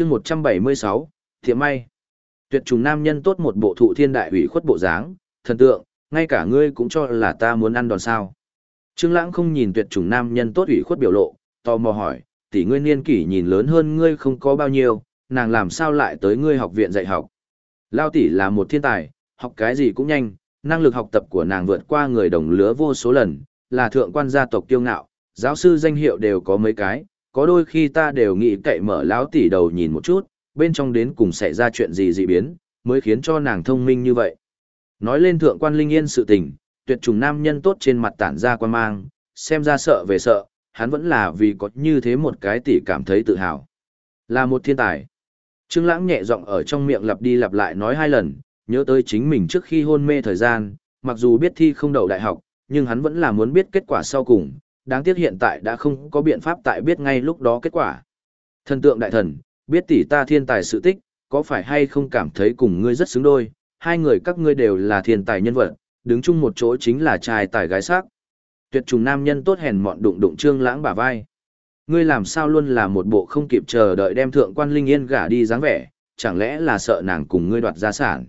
chương 176, thiệm may. Tuyệt trùng nam nhân tốt một bộ thụ thiên đại Hủy khuất bộ dáng, thần tượng, ngay cả ngươi cũng cho là ta muốn ăn đòn sao. Trương Lãng không nhìn tuyệt trùng nam nhân tốt ủy khuất biểu lộ, tò mò hỏi, tỷ ngươi niên kỷ nhìn lớn hơn ngươi không có bao nhiêu, nàng làm sao lại tới ngươi học viện dạy học. Lao tỷ là một thiên tài, học cái gì cũng nhanh, năng lực học tập của nàng vượt qua người đồng lứa vô số lần, là thượng quan gia tộc tiêu ngạo, giáo sư danh hiệu đều có mấy cái, có đôi khi ta đều nghĩ cậy mở lão tỷ đầu nhìn một chút, bên trong đến cùng xảy ra chuyện gì dị biến, mới khiến cho nàng thông minh như vậy. Nói lên thượng quan linh yên sự tình, tuyệt trùng nam nhân tốt trên mặt tản ra quan mang, xem ra sợ về sợ, hắn vẫn là vì có như thế một cái tỷ cảm thấy tự hào. Là một thiên tài. Trương Lãng nhẹ giọng ở trong miệng lặp đi lặp lại nói hai lần, nhớ tới chính mình trước khi hôn mê thời gian, mặc dù biết thi không đậu đại học, nhưng hắn vẫn là muốn biết kết quả sau cùng, đáng tiếc hiện tại đã không có biện pháp tại biết ngay lúc đó kết quả. Thần tượng đại thần, biết tỷ ta thiên tài sự tích, có phải hay không cảm thấy cùng ngươi rất xứng đôi, hai người các ngươi đều là thiên tài nhân vật, đứng chung một chỗ chính là trai tài gái sắc. Tuyệt trùng nam nhân tốt hèn mọn đụng đụng trương lãng bả vai. Ngươi làm sao luôn là một bộ không kịp chờ đợi đem thượng quan linh yên gả đi dáng vẻ, chẳng lẽ là sợ nàng cùng ngươi đoạt gia sản.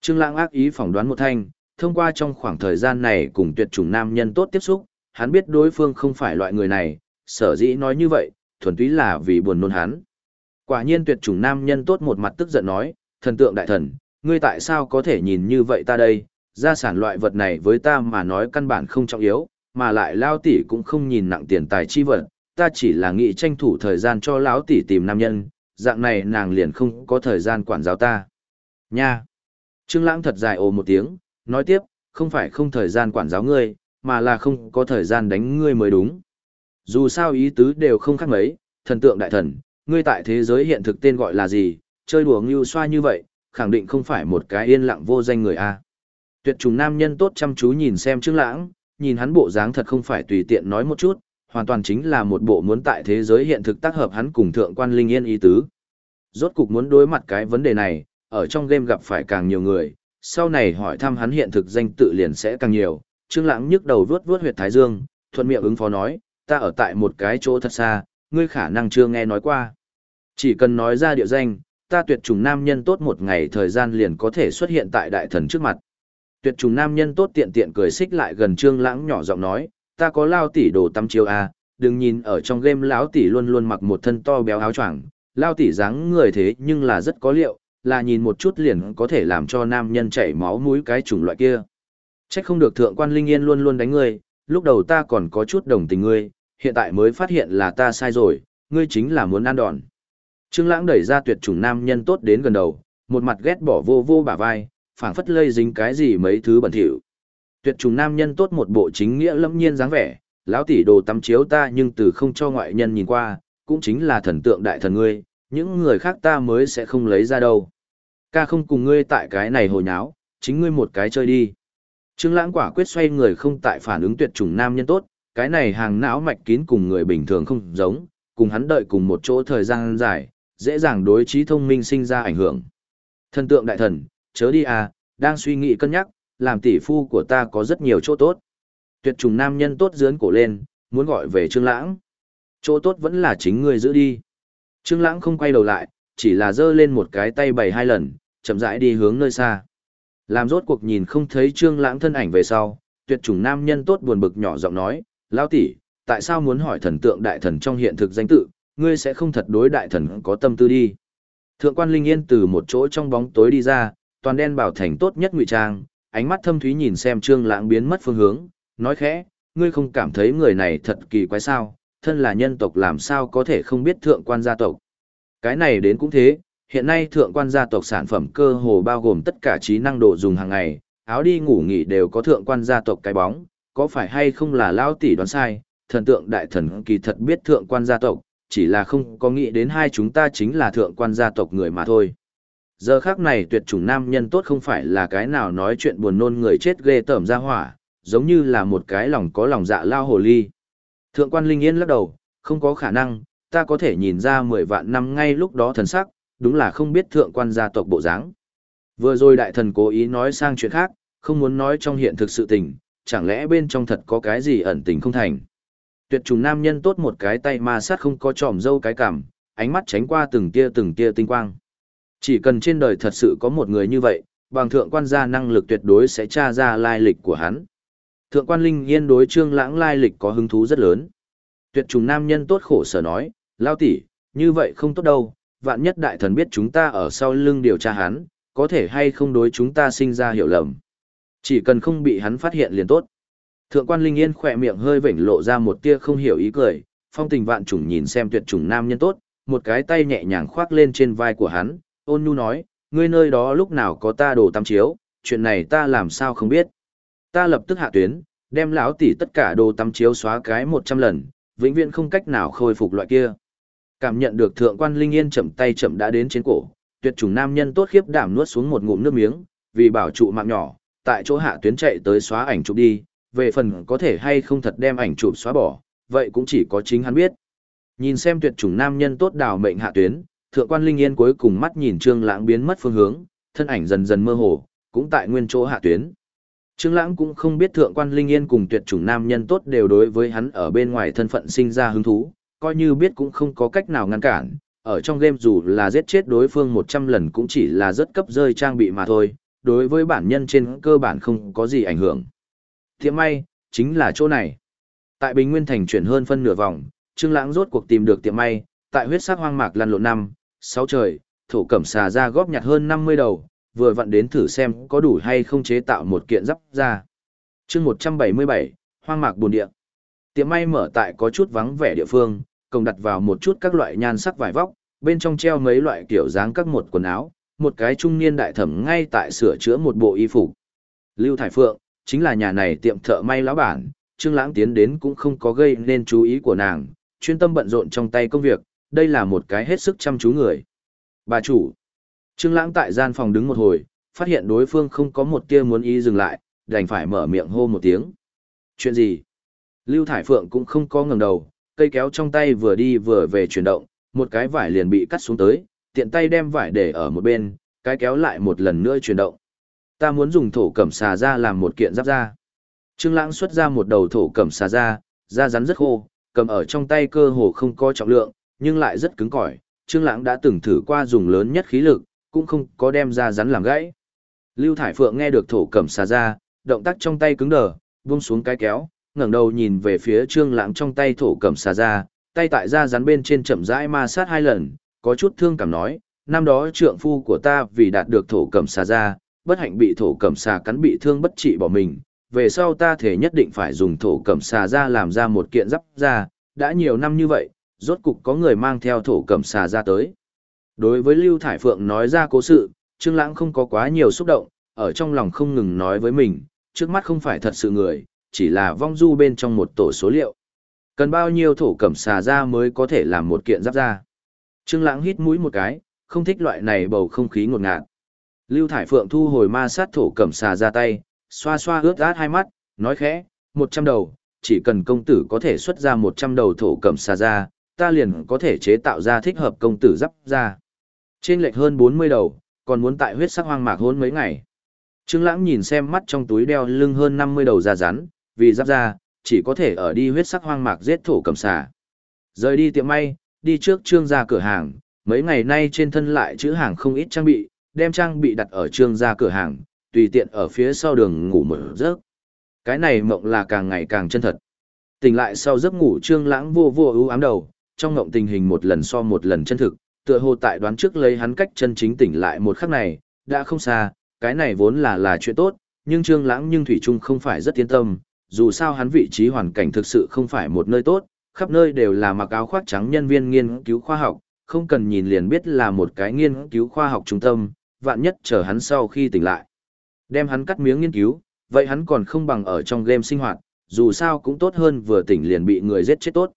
Trương lãng ác ý phỏng đoán một thanh, thông qua trong khoảng thời gian này cùng tuyệt chủng nam nhân tốt tiếp xúc, hắn biết đối phương không phải loại người này, sở dĩ nói như vậy, thuần túy là vì buồn nôn hắn. Quả nhiên tuyệt chủng nam nhân tốt một mặt tức giận nói, thần tượng đại thần, ngươi tại sao có thể nhìn như vậy ta đây, gia sản loại vật này với ta mà nói căn bản không trọng yếu, mà lại lao tỷ cũng không nhìn nặng tiền tài chi vật, ta chỉ là nghĩ tranh thủ thời gian cho lão tỷ tìm nam nhân, dạng này nàng liền không có thời gian quản giáo ta. Nha! Trương Lãng thật dài ồ một tiếng, nói tiếp, không phải không thời gian quản giáo ngươi, mà là không có thời gian đánh ngươi mới đúng. Dù sao ý tứ đều không khác mấy, thần tượng đại thần, ngươi tại thế giới hiện thực tên gọi là gì, chơi đùa ngưu xoa như vậy, khẳng định không phải một cái yên lặng vô danh người a. Tuyệt trùng nam nhân tốt chăm chú nhìn xem Trương Lãng, nhìn hắn bộ dáng thật không phải tùy tiện nói một chút, hoàn toàn chính là một bộ muốn tại thế giới hiện thực tác hợp hắn cùng thượng quan linh yên ý tứ. Rốt cục muốn đối mặt cái vấn đề này, ở trong game gặp phải càng nhiều người, sau này hỏi thăm hắn hiện thực danh tự liền sẽ càng nhiều. Trương Lãng nhức đầu vuốt vuốt huyệt thái dương, thuận miệng ứng phó nói, ta ở tại một cái chỗ thật xa, ngươi khả năng chưa nghe nói qua. Chỉ cần nói ra địa danh, ta tuyệt trùng nam nhân tốt một ngày thời gian liền có thể xuất hiện tại đại thần trước mặt. Tuyệt trùng nam nhân tốt tiện tiện cười xích lại gần Trương Lãng nhỏ giọng nói, ta có lao tỷ đồ tăm chiêu a, à, đừng nhìn ở trong game lão tỷ luôn luôn mặc một thân to béo áo choàng, lao tỷ dáng người thế nhưng là rất có liệu, là nhìn một chút liền có thể làm cho nam nhân chảy máu mũi cái chủng loại kia. Trách không được thượng quan linh yên luôn luôn đánh ngươi, lúc đầu ta còn có chút đồng tình ngươi, hiện tại mới phát hiện là ta sai rồi, ngươi chính là muốn ăn đòn. Trương Lãng đẩy ra tuyệt chủng nam nhân tốt đến gần đầu, một mặt ghét bỏ vô vô bả vai, phảng phất lây dính cái gì mấy thứ bẩn thỉu. Tuyệt chủng nam nhân tốt một bộ chính nghĩa lâm nhiên dáng vẻ, lão tỷ đồ tắm chiếu ta nhưng từ không cho ngoại nhân nhìn qua, cũng chính là thần tượng đại thần ngươi, những người khác ta mới sẽ không lấy ra đâu. Ca không cùng ngươi tại cái này hồi nháo, chính ngươi một cái chơi đi. Trương Lãng quả quyết xoay người không tại phản ứng tuyệt chủng nam nhân tốt, cái này hàng não mạch kín cùng người bình thường không giống, cùng hắn đợi cùng một chỗ thời gian dài, dễ dàng đối trí thông minh sinh ra ảnh hưởng. Thần tượng đại thần, chớ đi à, đang suy nghĩ cân nhắc, làm tỷ phu của ta có rất nhiều chỗ tốt. Tuyệt trùng nam nhân tốt giương cổ lên, muốn gọi về Trương Lãng. Chỗ tốt vẫn là chính ngươi giữ đi. Trương Lãng không quay đầu lại, chỉ là giơ lên một cái tay bảy hai lần, chậm rãi đi hướng nơi xa. Làm rốt cuộc nhìn không thấy Trương Lãng thân ảnh về sau, tuyệt chủng nam nhân tốt buồn bực nhỏ giọng nói, "Lão tỷ, tại sao muốn hỏi thần tượng đại thần trong hiện thực danh tự, ngươi sẽ không thật đối đại thần có tâm tư đi?" Thượng quan Linh Yên từ một chỗ trong bóng tối đi ra, toàn đen bảo thành tốt nhất ngụy trang, ánh mắt thâm thúy nhìn xem Trương Lãng biến mất phương hướng, nói khẽ, "Ngươi không cảm thấy người này thật kỳ quái sao? Thân là nhân tộc làm sao có thể không biết thượng quan gia tộc?" Cái này đến cũng thế, hiện nay thượng quan gia tộc sản phẩm cơ hồ bao gồm tất cả trí năng đồ dùng hàng ngày, áo đi ngủ nghỉ đều có thượng quan gia tộc cái bóng, có phải hay không là lao tỷ đoán sai, thần tượng đại thần kỳ thật biết thượng quan gia tộc, chỉ là không có nghĩ đến hai chúng ta chính là thượng quan gia tộc người mà thôi. Giờ khác này tuyệt chủng nam nhân tốt không phải là cái nào nói chuyện buồn nôn người chết ghê tởm ra hỏa, giống như là một cái lòng có lòng dạ lao hồ ly. Thượng quan Linh Yên lắc đầu, không có khả năng, ta có thể nhìn ra mười vạn năm ngay lúc đó thần sắc, đúng là không biết thượng quan gia tộc bộ dáng. Vừa rồi đại thần cố ý nói sang chuyện khác, không muốn nói trong hiện thực sự tình, chẳng lẽ bên trong thật có cái gì ẩn tình không thành. Tuyệt trùng nam nhân tốt một cái tay ma sát không có tròm dâu cái cảm, ánh mắt tránh qua từng tia từng tia tinh quang. Chỉ cần trên đời thật sự có một người như vậy, bằng thượng quan gia năng lực tuyệt đối sẽ tra ra lai lịch của hắn. Thượng quan Linh Yên đối Trương Lãng lai lịch có hứng thú rất lớn. Tuyệt trùng nam nhân tốt khổ sở nói, lao tỷ, như vậy không tốt đâu, vạn nhất đại thần biết chúng ta ở sau lưng điều tra hắn, có thể hay không đối chúng ta sinh ra hiểu lầm. Chỉ cần không bị hắn phát hiện liền tốt. Thượng quan Linh Yên khỏe miệng hơi vểnh lộ ra một tia không hiểu ý cười, phong tình vạn trùng nhìn xem tuyệt trùng nam nhân tốt, một cái tay nhẹ nhàng khoác lên trên vai của hắn, ôn nhu nói, ngươi nơi đó lúc nào có ta đồ tam chiếu, chuyện này ta làm sao không biết. Ta lập tức hạ tuyến, đem lão tỷ tất cả đồ tam chiếu xóa cái 100 lần, vĩnh viễn không cách nào khôi phục loại kia. Cảm nhận được thượng quan Linh Yên chậm tay chậm đã đến trên cổ, tuyệt chủng nam nhân tốt khiếp đảm nuốt xuống một ngụm nước miếng, vì bảo trụ mạng nhỏ, tại chỗ hạ tuyến chạy tới xóa ảnh chụp đi, về phần có thể hay không thật đem ảnh chụp xóa bỏ, vậy cũng chỉ có chính hắn biết. Nhìn xem tuyệt chủng nam nhân tốt đào mệnh hạ tuyến, thượng quan Linh Yên cuối cùng mắt nhìn Trương Lãng biến mất phương hướng, thân ảnh dần dần mơ hồ, cũng tại nguyên chỗ hạ tuyến. Trương Lãng cũng không biết thượng quan Linh Yên cùng tuyệt chủng nam nhân tốt đều đối với hắn ở bên ngoài thân phận sinh ra hứng thú, coi như biết cũng không có cách nào ngăn cản, ở trong game dù là giết chết đối phương 100 lần cũng chỉ là rất cấp rơi trang bị mà thôi, đối với bản nhân trên cơ bản không có gì ảnh hưởng. Thiệm may, chính là chỗ này. Tại Bình Nguyên Thành chuyển hơn phân nửa vòng, Trương Lãng rốt cuộc tìm được tiệm may, tại huyết sắc hoang mạc lăn lộn năm, sáu trời, thổ cẩm xà ra góp nhặt hơn 50 đầu, vừa vặn đến thử xem có đủ hay không chế tạo một kiện giáp ra. Chương 177, hoang mạc buồn địa. Tiệm may mở tại có chút vắng vẻ địa phương, cộng đặt vào một chút các loại nhan sắc vải vóc, bên trong treo mấy loại kiểu dáng các một quần áo, một cái trung niên đại thẩm ngay tại sửa chữa một bộ y phục. Lưu Thải Phượng, chính là nhà này tiệm thợ may lão bản, Trương Lãng tiến đến cũng không có gây nên chú ý của nàng, chuyên tâm bận rộn trong tay công việc, đây là một cái hết sức chăm chú người. Bà chủ. Trương Lãng tại gian phòng đứng một hồi, phát hiện đối phương không có một tia muốn ý dừng lại, đành phải mở miệng hô một tiếng. Chuyện gì? Lưu Thải Phượng cũng không có ngẩng đầu, cây kéo trong tay vừa đi vừa về chuyển động, một cái vải liền bị cắt xuống tới, tiện tay đem vải để ở một bên, cái kéo lại một lần nữa chuyển động. Ta muốn dùng thổ cẩm xà ra làm một kiện giáp da. Trương Lãng xuất ra một đầu thổ cẩm xà ra, da rắn rất khô, cầm ở trong tay cơ hồ không có trọng lượng, nhưng lại rất cứng cỏi. Trương Lãng đã từng thử qua dùng lớn nhất khí lực, cũng không có đem da rắn làm gãy. Lưu Thải Phượng nghe được thổ cẩm xà ra, động tác trong tay cứng đờ, buông xuống cái kéo, ngẩng đầu nhìn về phía Trương Lãng trong tay thổ cầm xà ra, tay tại da rắn bên trên chậm rãi ma sát hai lần, có chút thương cảm nói, năm đó trượng phu của ta vì đạt được thổ cầm xà ra, bất hạnh bị thổ cầm xà cắn bị thương bất trị bỏ mình, về sau ta thể nhất định phải dùng thổ cầm xà ra làm ra một kiện giáp ra, đã nhiều năm như vậy, rốt cục có người mang theo thổ cầm xà ra tới. Đối với Lưu Thải Phượng nói ra cố sự, Trương Lãng không có quá nhiều xúc động, ở trong lòng không ngừng nói với mình, trước mắt không phải thật sự người, chỉ là vong du bên trong một tổ số liệu. Cần bao nhiêu thổ cẩm xà ra mới có thể làm một kiện giáp ra. Trương Lãng hít mũi một cái, không thích loại này bầu không khí ngột ngạt. Lưu Thải Phượng thu hồi ma sát thổ cẩm xà ra tay, xoa xoa ướt át hai mắt, nói khẽ, một trăm đầu, chỉ cần công tử có thể xuất ra một trăm đầu thổ cẩm xà ra, ta liền có thể chế tạo ra thích hợp công tử giáp ra. Trên lệch hơn bốn mươi đầu, còn muốn tại huyết sắc hoang mạc hôn mấy ngày. Trương Lãng nhìn xem mắt trong túi đeo lưng hơn năm mươi đầu da rắn, vì giáp ra, chỉ có thể ở đi huyết sắc hoang mạc giết thổ cầm xà. Rời đi tiệm may, đi trước trương gia cửa hàng, mấy ngày nay trên thân lại chữ hàng không ít trang bị, đem trang bị đặt ở trương gia cửa hàng, tùy tiện ở phía sau đường ngủ mở giấc. Cái này mộng là càng ngày càng chân thật. Tỉnh lại sau giấc ngủ trương lãng vô vô ưu ám đầu, trong mộng tình hình một lần so một lần chân thực, tựa hồ tại đoán trước lấy hắn cách chân chính tỉnh lại một khắc này, đã không xa, cái này vốn là là chuyện tốt, nhưng trương lãng nhưng thủy chung không phải rất tiến tâm, dù sao hắn vị trí hoàn cảnh thực sự không phải một nơi tốt, khắp nơi đều là mặc áo khoác trắng nhân viên nghiên cứu khoa học, không cần nhìn liền biết là một cái nghiên cứu khoa học trung tâm, vạn nhất chờ hắn sau khi tỉnh lại. Đem hắn cắt miếng nghiên cứu, vậy hắn còn không bằng ở trong game sinh hoạt, dù sao cũng tốt hơn vừa tỉnh liền bị người giết chết tốt.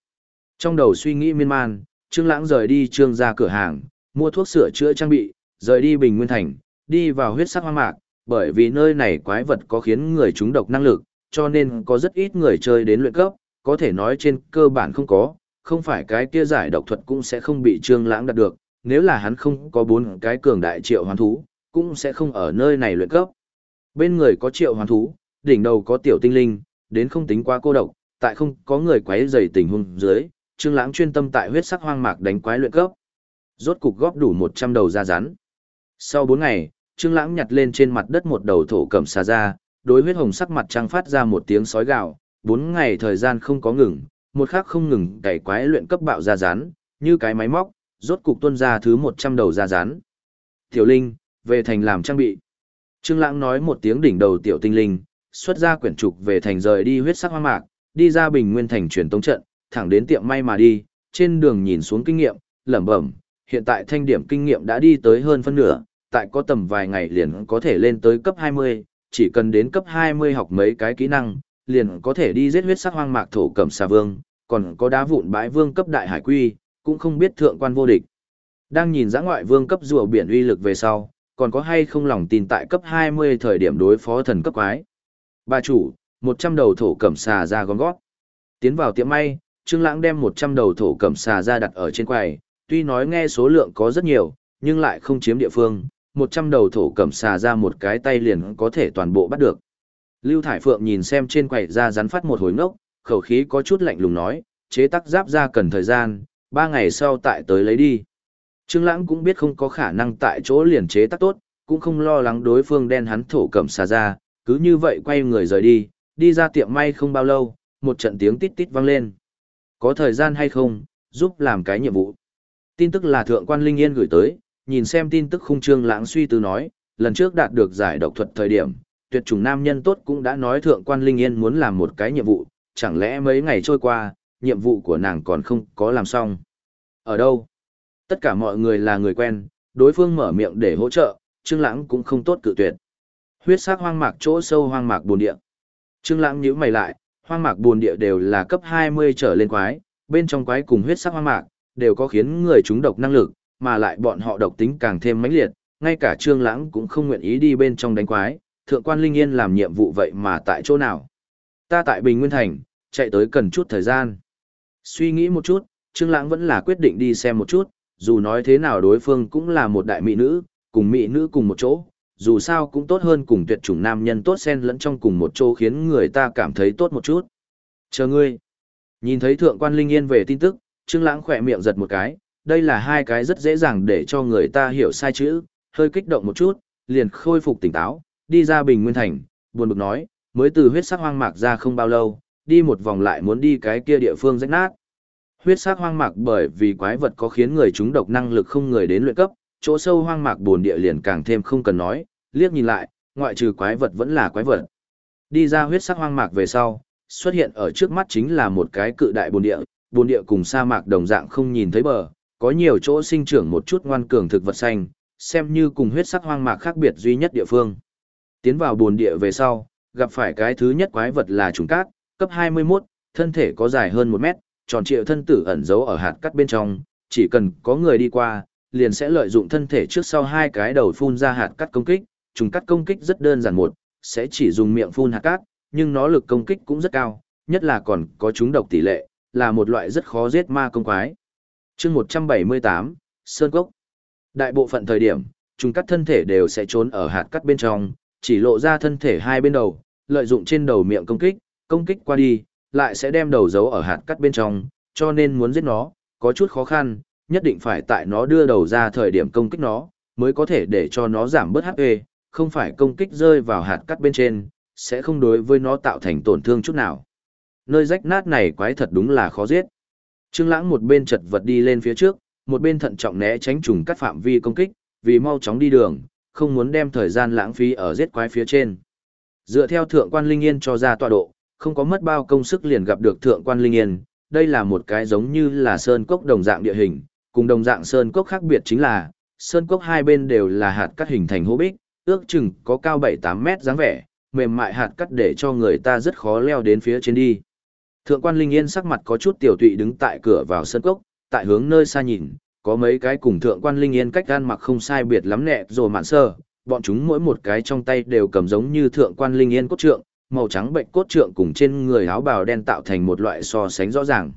Trong đầu suy nghĩ miên man, Trương Lãng rời đi trương ra cửa hàng, mua thuốc sửa chữa trang bị, rời đi Bình Nguyên Thành, đi vào huyết sắc hoang mạc, bởi vì nơi này quái vật có khiến người chúng độc năng lực, cho nên có rất ít người chơi đến luyện cấp, có thể nói trên cơ bản không có, không phải cái kia giải độc thuật cũng sẽ không bị Trương Lãng đạt được, nếu là hắn không có bốn cái cường đại triệu hoán thú, cũng sẽ không ở nơi này luyện cấp. Bên người có triệu hoán thú, đỉnh đầu có tiểu tinh linh, đến không tính quá cô độc, tại không có người quấy rầy tình huống dưới, Trương Lãng chuyên tâm tại huyết sắc hoang mạc đánh quái luyện cấp, Rốt cục góp đủ 100 đầu da rắn. Sau 4 ngày, Trương Lãng nhặt lên trên mặt đất một đầu thổ cẩm xà ra, đối huyết hồng sắc mặt trăng phát ra một tiếng sói gào, bốn ngày thời gian không có ngừng, một khắc không ngừng cày quái luyện cấp bạo ra rán, như cái máy móc, rốt cục tuôn ra thứ 100 đầu ra rán. Tiểu Linh, về thành làm trang bị. Trương Lãng nói một tiếng đỉnh đầu tiểu tinh linh, xuất ra quyển trục về thành rời đi huyết sắc hoang mạc, đi ra Bình Nguyên thành truyền tống trận, thẳng đến tiệm may mà đi, trên đường nhìn xuống kinh nghiệm, lẩm bẩm, hiện tại thanh điểm kinh nghiệm đã đi tới hơn phân nửa, tại có tầm vài ngày liền có thể lên tới cấp 20, chỉ cần đến cấp 20 học mấy cái kỹ năng, liền có thể đi giết huyết sắc hoang mạc thổ cẩm xà vương, còn có đá vụn bãi vương cấp đại hải quy, cũng không biết thượng quan vô địch. Đang nhìn giã ngoại vương cấp rùa biển uy lực về sau, còn có hay không lòng tin tại cấp 20 thời điểm đối phó thần cấp quái. Bà chủ, 100 đầu thổ cẩm xà ra gom gót. Tiến vào tiệm may, Trương Lãng đem 100 đầu thổ cẩm xà ra đặt ở trên quầy, tuy nói nghe số lượng có rất nhiều, nhưng lại không chiếm địa phương, 100 đầu thổ cẩm xà ra một cái tay liền có thể toàn bộ bắt được. Lưu Thải Phượng nhìn xem trên quầy ra rắn phát một hồi ngốc, khẩu khí có chút lạnh lùng nói, chế tác giáp ra cần thời gian, ba ngày sau tại tới lấy đi. Trương Lãng cũng biết không có khả năng tại chỗ liền chế tác tốt, cũng không lo lắng đối phương đen hắn thổ cẩm xà ra, cứ như vậy quay người rời đi, đi ra tiệm may không bao lâu, một trận tiếng tít tít vang lên. Có thời gian hay không, giúp làm cái nhiệm vụ. Tin tức là Thượng quan Linh Yên gửi tới, nhìn xem tin tức khung trương lãng suy tư nói, lần trước đạt được giải độc thuật thời điểm, tuyệt chủng nam nhân tốt cũng đã nói Thượng quan Linh Yên muốn làm một cái nhiệm vụ, chẳng lẽ mấy ngày trôi qua, nhiệm vụ của nàng còn không có làm xong. Ở đâu? Tất cả mọi người là người quen, đối phương mở miệng để hỗ trợ, Trương Lãng cũng không tốt cự tuyệt. Huyết sắc hoang mạc chỗ sâu hoang mạc buồn địa. Trương Lãng nhíu mày lại, hoang mạc buồn địa đều là cấp 20 trở lên quái, bên trong quái cùng huyết sắc hoang mạc đều có khiến người chúng độc năng lực, mà lại bọn họ độc tính càng thêm mãnh liệt, ngay cả Trương Lãng cũng không nguyện ý đi bên trong đánh quái, thượng quan Linh Yên làm nhiệm vụ vậy mà tại chỗ nào? Ta tại Bình Nguyên thành, chạy tới cần chút thời gian. Suy nghĩ một chút, Trương Lãng vẫn là quyết định đi xem một chút, dù nói thế nào đối phương cũng là một đại mỹ nữ, cùng mỹ nữ cùng một chỗ, dù sao cũng tốt hơn cùng tuyệt chủng nam nhân tốt xen lẫn trong cùng một chỗ khiến người ta cảm thấy tốt một chút. Chờ ngươi. Nhìn thấy thượng quan Linh Yên về tin tức, Trương Lãng khẽ miệng giật một cái, đây là hai cái rất dễ dàng để cho người ta hiểu sai chữ, hơi kích động một chút, liền khôi phục tỉnh táo, đi ra Bình Nguyên Thành, buồn bực nói, mới từ huyết sắc hoang mạc ra không bao lâu, đi một vòng lại muốn đi cái kia địa phương rách nát. Huyết sắc hoang mạc bởi vì quái vật có khiến người chúng độc năng lực không người đến luyện cấp, chỗ sâu hoang mạc buồn địa liền càng thêm không cần nói, liếc nhìn lại, ngoại trừ quái vật vẫn là quái vật. Đi ra huyết sắc hoang mạc về sau, xuất hiện ở trước mắt chính là một cái cự đại buồn địa, buồn địa cùng sa mạc đồng dạng không nhìn thấy bờ, có nhiều chỗ sinh trưởng một chút ngoan cường thực vật xanh, xem như cùng huyết sắc hoang mạc khác biệt duy nhất địa phương. Tiến vào buồn địa về sau, gặp phải cái thứ nhất quái vật là trùng cát, cấp 21, thân thể có dài hơn 1 mét, tròn trịa thân tử ẩn giấu ở hạt cắt bên trong, chỉ cần có người đi qua, liền sẽ lợi dụng thân thể trước sau hai cái đầu phun ra hạt cắt công kích, trùng cắt công kích rất đơn giản một, sẽ chỉ dùng miệng phun hạt cát, nhưng nó lực công kích cũng rất cao, nhất là còn có chúng độc tỷ lệ, là một loại rất khó giết ma công quái chương 178, Sơn Cốc. Đại bộ phận thời điểm, trùng cắt thân thể đều sẽ trốn ở hạt cắt bên trong, chỉ lộ ra thân thể hai bên đầu, lợi dụng trên đầu miệng công kích, công kích qua đi, lại sẽ đem đầu giấu ở hạt cắt bên trong, cho nên muốn giết nó, có chút khó khăn, nhất định phải tại nó đưa đầu ra thời điểm công kích nó, mới có thể để cho nó giảm bớt HP, không phải công kích rơi vào hạt cắt bên trên, sẽ không đối với nó tạo thành tổn thương chút nào. Nơi rách nát này quái thật đúng là khó giết. Trương Lãng một bên chật vật đi lên phía trước, một bên thận trọng né tránh trùng cắt phạm vi công kích, vì mau chóng đi đường, không muốn đem thời gian lãng phí ở giết quái phía trên. Dựa theo thượng quan Linh Yên cho ra tọa độ, không có mất bao công sức liền gặp được thượng quan Linh Yên, đây là một cái giống như là sơn cốc đồng dạng địa hình, cùng đồng dạng sơn cốc khác biệt chính là, sơn cốc hai bên đều là hạt cắt hình thành hố bích, ước chừng có cao 7-8 mét dáng vẻ, mềm mại hạt cắt để cho người ta rất khó leo đến phía trên đi. Thượng quan Linh Yên sắc mặt có chút tiểu tụy đứng tại cửa vào sân cốc, tại hướng nơi xa nhìn, có mấy cái cùng thượng quan Linh Yên cách gan mặc không sai biệt lắm nẹ rồi mạn sơ, bọn chúng mỗi một cái trong tay đều cầm giống như thượng quan Linh Yên cốt trượng, màu trắng bệnh cốt trượng cùng trên người áo bào đen tạo thành một loại so sánh rõ ràng.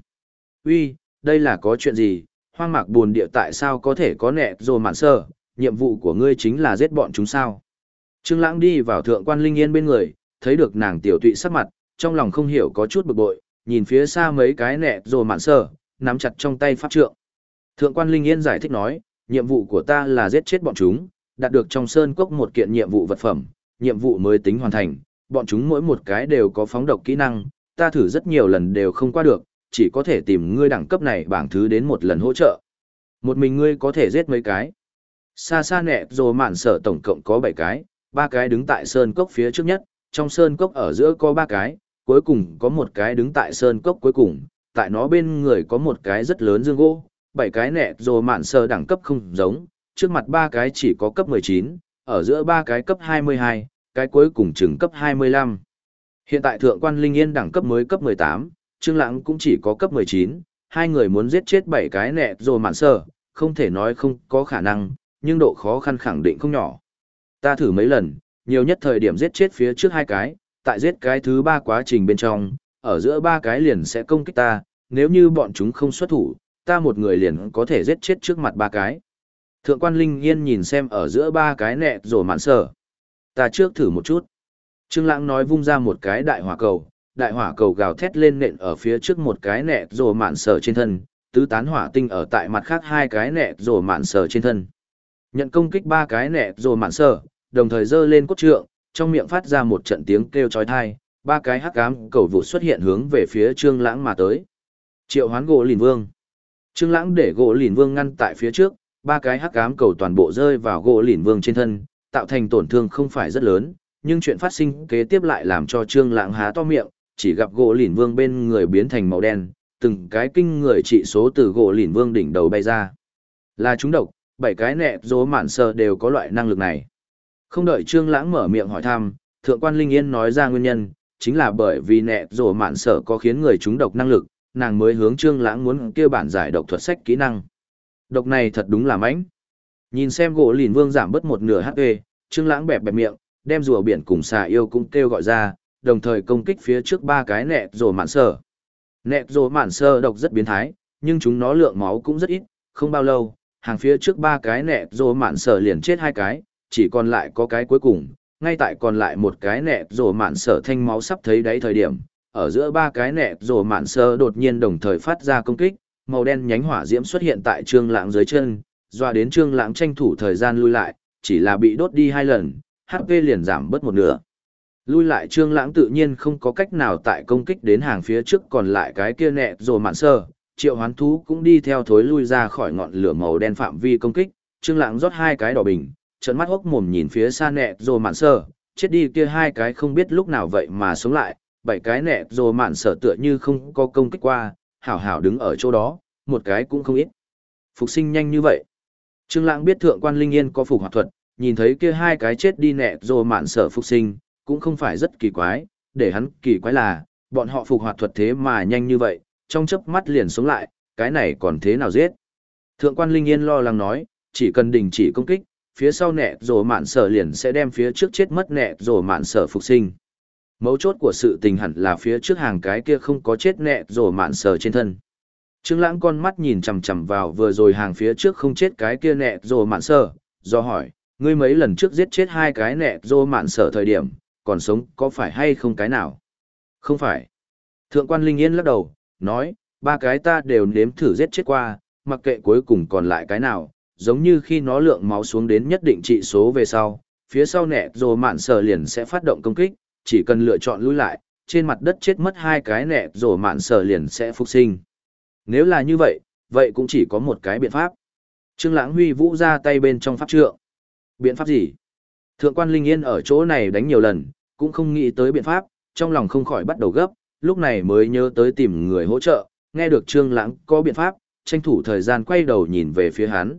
Uy, đây là có chuyện gì? Hoang mạc buồn địa tại sao có thể có nẹ rồi mạn sơ, nhiệm vụ của ngươi chính là giết bọn chúng sao? Trương Lãng đi vào thượng quan Linh Yên bên người, thấy được nàng tiểu tụy sắc mặt, trong lòng không hiểu có chút bực bội, nhìn phía xa mấy cái nẹ rồi mạn sở nắm chặt trong tay pháp trượng. Thượng quan Linh Yên giải thích nói, nhiệm vụ của ta là giết chết bọn chúng, đạt được trong sơn cốc một kiện nhiệm vụ vật phẩm, nhiệm vụ mới tính hoàn thành, bọn chúng mỗi một cái đều có phóng độc kỹ năng, ta thử rất nhiều lần đều không qua được, chỉ có thể tìm ngươi đẳng cấp này bảng thứ đến một lần hỗ trợ. Một mình ngươi có thể giết mấy cái. Xa xa nẹ rồi mạn sở tổng cộng có 7 cái, ba cái đứng tại sơn cốc phía trước nhất, trong sơn cốc ở giữa có ba cái, cuối cùng có một cái đứng tại sơn cốc cuối cùng, tại nó bên người có một cái rất lớn dương gỗ, bảy cái nẹ rồi mạn sơ đẳng cấp không giống, trước mặt ba cái chỉ có cấp 19, ở giữa ba cái cấp 22, cái cuối cùng chừng cấp 25. Hiện tại thượng quan Linh Yên đẳng cấp mới cấp 18, Trương Lãng cũng chỉ có cấp 19, hai người muốn giết chết bảy cái nẹ rồi mạn sơ, không thể nói không có khả năng, nhưng độ khó khăn khẳng định không nhỏ. Ta thử mấy lần, nhiều nhất thời điểm giết chết phía trước hai cái, tại giết cái thứ ba quá trình bên trong, ở giữa ba cái liền sẽ công kích ta, nếu như bọn chúng không xuất thủ, ta một người liền có thể giết chết trước mặt ba cái. Thượng quan Linh Yên nhìn xem ở giữa ba cái nẹ rồi mạn sở. Ta trước thử một chút. Trương Lãng nói vung ra một cái đại hỏa cầu, đại hỏa cầu gào thét lên nện ở phía trước một cái nẹ rồi mạn sở trên thân, tứ tán hỏa tinh ở tại mặt khác hai cái nẹ rồi mạn sở trên thân. Nhận công kích ba cái nẹ rồi mạn sở, đồng thời giơ lên cốt trượng, trong miệng phát ra một trận tiếng kêu chói tai, ba cái hắc ám cầu vụ xuất hiện hướng về phía Trương Lãng mà tới. Triệu Hoán gỗ Lìn Vương. Trương Lãng để gỗ Lìn Vương ngăn tại phía trước, ba cái hắc ám cầu toàn bộ rơi vào gỗ Lìn Vương trên thân, tạo thành tổn thương không phải rất lớn, nhưng chuyện phát sinh kế tiếp lại làm cho Trương Lãng há to miệng, chỉ gặp gỗ Lìn Vương bên người biến thành màu đen, từng cái kinh người trị số từ gỗ Lìn Vương đỉnh đầu bay ra. Là chúng độc, bảy cái nẹp rối mạn sờ đều có loại năng lực này. Không đợi Trương Lãng mở miệng hỏi thăm, Thượng quan Linh Yên nói ra nguyên nhân, chính là bởi vì nẹ rồ mạn sở có khiến người chúng độc năng lực, nàng mới hướng Trương Lãng muốn kêu bản giải độc thuật sách kỹ năng. Độc này thật đúng là mãnh. Nhìn xem gỗ lìn vương giảm bớt một nửa HP, Trương Lãng bẹp bẹp miệng, đem rùa biển cùng xà yêu cũng kêu gọi ra, đồng thời công kích phía trước ba cái nẹt rồ mạn sở. Nẹt rồ mạn sở độc rất biến thái, nhưng chúng nó lượng máu cũng rất ít, không bao lâu, hàng phía trước ba cái nẹt rồ mạn sở liền chết hai cái, chỉ còn lại có cái cuối cùng, ngay tại còn lại một cái nẹt rồ mạn sở thanh máu sắp thấy đáy thời điểm, ở giữa ba cái nẹt rồ mạn sơ đột nhiên đồng thời phát ra công kích, màu đen nhánh hỏa diễm xuất hiện tại Trương Lãng dưới chân, doa đến Trương Lãng tranh thủ thời gian lui lại, chỉ là bị đốt đi hai lần, HP liền giảm bớt một nửa. Lui lại Trương Lãng tự nhiên không có cách nào tại công kích đến hàng phía trước còn lại cái kia nẹp rồ mạn sơ, triệu hoán thú cũng đi theo thối lui ra khỏi ngọn lửa màu đen phạm vi công kích, Trương Lãng rót hai cái đỏ bình, trợn mắt hốc mồm nhìn phía xa nẹ rồi mạn sơ, chết đi kia hai cái không biết lúc nào vậy mà sống lại, bảy cái nẹ rồi mạn sở tựa như không có công kích qua, hảo hảo đứng ở chỗ đó, một cái cũng không ít. Phục sinh nhanh như vậy. Trương Lãng biết thượng quan Linh Yên có phục hoạt thuật, nhìn thấy kia hai cái chết đi nẹ rồi mạn sở phục sinh, cũng không phải rất kỳ quái, để hắn kỳ quái là, bọn họ phục hoạt thuật thế mà nhanh như vậy, trong chớp mắt liền sống lại, cái này còn thế nào giết. Thượng quan Linh Yên lo lắng nói, chỉ cần đình chỉ công kích, phía sau nẹ rồi mạn sở liền sẽ đem phía trước chết mất nẹ rồi mạn sở phục sinh. Mấu chốt của sự tình hẳn là phía trước hàng cái kia không có chết nẹ rồi mạn sở trên thân. Trương Lãng con mắt nhìn chằm chằm vào vừa rồi hàng phía trước không chết cái kia nẹ rồi mạn sở, do hỏi, ngươi mấy lần trước giết chết hai cái nẹ rồi mạn sở thời điểm, còn sống có phải hay không cái nào? Không phải. Thượng quan Linh Yên lắc đầu, nói, ba cái ta đều nếm thử giết chết qua, mặc kệ cuối cùng còn lại cái nào, giống như khi nó lượng máu xuống đến nhất định trị số về sau, phía sau nẹ rồi mạn sở liền sẽ phát động công kích, chỉ cần lựa chọn lui lại, trên mặt đất chết mất hai cái nẹ rồi mạn sở liền sẽ phục sinh. Nếu là như vậy, vậy cũng chỉ có một cái biện pháp. Trương Lãng Huy vũ ra tay bên trong pháp trượng. Biện pháp gì? Thượng quan Linh Yên ở chỗ này đánh nhiều lần, cũng không nghĩ tới biện pháp, trong lòng không khỏi bắt đầu gấp, lúc này mới nhớ tới tìm người hỗ trợ, nghe được Trương Lãng có biện pháp, tranh thủ thời gian quay đầu nhìn về phía hắn.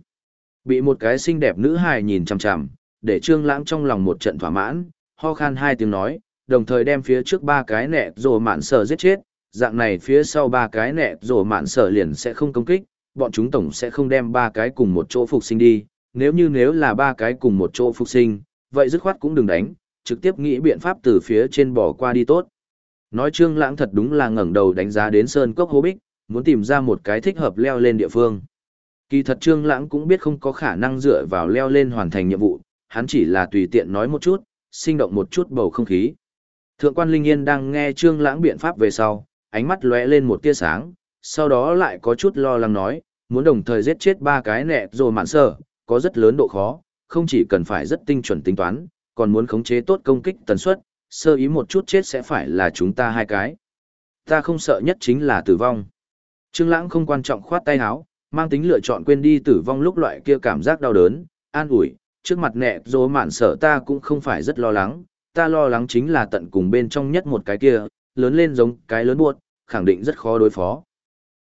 Bị một cái xinh đẹp nữ hài nhìn chằm chằm, để Trương Lãng trong lòng một trận thỏa mãn, ho khan hai tiếng nói, đồng thời đem phía trước ba cái nệ rồ mạn sở giết chết, dạng này phía sau ba cái nệ rồ mạn sở liền sẽ không công kích, bọn chúng tổng sẽ không đem ba cái cùng một chỗ phục sinh đi, nếu như nếu là ba cái cùng một chỗ phục sinh, vậy dứt khoát cũng đừng đánh, trực tiếp nghĩ biện pháp từ phía trên bỏ qua đi tốt. Nói Trương Lãng thật đúng là ngẩng đầu đánh giá đến sơn cốc hố bích, muốn tìm ra một cái thích hợp leo lên địa phương. Kỳ thật Trương Lãng cũng biết không có khả năng dựa vào leo lên hoàn thành nhiệm vụ, hắn chỉ là tùy tiện nói một chút, sinh động một chút bầu không khí. Thượng quan Linh Yên đang nghe Trương Lãng biện pháp về sau, ánh mắt lóe lên một tia sáng, sau đó lại có chút lo lắng nói, muốn đồng thời giết chết ba cái nệ rồi mạn sở, có rất lớn độ khó, không chỉ cần phải rất tinh chuẩn tính toán, còn muốn khống chế tốt công kích tần suất, sơ ý một chút chết sẽ phải là chúng ta hai cái. Ta không sợ nhất chính là tử vong. Trương Lãng không quan trọng khoát tay áo, mang tính lựa chọn quên đi tử vong lúc loại kia cảm giác đau đớn, an ủi, trước mặt nẹ dỗ mạn sở ta cũng không phải rất lo lắng, ta lo lắng chính là tận cùng bên trong nhất một cái kia, lớn lên giống cái lớn buột, khẳng định rất khó đối phó.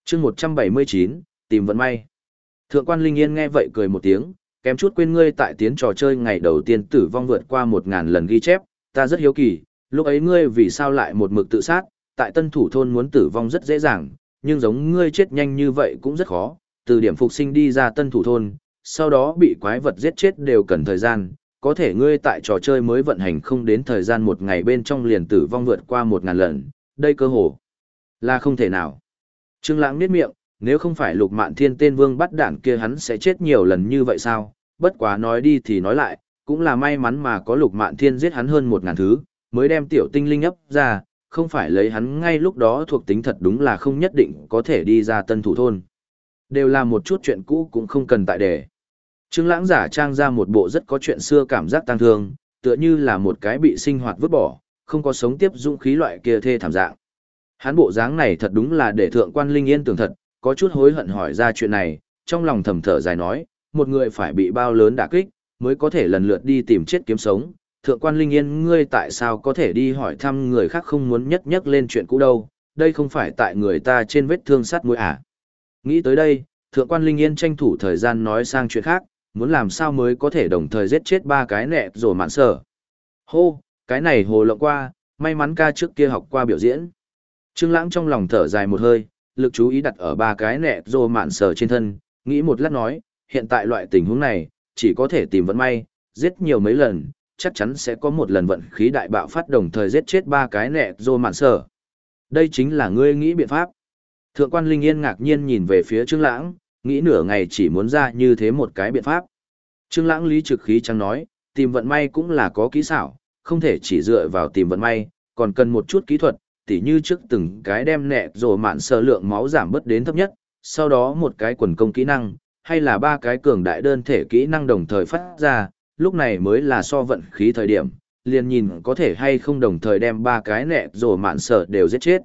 chương 179, tìm vận may. Thượng quan Linh Yên nghe vậy cười một tiếng, kém chút quên ngươi tại tiến trò chơi ngày đầu tiên tử vong vượt qua một ngàn lần ghi chép, ta rất hiếu kỳ, lúc ấy ngươi vì sao lại một mực tự sát, tại tân thủ thôn muốn tử vong rất dễ dàng, nhưng giống ngươi chết nhanh như vậy cũng rất khó, từ điểm phục sinh đi ra tân thủ thôn, sau đó bị quái vật giết chết đều cần thời gian, có thể ngươi tại trò chơi mới vận hành không đến thời gian một ngày bên trong liền tử vong vượt qua một ngàn lần, đây cơ hồ là không thể nào. Trương Lãng niết miệng, nếu không phải lục mạn thiên tên vương bắt đạn kia hắn sẽ chết nhiều lần như vậy sao, bất quá nói đi thì nói lại, cũng là may mắn mà có lục mạn thiên giết hắn hơn một ngàn thứ, mới đem tiểu tinh linh ấp ra, không phải lấy hắn ngay lúc đó thuộc tính thật đúng là không nhất định có thể đi ra tân thủ thôn. Đều là một chút chuyện cũ cũng không cần tại để Trương Lãng giả trang ra một bộ rất có chuyện xưa cảm giác tang thương, tựa như là một cái bị sinh hoạt vứt bỏ, không có sống tiếp dũng khí loại kia thê thảm dạng. Hắn bộ dáng này thật đúng là để thượng quan Linh Yên tưởng thật, có chút hối hận hỏi ra chuyện này, trong lòng thầm thở dài nói, một người phải bị bao lớn đả kích, mới có thể lần lượt đi tìm chết kiếm sống. Thượng quan Linh Yên ngươi tại sao có thể đi hỏi thăm người khác không muốn nhất nhất lên chuyện cũ đâu, đây không phải tại người ta trên vết thương sát mũi à. Nghĩ tới đây, Thượng quan Linh Yên tranh thủ thời gian nói sang chuyện khác, muốn làm sao mới có thể đồng thời giết chết ba cái nẹ rồi mạn sở. Hô, cái này hồ lộng qua, may mắn ca trước kia học qua biểu diễn. Trương Lãng trong lòng thở dài một hơi, lực chú ý đặt ở ba cái nẹ rồi mạn sở trên thân, nghĩ một lát nói, hiện tại loại tình huống này, chỉ có thể tìm vận may, giết nhiều mấy lần, chắc chắn sẽ có một lần vận khí đại bạo phát đồng thời giết chết ba cái nẹ rồi mạn sở. Đây chính là ngươi nghĩ biện pháp. Thượng quan Linh Yên ngạc nhiên nhìn về phía Trương Lãng, nghĩ nửa ngày chỉ muốn ra như thế một cái biện pháp. Trương Lãng lý trực khí chẳng nói, tìm vận may cũng là có kỹ xảo, không thể chỉ dựa vào tìm vận may, còn cần một chút kỹ thuật, tỉ như trước từng cái đem nẹ rồi mạn sơ lượng máu giảm bớt đến thấp nhất, sau đó một cái quần công kỹ năng, hay là ba cái cường đại đơn thể kỹ năng đồng thời phát ra, lúc này mới là so vận khí thời điểm, liền nhìn có thể hay không đồng thời đem ba cái nẹ rồi mạn sơ đều giết chết.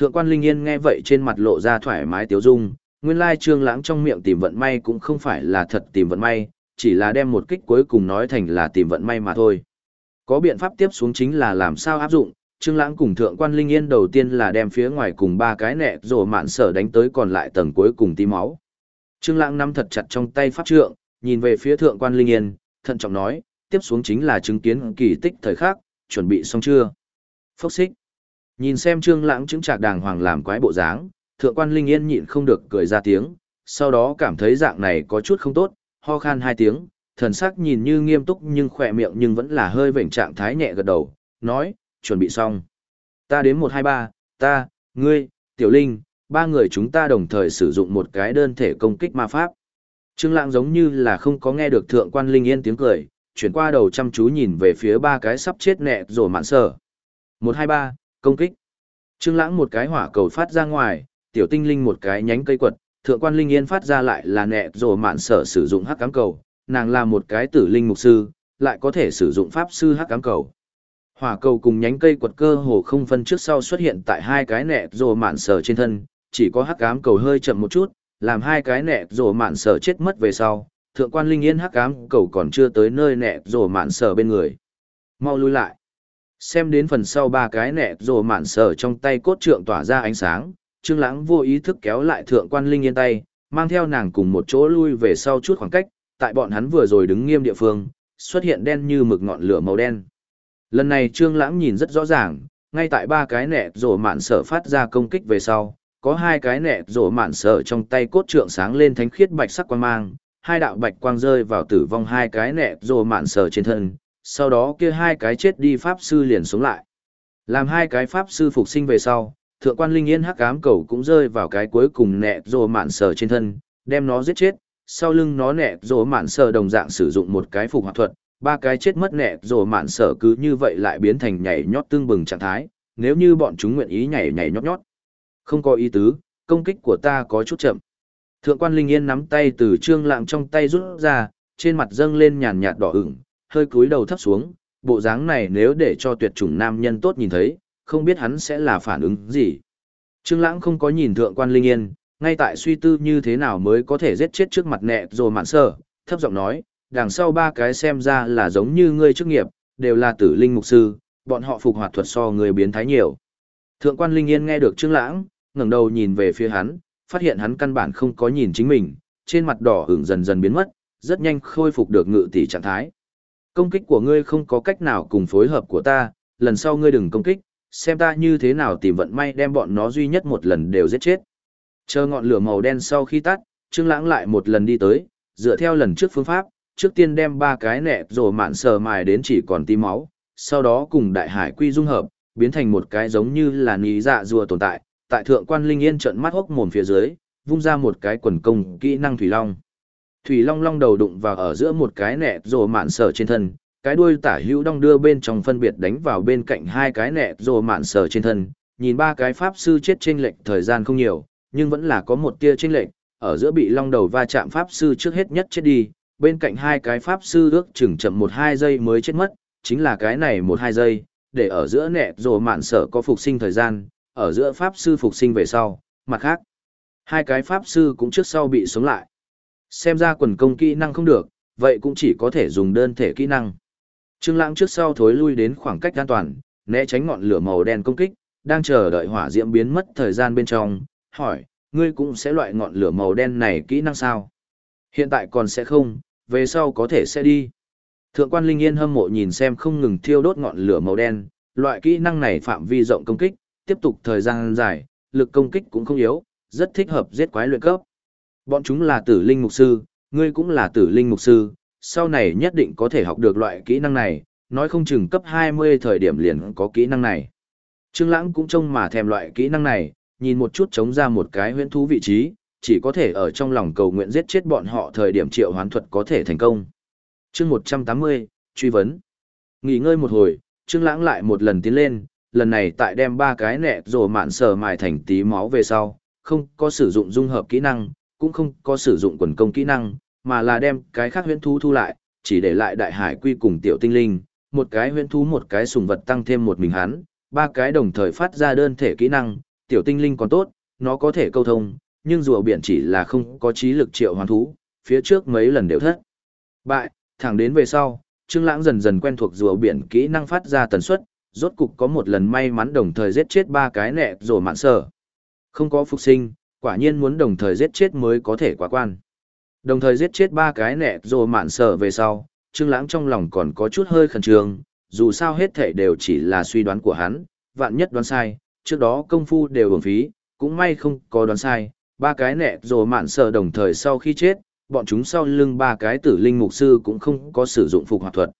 Thượng quan Linh Yên nghe vậy trên mặt lộ ra thoải mái tiếu dung, nguyên lai trương lãng trong miệng tìm vận may cũng không phải là thật tìm vận may, chỉ là đem một kích cuối cùng nói thành là tìm vận may mà thôi. Có biện pháp tiếp xuống chính là làm sao áp dụng, trương lãng cùng thượng quan linh yên đầu tiên là đem phía ngoài cùng ba cái nẹ rồi mạn sở đánh tới còn lại tầng cuối cùng tí máu. Trương lãng nắm thật chặt trong tay pháp trượng, nhìn về phía thượng quan linh yên, thận trọng nói, tiếp xuống chính là chứng kiến kỳ tích thời khắc, chuẩn bị xong chưa? Phốc xích. Nhìn xem trương lãng chứng trạc đàng hoàng làm quái bộ dáng, thượng quan linh yên nhịn không được cười ra tiếng, sau đó cảm thấy dạng này có chút không tốt, ho khan hai tiếng, thần sắc nhìn như nghiêm túc nhưng khỏe miệng nhưng vẫn là hơi vểnh trạng thái nhẹ gật đầu, nói, chuẩn bị xong. Ta đến một hai ba, ta, ngươi, tiểu linh, ba người chúng ta đồng thời sử dụng một cái đơn thể công kích ma pháp. Trương Lãng giống như là không có nghe được thượng quan linh yên tiếng cười, chuyển qua đầu chăm chú nhìn về phía ba cái sắp chết nẹ rồi mạn sở. Một hai ba, công kích. Trương Lãng một cái hỏa cầu phát ra ngoài, tiểu tinh linh một cái nhánh cây quật, thượng quan linh yên phát ra lại là nệ rồi mạn sở sử dụng hắc cám cầu, nàng là một cái tử linh mục sư, lại có thể sử dụng pháp sư hắc cám cầu. Hỏa cầu cùng nhánh cây quật cơ hồ không phân trước sau xuất hiện tại hai cái nệ rồi mạn sở trên thân, chỉ có hắc ám cầu hơi chậm một chút, làm hai cái nệ rồi mạn sở chết mất về sau. Thượng quan linh yên hắc ám cầu còn chưa tới nơi nệ rồi mạn sở bên người. Mau lui lại. Xem đến phần sau ba cái nẹ rồ mạn sở trong tay cốt trượng tỏa ra ánh sáng, Trương Lãng vô ý thức kéo lại thượng quan Linh Yên tay, mang theo nàng cùng một chỗ lui về sau chút khoảng cách, tại bọn hắn vừa rồi đứng nghiêm địa phương, xuất hiện đen như mực ngọn lửa màu đen. Lần này Trương Lãng nhìn rất rõ ràng, ngay tại ba cái nẹt rồ mạn sở phát ra công kích về sau, có hai cái nẹt rồ mạn sở trong tay cốt trượng sáng lên thánh khiết bạch sắc quang mang, hai đạo bạch quang rơi vào tử vong hai cái nẹt rồ mạn sở trên thân, sau đó kia hai cái chết đi pháp sư liền sống lại. Làm hai cái pháp sư phục sinh về sau, thượng quan linh yên hắc ám cầu cũng rơi vào cái cuối cùng nẹ rồ mạn sờ trên thân, đem nó giết chết, sau lưng nó nẹ rồ mạn sờ đồng dạng sử dụng một cái phục hoạt thuật, ba cái chết mất nẹ rồ mạn sờ cứ như vậy lại biến thành nhảy nhót tương bừng trạng thái, nếu như bọn chúng nguyện ý nhảy nhảy nhót nhót. Không có ý tứ, công kích của ta có chút chậm. Thượng quan Linh Yên nắm tay từ trương lạng trong tay rút ra, trên mặt dâng lên nhàn nhạt đỏ ửng, hơi cúi đầu thấp xuống, bộ dáng này nếu để cho tuyệt chủng nam nhân tốt nhìn thấy, không biết hắn sẽ là phản ứng gì. Trương lãng không có nhìn thượng quan Linh Yên, ngay tại suy tư như thế nào mới có thể giết chết trước mặt nệ rồi mạn sơ, thấp giọng nói, đằng sau ba cái xem ra là giống như ngươi chức nghiệp, đều là tử linh mục sư, bọn họ phục hoạt thuật so người biến thái nhiều. Thượng quan Linh Yên nghe được Trương Lãng, ngẩng đầu nhìn về phía hắn, phát hiện hắn căn bản không có nhìn chính mình, trên mặt đỏ ửng dần dần biến mất, rất nhanh khôi phục được ngự tỷ trạng thái. Công kích của ngươi không có cách nào cùng phối hợp của ta, lần sau ngươi đừng công kích, xem ta như thế nào tìm vận may đem bọn nó duy nhất một lần đều giết chết. Chờ ngọn lửa màu đen sau khi tắt, Trương Lãng lại một lần đi tới, dựa theo lần trước phương pháp, trước tiên đem ba cái nẹp rồi mạn sờ mài đến chỉ còn tí máu, sau đó cùng đại hải quy dung hợp, biến thành một cái giống như là ní dạ rùa tồn tại, tại thượng quan linh yên trận mắt hốc mồm phía dưới, vung ra một cái quần công kỹ năng thủy long. Thủy long long đầu đụng vào ở giữa một cái nẹt rồ mạn sở trên thân, cái đuôi tả hữu đong đưa bên trong phân biệt đánh vào bên cạnh hai cái nẹt rồ mạn sở trên thân, nhìn ba cái pháp sư chết trên lệch thời gian không nhiều, nhưng vẫn là có một tia chênh lệch, ở giữa bị long đầu va chạm pháp sư trước hết nhất chết đi, bên cạnh hai cái pháp sư ước chừng chậm một hai giây mới chết mất, chính là cái này một hai giây, để ở giữa nẹt rồ mạn sở có phục sinh thời gian, ở giữa pháp sư phục sinh về sau, mặt khác. Hai cái pháp sư cũng trước sau bị sống lại. Xem ra quần công kỹ năng không được, vậy cũng chỉ có thể dùng đơn thể kỹ năng. Trương Lãng trước sau thối lui đến khoảng cách an toàn, né tránh ngọn lửa màu đen công kích, đang chờ đợi hỏa diễm biến mất thời gian bên trong, hỏi, ngươi cũng sẽ loại ngọn lửa màu đen này kỹ năng sao? Hiện tại còn sẽ không, về sau có thể sẽ đi. Thượng quan Linh Yên hâm mộ nhìn xem không ngừng thiêu đốt ngọn lửa màu đen, loại kỹ năng này phạm vi rộng công kích, tiếp tục thời gian dài, lực công kích cũng không yếu, rất thích hợp giết quái luyện cấp. Bọn chúng là tử linh mục sư, ngươi cũng là tử linh mục sư, sau này nhất định có thể học được loại kỹ năng này, nói không chừng cấp 20 thời điểm liền có kỹ năng này. Trương Lãng cũng trông mà thèm loại kỹ năng này, nhìn một chút chống ra một cái huyễn thú vị trí, chỉ có thể ở trong lòng cầu nguyện giết chết bọn họ thời điểm triệu hoán thuật có thể thành công. Chương 180, truy vấn. Nghỉ ngơi một hồi, Trương Lãng lại một lần tiến lên, lần này tại đem ba cái nẹt rồ mạn sở mài thành tí máu về sau, không có sử dụng dung hợp kỹ năng, cũng không có sử dụng quần công kỹ năng, mà là đem cái khác huyễn thú thu lại, chỉ để lại đại hải quy cùng tiểu tinh linh, một cái huyễn thú một cái sùng vật tăng thêm một mình hắn, ba cái đồng thời phát ra đơn thể kỹ năng, tiểu tinh linh còn tốt, nó có thể câu thông, nhưng rùa biển chỉ là không có trí lực triệu hoàn thú, phía trước mấy lần đều thất. Bại, thẳng đến về sau, Trương Lãng dần dần quen thuộc rùa biển kỹ năng phát ra tần suất, rốt cục có một lần may mắn đồng thời giết chết ba cái nệ rùa mạn sở. Không có phục sinh, quả nhiên muốn đồng thời giết chết mới có thể quá quan. Đồng thời giết chết ba cái nẹ rồi mạn sở về sau, Trương Lãng trong lòng còn có chút hơi khẩn trương, dù sao hết thảy đều chỉ là suy đoán của hắn, vạn nhất đoán sai, trước đó công phu đều uổng phí, cũng may không có đoán sai, ba cái nẹ rồi mạn sợ đồng thời sau khi chết, bọn chúng sau lưng ba cái tử linh mục sư cũng không có sử dụng phục hoạt thuật.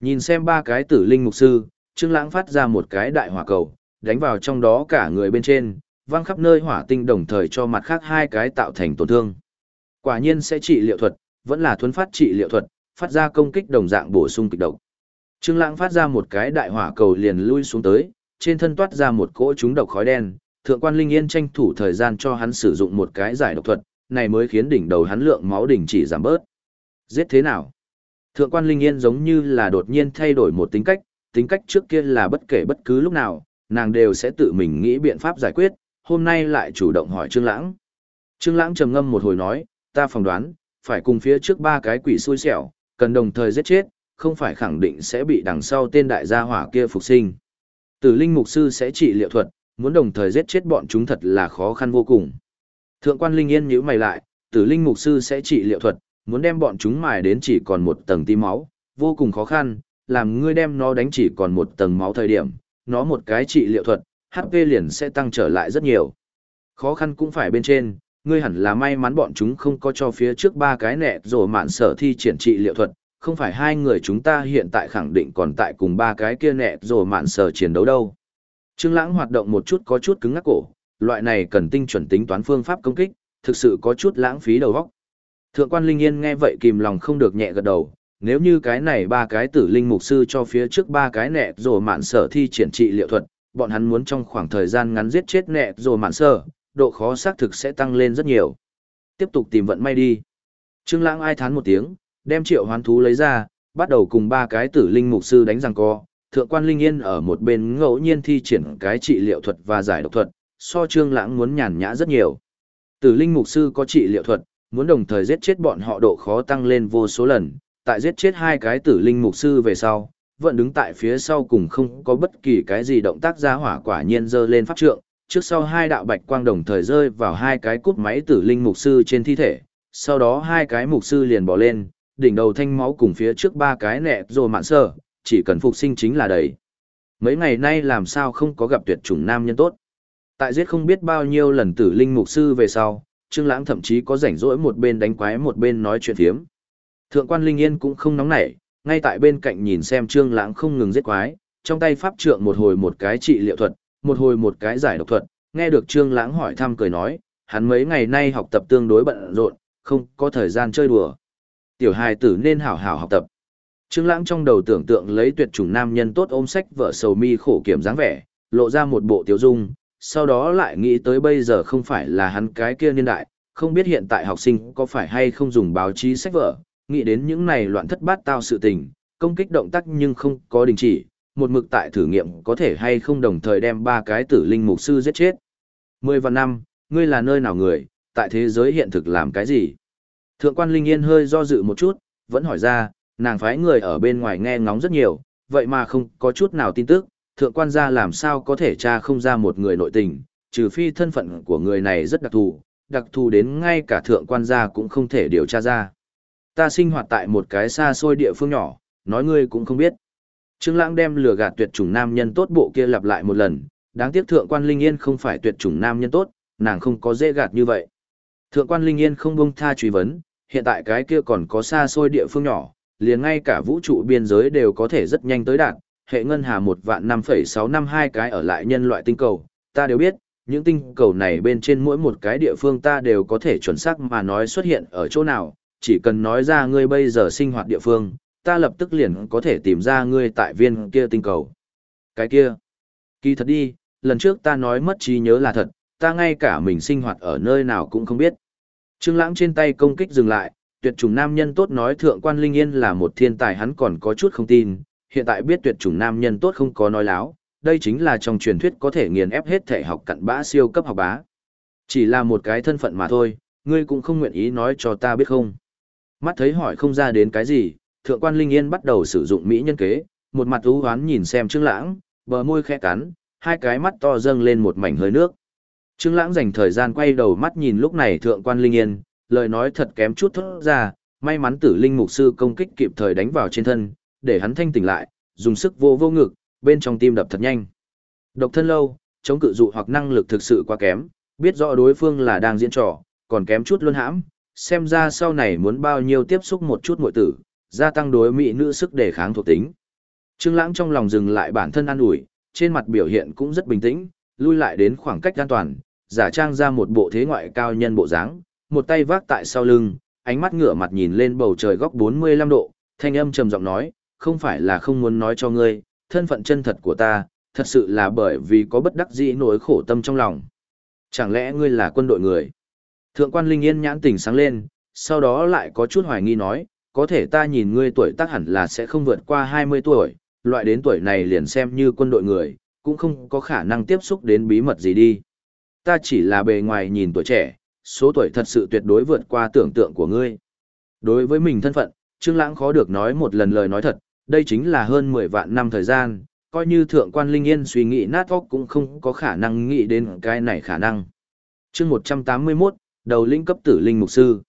Nhìn xem ba cái tử linh mục sư, Trương Lãng phát ra một cái đại hỏa cầu, đánh vào trong đó cả người bên trên, văng khắp nơi hỏa tinh đồng thời cho mặt khác hai cái tạo thành tổn thương. Quả nhiên sẽ trị liệu thuật, vẫn là thuấn phát trị liệu thuật, phát ra công kích đồng dạng bổ sung kịch độc. Trương Lãng phát ra một cái đại hỏa cầu liền lui xuống tới, trên thân toát ra một cỗ trúng độc khói đen, thượng quan Linh Yên tranh thủ thời gian cho hắn sử dụng một cái giải độc thuật, này mới khiến đỉnh đầu hắn lượng máu đỉnh chỉ giảm bớt. Giết thế nào? Thượng quan Linh Yên giống như là đột nhiên thay đổi một tính cách, tính cách trước kia là bất kể bất cứ lúc nào, nàng đều sẽ tự mình nghĩ biện pháp giải quyết, hôm nay lại chủ động hỏi Trương Lãng. Trương Lãng trầm ngâm một hồi nói, ta phỏng đoán, phải cùng phía trước ba cái quỷ xui xẻo, cần đồng thời giết chết, không phải khẳng định sẽ bị đằng sau tên đại gia hỏa kia phục sinh. Tử linh mục sư sẽ trị liệu thuật, muốn đồng thời giết chết bọn chúng thật là khó khăn vô cùng. Thượng quan linh yên nhíu mày lại, tử linh mục sư sẽ trị liệu thuật, muốn đem bọn chúng mài đến chỉ còn một tầng tí máu, vô cùng khó khăn, làm ngươi đem nó đánh chỉ còn một tầng máu thời điểm, nó một cái trị liệu thuật, HP liền sẽ tăng trở lại rất nhiều. Khó khăn cũng phải bên trên, ngươi hẳn là may mắn bọn chúng không có cho phía trước ba cái nẹ rồi mạn sở thi triển trị liệu thuật, không phải hai người chúng ta hiện tại khẳng định còn tại cùng ba cái kia nẹ rồi mạn sở chiến đấu đâu. Trương Lãng hoạt động một chút có chút cứng ngắc cổ, loại này cần tinh chuẩn tính toán phương pháp công kích, thực sự có chút lãng phí đầu óc. Thượng quan Linh Yên nghe vậy kìm lòng không được nhẹ gật đầu, nếu như cái này ba cái tử linh mục sư cho phía trước ba cái nẹ rồi mạn sở thi triển trị liệu thuật, bọn hắn muốn trong khoảng thời gian ngắn giết chết nẹ rồi mạn sở, độ khó xác thực sẽ tăng lên rất nhiều. Tiếp tục tìm vận may đi. Trương Lãng ai thán một tiếng, đem triệu hoán thú lấy ra, bắt đầu cùng ba cái tử linh mục sư đánh giằng co. Thượng quan Linh Yên ở một bên ngẫu nhiên thi triển cái trị liệu thuật và giải độc thuật, so Trương Lãng muốn nhàn nhã rất nhiều. Tử linh mục sư có trị liệu thuật, muốn đồng thời giết chết bọn họ độ khó tăng lên vô số lần, tại giết chết hai cái tử linh mục sư về sau, vẫn đứng tại phía sau cùng không có bất kỳ cái gì động tác ra hỏa quả nhiên dơ lên pháp trượng, trước sau hai đạo bạch quang đồng thời rơi vào hai cái cút máy tử linh mục sư trên thi thể, sau đó hai cái mục sư liền bỏ lên, đỉnh đầu thanh máu cùng phía trước ba cái nẹ rồi mạn sờ, chỉ cần phục sinh chính là đầy. Mấy ngày nay làm sao không có gặp tuyệt chủng nam nhân tốt. Tại giết không biết bao nhiêu lần tử linh mục sư về sau, Trương Lãng thậm chí có rảnh rỗi một bên đánh quái một bên nói chuyện phiếm. Thượng quan Linh Yên cũng không nóng nảy, ngay tại bên cạnh nhìn xem Trương Lãng không ngừng giết quái, trong tay pháp trượng một hồi một cái trị liệu thuật, một hồi một cái giải độc thuật, nghe được Trương Lãng hỏi thăm cười nói, hắn mấy ngày nay học tập tương đối bận rộn, không có thời gian chơi đùa. Tiểu hài tử nên hảo hảo học tập. Trương Lãng trong đầu tưởng tượng lấy tuyệt chủng nam nhân tốt ôm sách vợ sầu mi khổ kiểm dáng vẻ, lộ ra một bộ tiểu dung, sau đó lại nghĩ tới bây giờ không phải là hắn cái kia niên đại, không biết hiện tại học sinh có phải hay không dùng báo chí sách vở, nghĩ đến những này loạn thất bát tao sự tình, công kích động tác nhưng không có đình chỉ, một mực tại thử nghiệm có thể hay không đồng thời đem ba cái tử linh mục sư giết chết. Mười và năm, ngươi là nơi nào người, tại thế giới hiện thực làm cái gì? Thượng quan Linh Yên hơi do dự một chút, vẫn hỏi ra, nàng phái người ở bên ngoài nghe ngóng rất nhiều, vậy mà không có chút nào tin tức, thượng quan gia làm sao có thể tra không ra một người nội tình, trừ phi thân phận của người này rất đặc thù, đặc thù đến ngay cả thượng quan gia cũng không thể điều tra ra. Ta sinh hoạt tại một cái xa xôi địa phương nhỏ, nói ngươi cũng không biết. Trương Lãng đem lừa gạt tuyệt chủng nam nhân tốt bộ kia lặp lại một lần, đáng tiếc thượng quan Linh Yên không phải tuyệt chủng nam nhân tốt, nàng không có dễ gạt như vậy. Thượng quan Linh Yên không buông tha truy vấn, hiện tại cái kia còn có xa xôi địa phương nhỏ, liền ngay cả vũ trụ biên giới đều có thể rất nhanh tới đạt, hệ ngân hà một vạn năm phẩy sáu năm hai cái ở lại nhân loại tinh cầu, ta đều biết, những tinh cầu này bên trên mỗi một cái địa phương ta đều có thể chuẩn xác mà nói xuất hiện ở chỗ nào, chỉ cần nói ra ngươi bây giờ sinh hoạt địa phương, ta lập tức liền có thể tìm ra ngươi tại viên kia tinh cầu. Cái kia, kỳ thật đi, lần trước ta nói mất trí nhớ là thật, ta ngay cả mình sinh hoạt ở nơi nào cũng không biết. Trương Lãng trên tay công kích dừng lại, tuyệt chủng nam nhân tốt nói thượng quan Linh Yên là một thiên tài hắn còn có chút không tin, hiện tại biết tuyệt chủng nam nhân tốt không có nói láo, đây chính là trong truyền thuyết có thể nghiền ép hết thể học cặn bã siêu cấp học bá. Chỉ là một cái thân phận mà thôi, ngươi cũng không nguyện ý nói cho ta biết không. Mắt thấy hỏi không ra đến cái gì, thượng quan Linh Yên bắt đầu sử dụng mỹ nhân kế, một mặt ú hoán nhìn xem Trương Lãng, bờ môi khẽ cắn, hai cái mắt to dâng lên một mảnh hơi nước. Trương Lãng dành thời gian quay đầu mắt nhìn lúc này thượng quan Linh Yên, lời nói thật kém chút thốt ra, may mắn Tử Linh mục sư công kích kịp thời đánh vào trên thân, để hắn thanh tỉnh lại, dùng sức vô vô ngực, bên trong tim đập thật nhanh. Độc thân lâu, chống cự dụ hoặc năng lực thực sự quá kém, biết rõ đối phương là đang diễn trò, còn kém chút luôn hãm, xem ra sau này muốn bao nhiêu tiếp xúc một chút muội tử, gia tăng đối mỹ nữ sức đề kháng thuộc tính. Trương Lãng trong lòng dừng lại bản thân an ủi, trên mặt biểu hiện cũng rất bình tĩnh, lui lại đến khoảng cách an toàn, giả trang ra một bộ thế ngoại cao nhân bộ dáng, một tay vác tại sau lưng, ánh mắt ngửa mặt nhìn lên bầu trời góc 45 độ, thanh âm trầm giọng nói, không phải là không muốn nói cho ngươi, thân phận chân thật của ta, thật sự là bởi vì có bất đắc dĩ nỗi khổ tâm trong lòng. Chẳng lẽ ngươi là quân đội người? Thượng quan Linh Yên nhãn tỉnh sáng lên, sau đó lại có chút hoài nghi nói, có thể ta nhìn ngươi tuổi tác hẳn là sẽ không vượt qua 20 tuổi, loại đến tuổi này liền xem như quân đội người, cũng không có khả năng tiếp xúc đến bí mật gì đi. Ta chỉ là bề ngoài nhìn tuổi trẻ, số tuổi thật sự tuyệt đối vượt qua tưởng tượng của ngươi. Đối với mình thân phận, Trương Lãng khó được nói một lần lời nói thật, đây chính là hơn 10 vạn năm thời gian, coi như thượng quan Linh Yên suy nghĩ nát óc cũng không có khả năng nghĩ đến cái này khả năng. Chương 181, đầu linh cấp tử linh mục sư.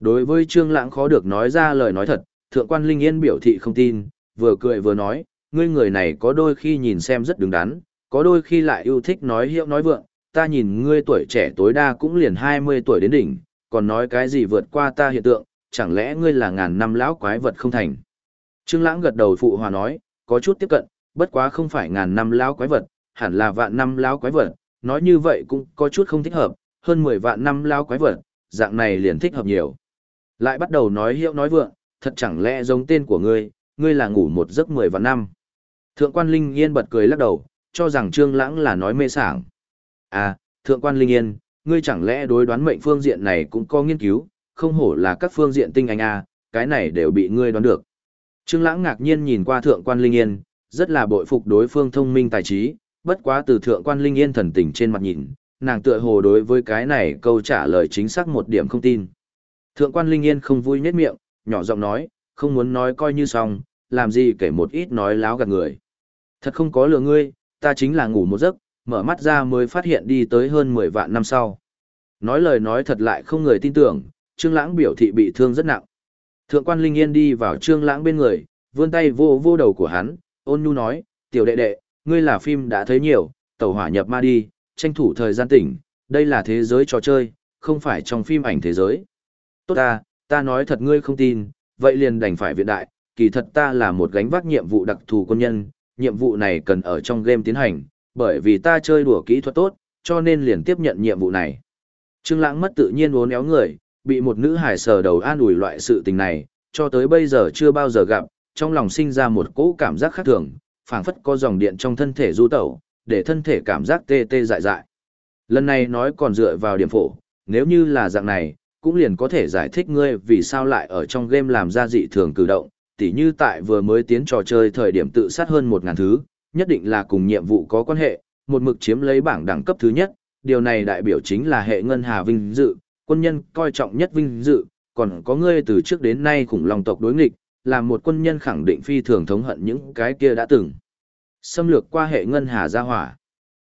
Đối với Trương Lãng khó được nói ra lời nói thật, thượng quan Linh Yên biểu thị không tin, vừa cười vừa nói, ngươi người này có đôi khi nhìn xem rất đứng đắn, có đôi khi lại yêu thích nói hiệu nói vượng, ta nhìn ngươi tuổi trẻ tối đa cũng liền 20 tuổi đến đỉnh, còn nói cái gì vượt qua ta hiện tượng, chẳng lẽ ngươi là ngàn năm lão quái vật không thành. Trương Lãng gật đầu phụ hòa nói, có chút tiếp cận, bất quá không phải ngàn năm lão quái vật, hẳn là vạn năm lão quái vật, nói như vậy cũng có chút không thích hợp, hơn 10 vạn năm lao quái vật, dạng này liền thích hợp nhiều. Lại bắt đầu nói hiệu nói vượng, thật chẳng lẽ giống tên của ngươi, ngươi là ngủ một giấc 10 vạn năm. Thượng quan Linh Yên bật cười lắc đầu, cho rằng Trương Lãng là nói mê sảng. À, Thượng quan Linh Yên, ngươi chẳng lẽ đối đoán mệnh phương diện này cũng có nghiên cứu, không hổ là các phương diện tinh anh a, cái này đều bị ngươi đoán được. Trương Lãng ngạc nhiên nhìn qua thượng quan Linh Yên, rất là bội phục đối phương thông minh tài trí, bất quá từ thượng quan Linh Yên thần tình trên mặt nhìn, nàng tựa hồ đối với cái này câu trả lời chính xác một điểm không tin. Thượng quan Linh Yên không vui nhếch miệng, nhỏ giọng nói, không muốn nói coi như xong, làm gì kể một ít nói láo gạt người. Thật không có lừa ngươi, ta chính là ngủ một giấc, mở mắt ra mới phát hiện đi tới hơn 10 vạn năm sau. Nói lời nói thật lại không người tin tưởng, Trương Lãng biểu thị bị thương rất nặng. Thượng quan Linh Yên đi vào Trương Lãng bên người, vươn tay vô vô đầu của hắn, ôn nhu nói, tiểu đệ đệ, ngươi là phim đã thấy nhiều, tẩu hỏa nhập ma đi, tranh thủ thời gian tỉnh, đây là thế giới trò chơi, không phải trong phim ảnh thế giới. Tốt ta, ta nói thật ngươi không tin, vậy liền đành phải viện đại, kỳ thật ta là một gánh vác nhiệm vụ đặc thù quân nhân, nhiệm vụ này cần ở trong game tiến hành, bởi vì ta chơi đùa kỹ thuật tốt, cho nên liền tiếp nhận nhiệm vụ này. Trương Lãng mất tự nhiên uốn éo người, bị một nữ hài sờ đầu an ủi loại sự tình này, cho tới bây giờ chưa bao giờ gặp, trong lòng sinh ra một cỗ cảm giác khác thường, phảng phất có dòng điện trong thân thể du tẩu, để thân thể cảm giác tê tê dại dại. Lần này nói còn dựa vào điểm phổ, nếu như là dạng này, cũng liền có thể giải thích ngươi vì sao lại ở trong game làm ra dị thường cử động, tỉ như tại vừa mới tiến trò chơi thời điểm tự sát hơn một ngàn thứ, nhất định là cùng nhiệm vụ có quan hệ, một mực chiếm lấy bảng đẳng cấp thứ nhất, điều này đại biểu chính là hệ ngân hà vinh dự, quân nhân coi trọng nhất vinh dự, còn có ngươi từ trước đến nay khủng long tộc đối nghịch, là một quân nhân khẳng định phi thường thống hận những cái kia đã từng xâm lược qua hệ ngân hà gia hỏa.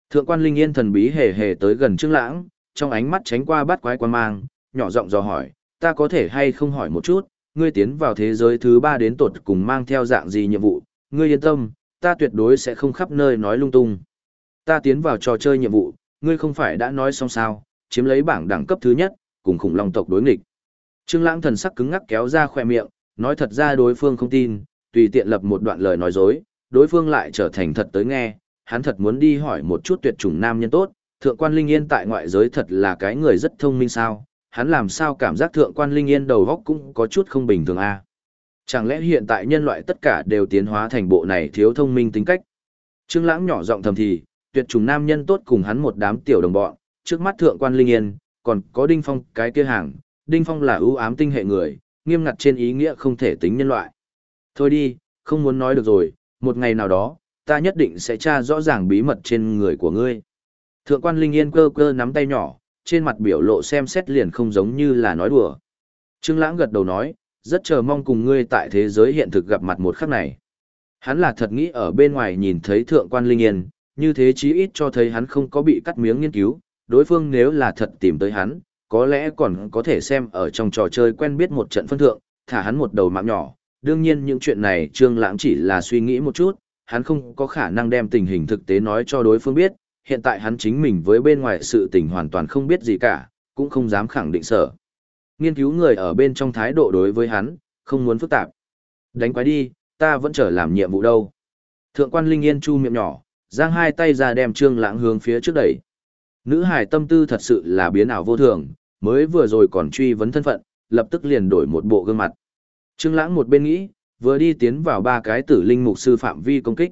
Thượng quan Linh Yên thần bí hề hề tới gần Trương Lãng, trong ánh mắt tránh qua bắt quái quan mang, nhỏ giọng dò hỏi, ta có thể hay không hỏi một chút, ngươi tiến vào thế giới thứ ba đến tột cùng mang theo dạng gì nhiệm vụ, ngươi yên tâm, ta tuyệt đối sẽ không khắp nơi nói lung tung. Ta tiến vào trò chơi nhiệm vụ, ngươi không phải đã nói xong sao, chiếm lấy bảng đẳng cấp thứ nhất, cùng khủng long tộc đối nghịch. Trương Lãng thần sắc cứng ngắc kéo ra khóe miệng, nói thật ra đối phương không tin, tùy tiện lập một đoạn lời nói dối, đối phương lại trở thành thật tới nghe, hắn thật muốn đi hỏi một chút tuyệt chủng nam nhân tốt, thượng quan Linh Yên tại ngoại giới thật là cái người rất thông minh sao, hắn làm sao cảm giác thượng quan Linh Yên đầu góc cũng có chút không bình thường a à? Chẳng lẽ hiện tại nhân loại tất cả đều tiến hóa thành bộ này thiếu thông minh tính cách? Trương Lãng nhỏ giọng thầm thì, tuyệt trùng nam nhân tốt cùng hắn một đám tiểu đồng bọn, trước mắt thượng quan Linh Yên, còn có Đinh Phong cái kia hàng, Đinh Phong là ưu ám tinh hệ người, nghiêm ngặt trên ý nghĩa không thể tính nhân loại. Thôi đi, không muốn nói được rồi, một ngày nào đó, ta nhất định sẽ tra rõ ràng bí mật trên người của ngươi. Thượng quan Linh Yên cơ cơ nắm tay nhỏ, trên mặt biểu lộ xem xét liền không giống như là nói đùa. Trương Lãng gật đầu nói, rất chờ mong cùng ngươi tại thế giới hiện thực gặp mặt một khắc này. Hắn là thật nghĩ ở bên ngoài nhìn thấy thượng quan Linh Yên, như thế chí ít cho thấy hắn không có bị cắt miếng nghiên cứu, đối phương nếu là thật tìm tới hắn, có lẽ còn có thể xem ở trong trò chơi quen biết một trận phân thượng, thả hắn một đầu mạng nhỏ. Đương nhiên những chuyện này Trương Lãng chỉ là suy nghĩ một chút, hắn không có khả năng đem tình hình thực tế nói cho đối phương biết, hiện tại hắn chính mình với bên ngoài sự tình hoàn toàn không biết gì cả, cũng không dám khẳng định sở. Nghiên cứu người ở bên trong thái độ đối với hắn, không muốn phức tạp. Đánh quái đi, ta vẫn trở làm nhiệm vụ đâu. Thượng quan Linh Yên chu miệng nhỏ, giang hai tay ra đem Trương Lãng hướng phía trước đẩy. Nữ hải tâm tư thật sự là biến ảo vô thường, mới vừa rồi còn truy vấn thân phận, lập tức liền đổi một bộ gương mặt. Trương Lãng một bên nghĩ, vừa đi tiến vào ba cái tử linh mục sư phạm vi công kích.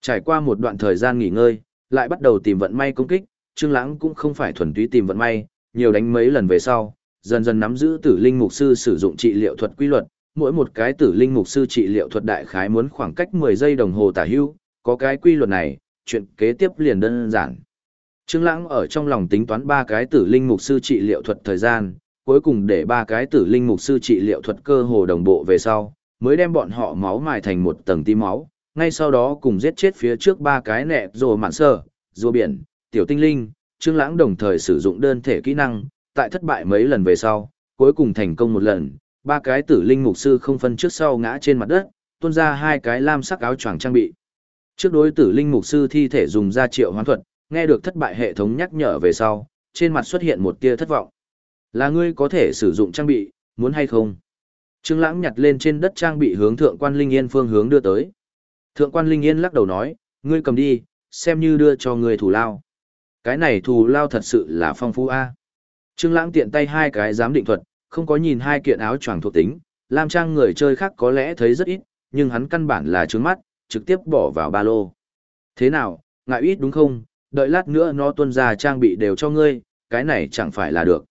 Trải qua một đoạn thời gian nghỉ ngơi, lại bắt đầu tìm vận may công kích, Trương Lãng cũng không phải thuần túy tìm vận may, nhiều đánh mấy lần về sau, dần dần nắm giữ tử linh mục sư sử dụng trị liệu thuật quy luật, mỗi một cái tử linh mục sư trị liệu thuật đại khái muốn khoảng cách 10 giây đồng hồ tả hữu, có cái quy luật này, chuyện kế tiếp liền đơn giản. Trương Lãng ở trong lòng tính toán ba cái tử linh mục sư trị liệu thuật thời gian, cuối cùng để ba cái tử linh mục sư trị liệu thuật cơ hồ đồng bộ về sau, mới đem bọn họ máu mài thành một tầng tí máu, ngay sau đó cùng giết chết phía trước ba cái nẹ rồ mạn sơ, rùa biển, tiểu tinh linh, Trương Lãng đồng thời sử dụng đơn thể kỹ năng, tại thất bại mấy lần về sau, cuối cùng thành công một lần, ba cái tử linh mục sư không phân trước sau ngã trên mặt đất, tuôn ra hai cái lam sắc áo choàng trang bị. Trước đối tử linh mục sư thi thể dùng ra triệu hoán thuật, nghe được thất bại hệ thống nhắc nhở về sau, trên mặt xuất hiện một tia thất vọng. Là ngươi có thể sử dụng trang bị, muốn hay không? Trương Lãng nhặt lên trên đất trang bị hướng Thượng quan Linh Yên phương hướng đưa tới. Thượng quan Linh Yên lắc đầu nói, ngươi cầm đi, xem như đưa cho ngươi thủ lao. Cái này thù lao thật sự là phong phú a. Trương Lãng tiện tay hai cái giám định thuật, không có nhìn hai kiện áo choàng thuộc tính, Lam Trang người chơi khác có lẽ thấy rất ít, nhưng hắn căn bản là trướng mắt, trực tiếp bỏ vào ba lô. Thế nào, ngại ít đúng không? Đợi lát nữa nó tuân ra trang bị đều cho ngươi, cái này chẳng phải là được.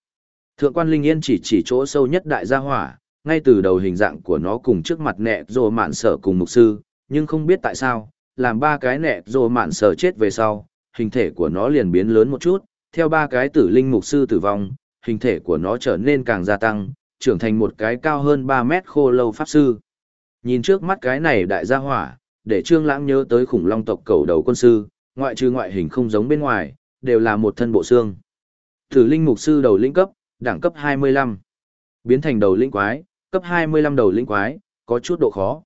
Thượng quan Linh Yên chỉ chỉ chỗ sâu nhất đại gia hỏa, ngay từ đầu hình dạng của nó cùng trước mặt nẹ rồ mạn sở cùng mục sư, nhưng không biết tại sao, làm ba cái nẹ rồ mạn sở chết về sau, hình thể của nó liền biến lớn một chút, theo ba cái tử linh mục sư tử vong, hình thể của nó trở nên càng gia tăng, trưởng thành một cái cao hơn 3 mét khô lâu pháp sư. Nhìn trước mắt cái này đại gia hỏa, để Trương Lãng nhớ tới khủng long tộc cầu đầu quân sư, ngoại trừ ngoại hình không giống bên ngoài, đều là một thân bộ xương. Tử linh mục sư đầu linh cấp, đẳng cấp 25. Biến thành đầu linh quái, cấp 25 đầu linh quái, có chút độ khó.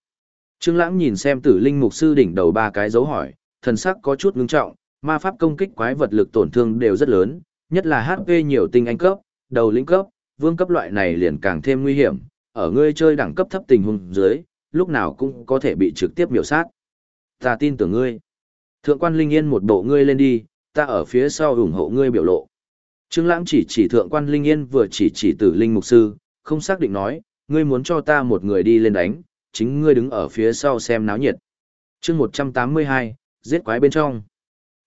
Trương Lãng nhìn xem Tử linh mục sư đỉnh đầu ba cái dấu hỏi, thần sắc có chút ngưng trọng, ma pháp công kích quái vật lực tổn thương đều rất lớn, nhất là HP nhiều tinh anh cấp, đầu linh cấp, vương cấp loại này liền càng thêm nguy hiểm, ở ngươi chơi đẳng cấp thấp tình huống dưới, lúc nào cũng có thể bị trực tiếp miểu sát. Ta tin tưởng ngươi. Thượng quan Linh Yên một bộ ngươi lên đi, ta ở phía sau ủng hộ ngươi biểu lộ. Trương Lãng chỉ chỉ thượng quan Linh Yên vừa chỉ chỉ tử linh mục sư, không xác định nói, ngươi muốn cho ta một người đi lên đánh, chính ngươi đứng ở phía sau xem náo nhiệt. Chương 182, giết quái bên trong.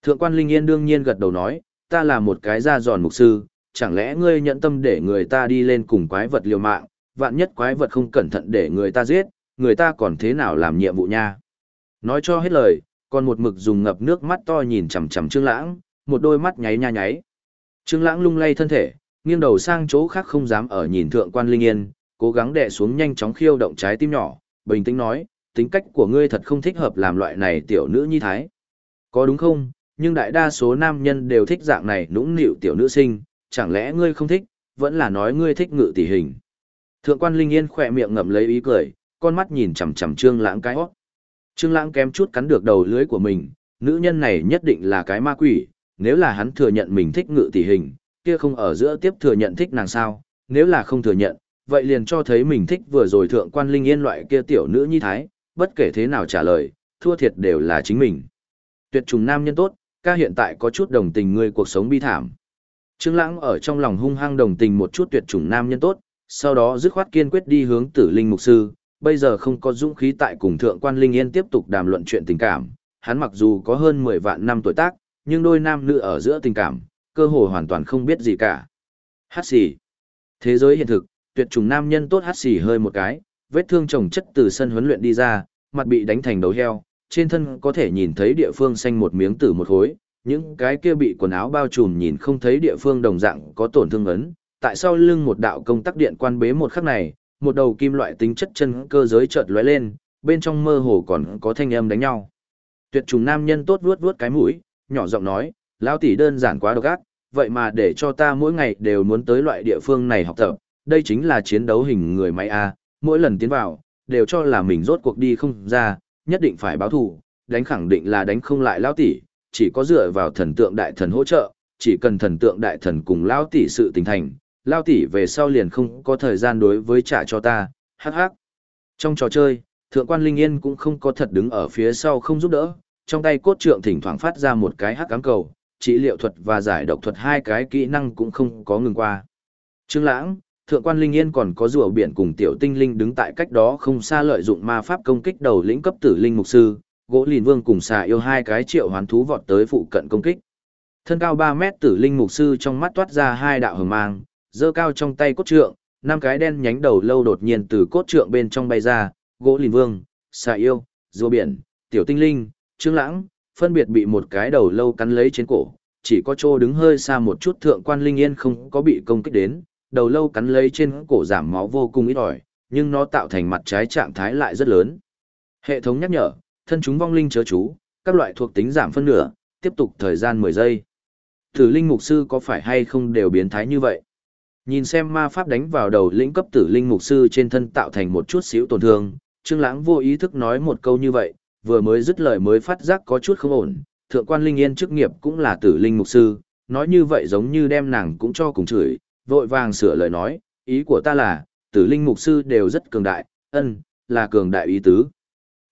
Thượng quan Linh Yên đương nhiên gật đầu nói, ta là một cái da giòn mục sư, chẳng lẽ ngươi nhận tâm để người ta đi lên cùng quái vật liều mạng, vạn nhất quái vật không cẩn thận để người ta giết, người ta còn thế nào làm nhiệm vụ nha. Nói cho hết lời, còn một mực dùng ngập nước mắt to nhìn chằm chằm Trương Lãng, một đôi mắt nháy nha nháy. Trương Lãng lung lay thân thể, nghiêng đầu sang chỗ khác không dám ở nhìn thượng quan Linh Yên, cố gắng đè xuống nhanh chóng khiêu động trái tim nhỏ, bình tĩnh nói, tính cách của ngươi thật không thích hợp làm loại này tiểu nữ nhi thái. Có đúng không? Nhưng đại đa số nam nhân đều thích dạng này nũng nịu tiểu nữ sinh, chẳng lẽ ngươi không thích, vẫn là nói ngươi thích ngự tỷ hình. Thượng quan Linh Yên khỏe miệng ngậm lấy ý cười, con mắt nhìn chằm chằm Trương Lãng cái hót. Trương Lãng kém chút cắn được đầu lưỡi của mình, nữ nhân này nhất định là cái ma quỷ, nếu là hắn thừa nhận mình thích ngự tỷ hình, kia không ở giữa tiếp thừa nhận thích nàng sao, nếu là không thừa nhận, vậy liền cho thấy mình thích vừa rồi thượng quan Linh Yên loại kia tiểu nữ nhi thái, bất kể thế nào trả lời, thua thiệt đều là chính mình. Tuyệt trùng nam nhân tốt, ca hiện tại có chút đồng tình người cuộc sống bi thảm. Trương Lãng ở trong lòng hung hăng đồng tình một chút tuyệt chủng nam nhân tốt, sau đó dứt khoát kiên quyết đi hướng Tử Linh mục sư, bây giờ không có dũng khí tại cùng thượng quan Linh Yên tiếp tục đàm luận chuyện tình cảm, hắn mặc dù có hơn 10 vạn năm tuổi tác, nhưng đôi nam nữ ở giữa tình cảm, cơ hồ hoàn toàn không biết gì cả. Hát xì. Thế giới hiện thực, tuyệt chủng nam nhân tốt hát xì hơi một cái, vết thương chồng chất từ sân huấn luyện đi ra, mặt bị đánh thành đầu heo, trên thân có thể nhìn thấy địa phương xanh một miếng tử một khối, những cái kia bị quần áo bao trùm nhìn không thấy địa phương đồng dạng có tổn thương ấn, tại sao lưng một đạo công tắc điện quan bế một khắc này, một đầu kim loại tính chất chân cơ giới chợt lóe lên, bên trong mơ hồ còn có thanh âm đánh nhau. Tuyệt trùng nam nhân tốt vuốt vuốt cái mũi, nhỏ giọng nói, lão tỷ đơn giản quá độc ác, vậy mà để cho ta mỗi ngày đều muốn tới loại địa phương này học tập, đây chính là chiến đấu hình người máy a, mỗi lần tiến vào, đều cho là mình rốt cuộc đi không ra, nhất định phải báo thù, đánh khẳng định là đánh không lại lão tỷ, chỉ có dựa vào thần tượng đại thần hỗ trợ, chỉ cần thần tượng đại thần cùng lao tỷ sự tình thành, lao tỷ về sau liền không có thời gian đối với trả cho ta, hắc hắc. Trong trò chơi, thượng quan Linh Yên cũng không có thật đứng ở phía sau không giúp đỡ, trong tay cốt trượng thỉnh thoảng phát ra một cái hắc cám cầu, trị liệu thuật và giải độc thuật hai cái kỹ năng cũng không có ngừng qua. Trương Lãng, thượng quan Linh Yên còn có rùa biển cùng tiểu tinh linh đứng tại cách đó không xa lợi dụng ma pháp công kích đầu lĩnh cấp tử linh mục sư, gỗ lìn vương cùng xà yêu hai cái triệu hoán thú vọt tới phụ cận công kích. Thân cao 3 mét tử linh mục sư trong mắt toát ra hai đạo hồng mang, giơ cao trong tay cốt trượng, năm cái đen nhánh đầu lâu đột nhiên từ cốt trượng bên trong bay ra, gỗ lìn vương, xà yêu, rùa biển, tiểu tinh linh, trương lãng, phân biệt bị một cái đầu lâu cắn lấy trên cổ, chỉ có chỗ đứng hơi xa một chút thượng quan linh yên không có bị công kích đến, đầu lâu cắn lấy trên cổ giảm máu vô cùng ít ỏi, nhưng nó tạo thành mặt trái trạng thái lại rất lớn. Hệ thống nhắc nhở, thân chúng vong linh chớ chú, các loại thuộc tính giảm phân nửa, tiếp tục thời gian 10 giây. Tử linh mục sư có phải hay không đều biến thái như vậy? Nhìn xem ma pháp đánh vào đầu lĩnh cấp tử linh mục sư trên thân tạo thành một chút xíu tổn thương, Trương Lãng vô ý thức nói một câu như vậy, vừa mới dứt lời mới phát giác có chút không ổn, thượng quan linh yên chức nghiệp cũng là tử linh mục sư, nói như vậy giống như đem nàng cũng cho cùng chửi, vội vàng sửa lời nói, ý của ta là, tử linh mục sư đều rất cường đại, ân, là cường đại ý tứ.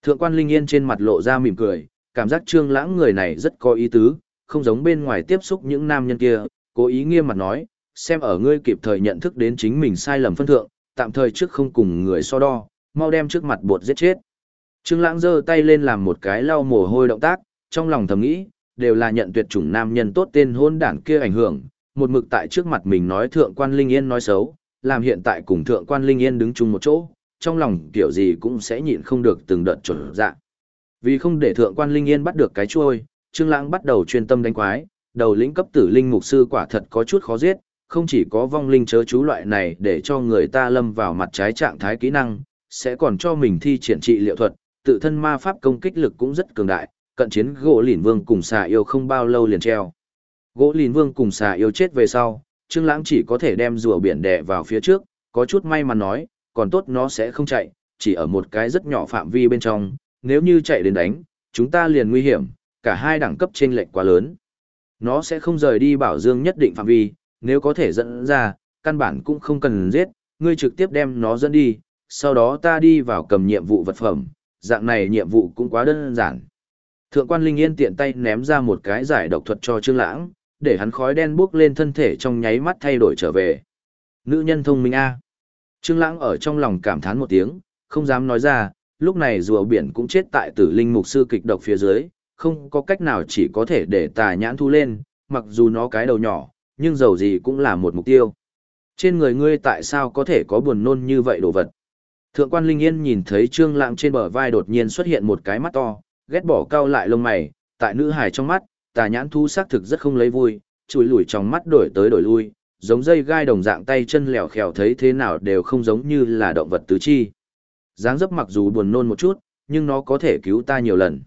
Thượng quan Linh Yên trên mặt lộ ra mỉm cười, cảm giác trương lãng người này rất có ý tứ, không giống bên ngoài tiếp xúc những nam nhân kia, cố ý nghiêm mặt nói, xem ở ngươi kịp thời nhận thức đến chính mình sai lầm phân thượng, tạm thời trước không cùng người so đo, mau đem trước mặt bột giết chết. Trương lãng giơ tay lên làm một cái lau mồ hôi động tác, trong lòng thầm nghĩ, đều là nhận tuyệt chủng nam nhân tốt tên hôn đảng kia ảnh hưởng, một mực tại trước mặt mình nói thượng quan Linh Yên nói xấu, làm hiện tại cùng thượng quan Linh Yên đứng chung một chỗ, trong lòng kiểu gì cũng sẽ nhịn không được từng đợt chột dạ. Vì không để thượng quan Linh Yên bắt được cái chuôi, Trương Lãng bắt đầu chuyên tâm đánh quái, đầu lĩnh cấp tử linh mục sư quả thật có chút khó giết, không chỉ có vong linh chớ chú loại này để cho người ta lâm vào mặt trái trạng thái kỹ năng, sẽ còn cho mình thi triển trị liệu thuật, tự thân ma pháp công kích lực cũng rất cường đại, cận chiến gỗ lìn vương cùng xà yêu không bao lâu liền treo. Gỗ lìn vương cùng xà yêu chết về sau, Trương Lãng chỉ có thể đem rùa biển đè vào phía trước, có chút may mắn nói, còn tốt nó sẽ không chạy, chỉ ở một cái rất nhỏ phạm vi bên trong, nếu như chạy đến đánh, chúng ta liền nguy hiểm, cả hai đẳng cấp chênh lệch quá lớn. Nó sẽ không rời đi bảo dương nhất định phạm vi, nếu có thể dẫn ra, căn bản cũng không cần giết, ngươi trực tiếp đem nó dẫn đi, sau đó ta đi vào cầm nhiệm vụ vật phẩm, dạng này nhiệm vụ cũng quá đơn giản. Thượng quan Linh Yên tiện tay ném ra một cái giải độc thuật cho Trương Lãng, để hắn khói đen bốc lên thân thể trong nháy mắt thay đổi trở về. Nữ nhân thông minh a. Trương Lãng ở trong lòng cảm thán một tiếng, không dám nói ra, lúc này rùa biển cũng chết tại Tử Linh mục sư kịch độc phía dưới, không có cách nào chỉ có thể để tà nhãn thu lên, mặc dù nó cái đầu nhỏ, nhưng dầu gì cũng là một mục tiêu. Trên người ngươi tại sao có thể có buồn nôn như vậy đồ vật? Thượng quan Linh Yên nhìn thấy Trương Lãng trên bờ vai đột nhiên xuất hiện một cái mắt to, ghét bỏ cau lại lông mày, tại nữ hài trong mắt, tà nhãn thu sắc thực rất không lấy vui, chùi lủi trong mắt đổi tới đổi lui, giống dây gai đồng dạng tay chân lèo khèo thấy thế nào đều không giống như là động vật tứ chi. Dáng dấp mặc dù buồn nôn một chút, nhưng nó có thể cứu ta nhiều lần.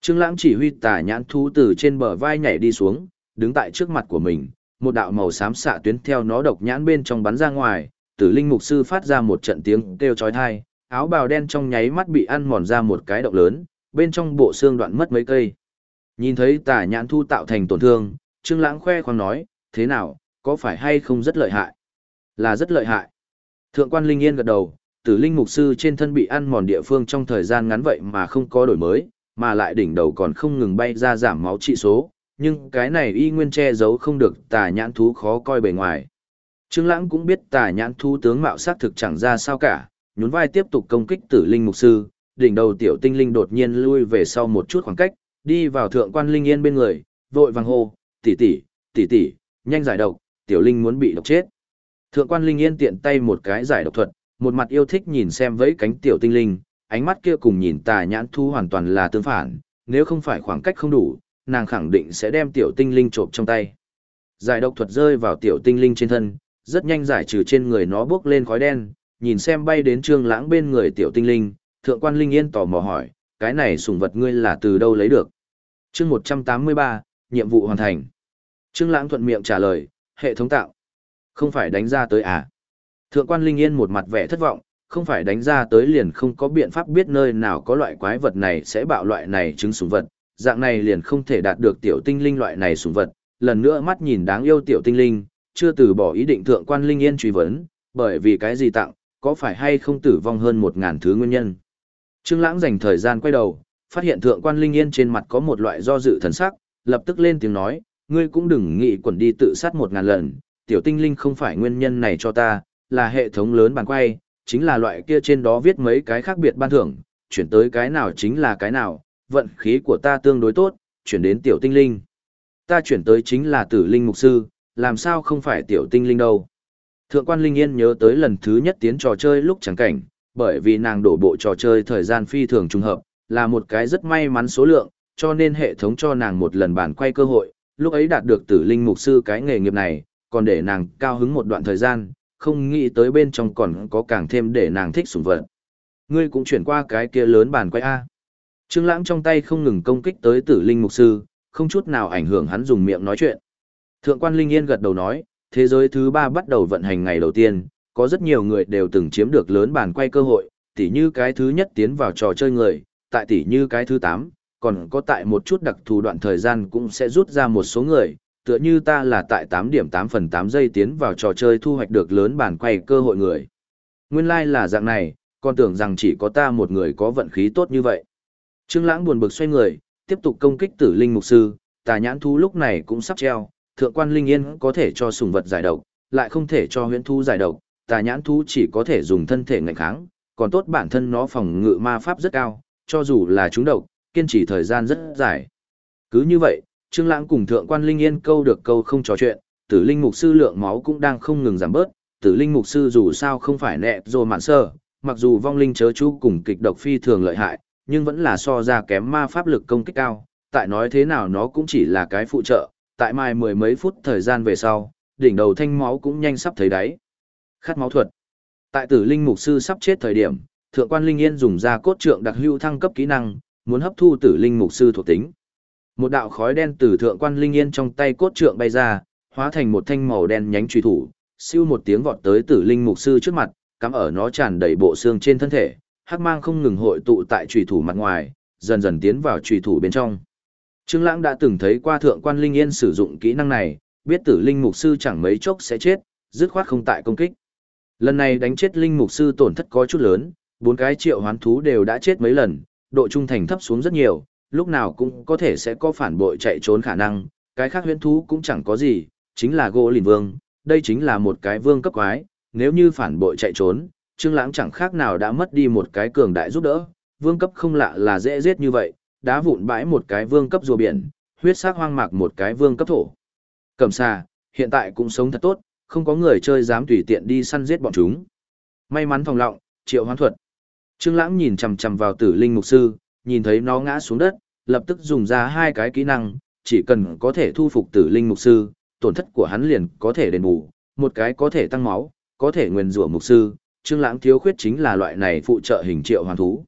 Trương Lãng chỉ huy tà nhãn thú từ trên bờ vai nhảy đi xuống, đứng tại trước mặt của mình, một đạo màu xám xạ tuyến theo nó độc nhãn bên trong bắn ra ngoài, Tử Linh mục sư phát ra một trận tiếng kêu chói tai, áo bào đen trong nháy mắt bị ăn mòn ra một cái động lớn, bên trong bộ xương đoạn mất mấy cây. Nhìn thấy tà nhãn thu tạo thành tổn thương, Trương Lãng khoe khoang nói, thế nào, có phải hay không rất lợi hại? Là rất lợi hại. Thượng quan Linh Yên gật đầu, tử linh mục sư trên thân bị ăn mòn địa phương trong thời gian ngắn vậy mà không có đổi mới, mà lại đỉnh đầu còn không ngừng bay ra giảm máu trị số, nhưng cái này y nguyên che giấu không được tà nhãn thú khó coi bề ngoài. Trương Lãng cũng biết tà nhãn thú tướng mạo sắc thực chẳng ra sao cả, nhún vai tiếp tục công kích tử linh mục sư, đỉnh đầu tiểu tinh linh đột nhiên lui về sau một chút khoảng cách, đi vào thượng quan linh yên bên người, vội vàng hô, tỷ tỷ, tỷ tỷ, nhanh giải độc, tiểu linh muốn bị độc chết. Thượng quan linh yên tiện tay một cái giải độc thuật, một mặt yêu thích nhìn xem vẫy cánh tiểu tinh linh, ánh mắt kia cùng nhìn tà nhãn thu hoàn toàn là tương phản, nếu không phải khoảng cách không đủ, nàng khẳng định sẽ đem tiểu tinh linh trộm trong tay. Giải độc thuật rơi vào tiểu tinh linh trên thân, rất nhanh giải trừ trên người nó bước lên khói đen, nhìn xem bay đến trương lãng bên người tiểu tinh linh, thượng quan linh yên tò mò hỏi, cái này sủng vật ngươi là từ đâu lấy được? Chương 183, nhiệm vụ hoàn thành. Trương lãng thuận miệng trả lời, hệ thống tạo. Không phải đánh ra tới à? Thượng quan Linh Yên một mặt vẻ thất vọng, không phải đánh ra tới liền không có biện pháp biết nơi nào có loại quái vật này sẽ bạo loại này trứng sủng vật, dạng này liền không thể đạt được tiểu tinh linh loại này sủng vật. Lần nữa mắt nhìn đáng yêu tiểu tinh linh, chưa từ bỏ ý định thượng quan Linh Yên truy vấn, bởi vì cái gì tặng, có phải hay không tử vong hơn một ngàn thứ nguyên nhân. Trương Lãng dành thời gian quay đầu, phát hiện thượng quan Linh Yên trên mặt có một loại do dự thần sắc, lập tức lên tiếng nói, ngươi cũng đừng nghĩ quẩn đi tự sát một ngàn lần, tiểu tinh linh không phải nguyên nhân này cho ta, là hệ thống lớn bàn quay, chính là loại kia trên đó viết mấy cái khác biệt ban thưởng, chuyển tới cái nào chính là cái nào, vận khí của ta tương đối tốt, chuyển đến tiểu tinh linh. Ta chuyển tới chính là tử linh mục sư, làm sao không phải tiểu tinh linh đâu. Thượng quan Linh Yên nhớ tới lần thứ nhất tiến trò chơi lúc chẳng cảnh, bởi vì nàng đổ bộ trò chơi thời gian phi thường trùng hợp, là một cái rất may mắn số lượng, cho nên hệ thống cho nàng một lần bản quay cơ hội, lúc ấy đạt được tử linh mục sư cái nghề nghiệp này, còn để nàng cao hứng một đoạn thời gian, không nghĩ tới bên trong còn có càng thêm để nàng thích sủng vật. Ngươi cũng chuyển qua cái kia lớn bản quay A. Trương Lãng trong tay không ngừng công kích tới tử linh mục sư, không chút nào ảnh hưởng hắn dùng miệng nói chuyện. Thượng quan Linh Yên gật đầu nói, thế giới thứ ba bắt đầu vận hành ngày đầu tiên, có rất nhiều người đều từng chiếm được lớn bàn quay cơ hội, tỉ như cái thứ nhất tiến vào trò chơi người, tại tỉ như cái thứ tám, còn có tại một chút đặc thù đoạn thời gian cũng sẽ rút ra một số người, tựa như ta là tại 8 điểm 8 phần 8 giây tiến vào trò chơi thu hoạch được lớn bản quay cơ hội người. Nguyên lai like là dạng này, còn tưởng rằng chỉ có ta một người có vận khí tốt như vậy. Trương Lãng buồn bực xoay người, tiếp tục công kích Tử Linh mục sư, tà nhãn thú lúc này cũng sắp treo, thượng quan linh yên có thể cho Sùng vật giải độc, lại không thể cho huyễn thú giải độc, tà nhãn thú chỉ có thể dùng thân thể ngạnh kháng, còn tốt bản thân nó phòng ngự ma pháp rất cao, cho dù là chúng độc, kiên trì thời gian rất dài. Cứ như vậy, Trương Lãng cùng Thượng quan Linh Yên câu được câu không trò chuyện, tử linh mục sư lượng máu cũng đang không ngừng giảm bớt, tử linh mục sư dù sao không phải nẹ rồi mạn sơ, mặc dù vong linh chớ chú cùng kịch độc phi thường lợi hại, nhưng vẫn là so ra kém ma pháp lực công kích cao, tại nói thế nào nó cũng chỉ là cái phụ trợ, tại mai mười mấy phút thời gian về sau, đỉnh đầu thanh máu cũng nhanh sắp thấy đáy. Khát máu thuật. Tại tử linh mục sư sắp chết thời điểm, thượng quan linh yên dùng ra cốt trượng đặc hữu thăng cấp kỹ năng, muốn hấp thu tử linh mục sư thuộc tính. Một đạo khói đen từ thượng quan linh yên trong tay cốt trượng bay ra, hóa thành một thanh màu đen nhánh truy thủ, siêu một tiếng vọt tới tử linh mục sư trước mặt, cắm ở nó tràn đầy bộ xương trên thân thể, hắc mang không ngừng hội tụ tại truy thủ mặt ngoài, dần dần tiến vào truy thủ bên trong. Trương Lãng đã từng thấy qua thượng quan linh yên sử dụng kỹ năng này, biết tử linh mục sư chẳng mấy chốc sẽ chết, dứt khoát không tại công kích. Lần này đánh chết linh mục sư tổn thất có chút lớn, bốn cái triệu hoán thú đều đã chết mấy lần, độ trung thành thấp xuống rất nhiều, lúc nào cũng có thể sẽ có phản bội chạy trốn khả năng, cái khác huyễn thú cũng chẳng có gì, chính là gỗ lìn vương, đây chính là một cái vương cấp quái, nếu như phản bội chạy trốn, Trương Lãng chẳng khác nào đã mất đi một cái cường đại giúp đỡ, vương cấp không lạ là dễ giết như vậy, đá vụn bãi một cái vương cấp rùa biển, huyết sắc hoang mạc một cái vương cấp thổ. Cẩm xà, hiện tại cũng sống thật tốt, không có người chơi dám tùy tiện đi săn giết bọn chúng. May mắn phòng lọng, triệu hoán thuật. Trương Lãng nhìn chằm chằm vào Tử Linh mục sư, nhìn thấy nó ngã xuống đất, lập tức dùng ra hai cái kỹ năng, chỉ cần có thể thu phục Tử Linh mục sư, tổn thất của hắn liền có thể đền bù, một cái có thể tăng máu, có thể nguyên rủa mục sư, Trương Lãng thiếu khuyết chính là loại này phụ trợ hình triệu hoán thú.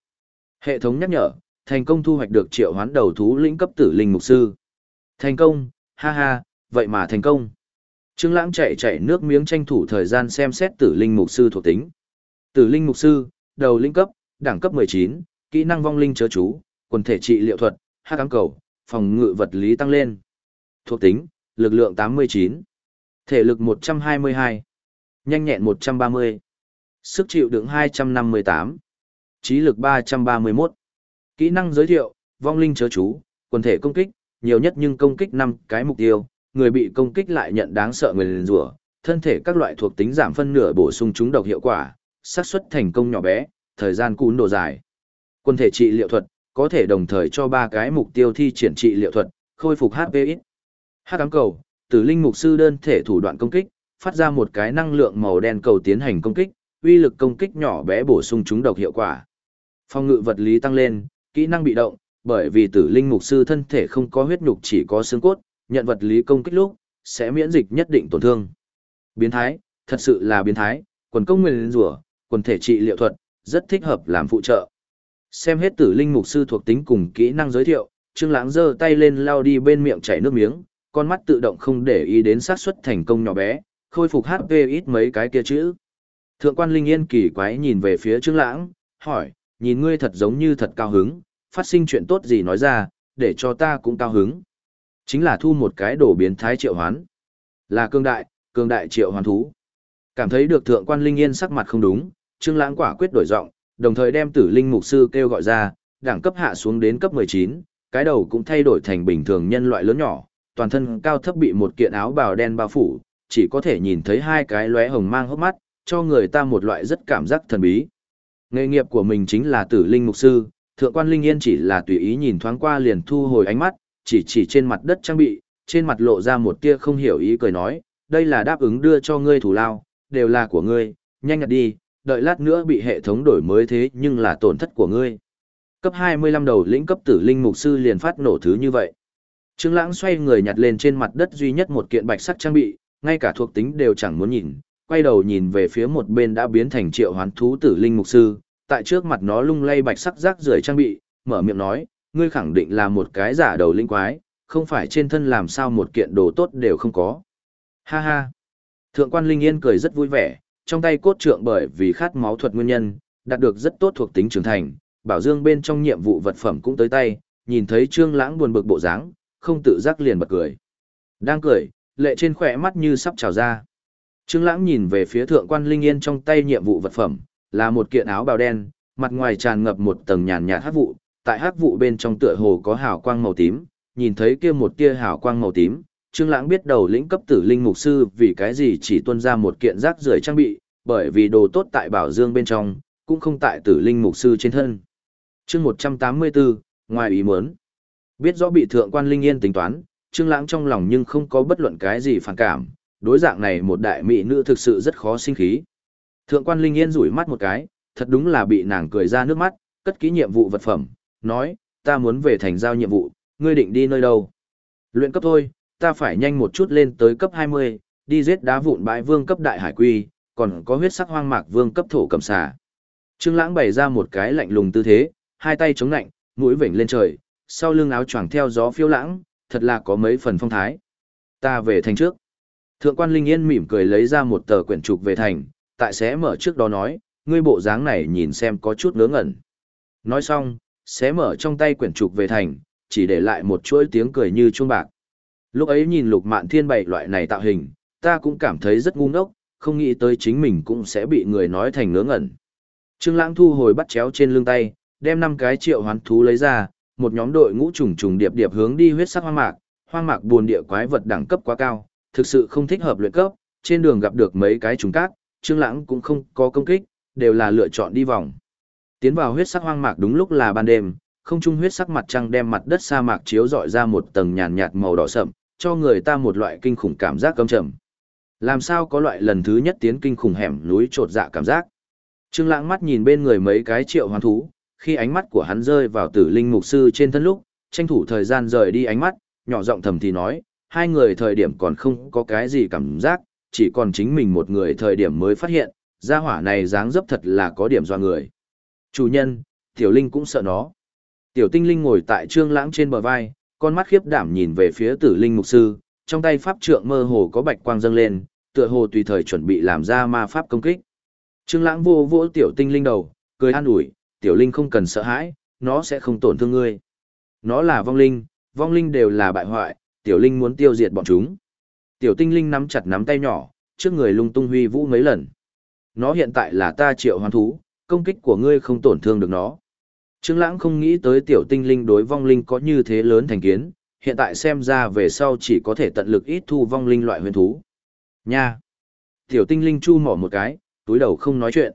Hệ thống nhắc nhở, thành công thu hoạch được triệu hoán đầu thú lĩnh cấp Tử Linh mục sư. Thành công, ha ha, vậy mà thành công. Trương Lãng chạy chạy nước miếng tranh thủ thời gian xem xét Tử Linh mục sư thuộc tính. Tử Linh mục sư, đầu linh cấp, đẳng cấp 19, kỹ năng vong linh chớ chú, quần thể trị liệu thuật, hắc ám cầu, phòng ngự vật lý tăng lên. Thuộc tính, lực lượng 89, thể lực 122, nhanh nhẹn 130, sức chịu đựng 258, trí lực 331. Kỹ năng giới thiệu, vong linh chớ chú, quần thể công kích, nhiều nhất nhưng công kích năm cái mục tiêu, người bị công kích lại nhận đáng sợ người liền rủa, thân thể các loại thuộc tính giảm phân nửa bổ sung chúng độc hiệu quả, xác suất thành công nhỏ bé, thời gian cún độ dài. Quân thể trị liệu thuật, có thể đồng thời cho ba cái mục tiêu thi triển trị liệu thuật, khôi phục HP ít. Hắc ám cầu, tử linh mục sư đơn thể thủ đoạn công kích, phát ra một cái năng lượng màu đen cầu tiến hành công kích, uy lực công kích nhỏ bé bổ sung chúng độc hiệu quả. Phòng ngự vật lý tăng lên, kỹ năng bị động, bởi vì tử linh mục sư thân thể không có huyết nhục chỉ có xương cốt, nhận vật lý công kích lúc, sẽ miễn dịch nhất định tổn thương. Biến thái, thật sự là biến thái, quần công nguyên rủa, quần thể trị liệu thuật, rất thích hợp làm phụ trợ. Xem hết tử linh mục sư thuộc tính cùng kỹ năng giới thiệu, Trương Lãng giơ tay lên lao đi bên miệng chảy nước miếng, con mắt tự động không để ý đến xác suất thành công nhỏ bé, khôi phục HP ít mấy cái kia chữ. Thượng quan Linh Yên kỳ quái nhìn về phía Trương Lãng, hỏi, nhìn ngươi thật giống như thật cao hứng, phát sinh chuyện tốt gì nói ra, để cho ta cũng cao hứng. Chính là thu một cái đồ biến thái triệu hoán. Là cương đại, cương đại triệu hoán thú. Cảm thấy được thượng quan Linh Yên sắc mặt không đúng, Trương Lãng quả quyết đổi giọng, đồng thời đem Tử Linh mục sư kêu gọi ra, đẳng cấp hạ xuống đến cấp 19, cái đầu cũng thay đổi thành bình thường nhân loại lớn nhỏ, toàn thân cao thấp bị một kiện áo bào đen bao phủ, chỉ có thể nhìn thấy hai cái lóe hồng mang hốc mắt, cho người ta một loại rất cảm giác thần bí. Nghề nghiệp của mình chính là Tử Linh mục sư, thượng quan Linh Yên chỉ là tùy ý nhìn thoáng qua liền thu hồi ánh mắt, chỉ chỉ trên mặt đất trang bị, trên mặt lộ ra một tia không hiểu ý cười nói, đây là đáp ứng đưa cho ngươi thủ lao, đều là của ngươi, nhanh nhặt đi, đợi lát nữa bị hệ thống đổi mới thế nhưng là tổn thất của ngươi. Cấp 25 đầu lĩnh cấp tử linh mục sư liền phát nổ thứ như vậy. Trương Lãng xoay người nhặt lên trên mặt đất duy nhất một kiện bạch sắc trang bị, ngay cả thuộc tính đều chẳng muốn nhìn, quay đầu nhìn về phía một bên đã biến thành triệu hoán thú tử linh mục sư, tại trước mặt nó lung lay bạch sắc rác rưởi trang bị, mở miệng nói, ngươi khẳng định là một cái giả đầu linh quái, không phải trên thân làm sao một kiện đồ tốt đều không có. Ha ha. Thượng quan Linh Yên cười rất vui vẻ, trong tay cốt trượng bởi vì khát máu thuật nguyên nhân, đạt được rất tốt thuộc tính trưởng thành, bảo dương bên trong nhiệm vụ vật phẩm cũng tới tay, nhìn thấy Trương Lãng buồn bực bộ dáng, không tự giác liền bật cười. Đang cười, lệ trên khóe mắt như sắp trào ra. Trương Lãng nhìn về phía thượng quan Linh Yên trong tay nhiệm vụ vật phẩm, là một kiện áo bào đen, mặt ngoài tràn ngập một tầng nhàn nhạt hắc vụ, tại hắc vụ bên trong tựa hồ có hào quang màu tím, nhìn thấy kia một tia hào quang màu tím, Trương Lãng biết đầu lĩnh cấp tử linh mục sư vì cái gì chỉ tuân ra một kiện rác rưởi trang bị, bởi vì đồ tốt tại bảo dương bên trong, cũng không tại tử linh mục sư trên thân. Chương 184, ngoài ý muốn. Biết rõ bị thượng quan linh yên tính toán, Trương Lãng trong lòng nhưng không có bất luận cái gì phản cảm, đối dạng này một đại mỹ nữ thực sự rất khó sinh khí. Thượng quan Linh Yên rủi mắt một cái, thật đúng là bị nàng cười ra nước mắt, cất kỹ nhiệm vụ vật phẩm, nói, ta muốn về thành giao nhiệm vụ, ngươi định đi nơi đâu? Luyện cấp thôi, ta phải nhanh một chút lên tới cấp 20, đi giết đá vụn bãi vương cấp đại hải quy, còn có huyết sắc hoang mạc vương cấp thổ cầm xà. Trương Lãng bày ra một cái lạnh lùng tư thế, hai tay chống lạnh, mũi vểnh lên trời, sau lưng áo choàng theo gió phiêu lãng, thật là có mấy phần phong thái. Ta về thành trước. Thượng quan Linh Yên mỉm cười lấy ra một tờ quyển trục về thành, tại sẽ mở trước đó nói, ngươi bộ dáng này nhìn xem có chút ngớ ngẩn. Nói xong, sẽ mở trong tay quyển trục về thành, chỉ để lại một chuỗi tiếng cười như chuông bạc. Lúc ấy nhìn lục mạn thiên bày loại này tạo hình, ta cũng cảm thấy rất ngu ngốc, không nghĩ tới chính mình cũng sẽ bị người nói thành ngớ ngẩn. Trương Lãng thu hồi bắt chéo trên lưng tay, đem năm cái triệu hoán thú lấy ra, một nhóm đội ngũ trùng trùng điệp điệp hướng đi huyết sắc hoang mạc, hoang mạc buồn địa quái vật đẳng cấp quá cao, thực sự không thích hợp luyện cấp, trên đường gặp được mấy cái trùng cát, Trương Lãng cũng không có công kích, đều là lựa chọn đi vòng. Tiến vào huyết sắc hoang mạc đúng lúc là ban đêm, không trung huyết sắc mặt trăng đem mặt đất sa mạc chiếu rọi ra một tầng nhàn nhạt màu đỏ sậm, cho người ta một loại kinh khủng cảm giác căm trầm. Làm sao có loại lần thứ nhất tiến kinh khủng hẻm núi trột dạ cảm giác. Trương Lãng mắt nhìn bên người mấy cái triệu hoán thú, khi ánh mắt của hắn rơi vào Tử Linh mục sư trên thân lúc, tranh thủ thời gian rời đi ánh mắt, nhỏ giọng thầm thì nói, hai người thời điểm còn không có cái gì cảm giác, chỉ còn chính mình một người thời điểm mới phát hiện, gia hỏa này dáng dấp thật là có điểm doa người. Chủ nhân, Tiểu Linh cũng sợ nó. Tiểu Tinh Linh ngồi tại Trương Lãng trên bờ vai, con mắt khiếp đảm nhìn về phía Tử Linh mục sư, trong tay pháp trượng mơ hồ có bạch quang dâng lên, tựa hồ tùy thời chuẩn bị làm ra ma pháp công kích. Trương Lãng vô vỗ Tiểu Tinh Linh đầu, cười an ủi, "Tiểu Linh không cần sợ hãi, nó sẽ không tổn thương ngươi. Nó là vong linh, vong linh đều là bại hoại, Tiểu Linh muốn tiêu diệt bọn chúng." Tiểu Tinh Linh nắm chặt nắm tay nhỏ, trước người lung tung huy vũ mấy lần. "Nó hiện tại là ta triệu hoán thú, công kích của ngươi không tổn thương được nó." Trương Lãng không nghĩ tới Tiểu Tinh Linh đối vong linh có như thế lớn thành kiến, hiện tại xem ra về sau chỉ có thể tận lực ít thu vong linh loại huyền thú. Nha! Tiểu tinh linh chu mỏ một cái, túi đầu không nói chuyện.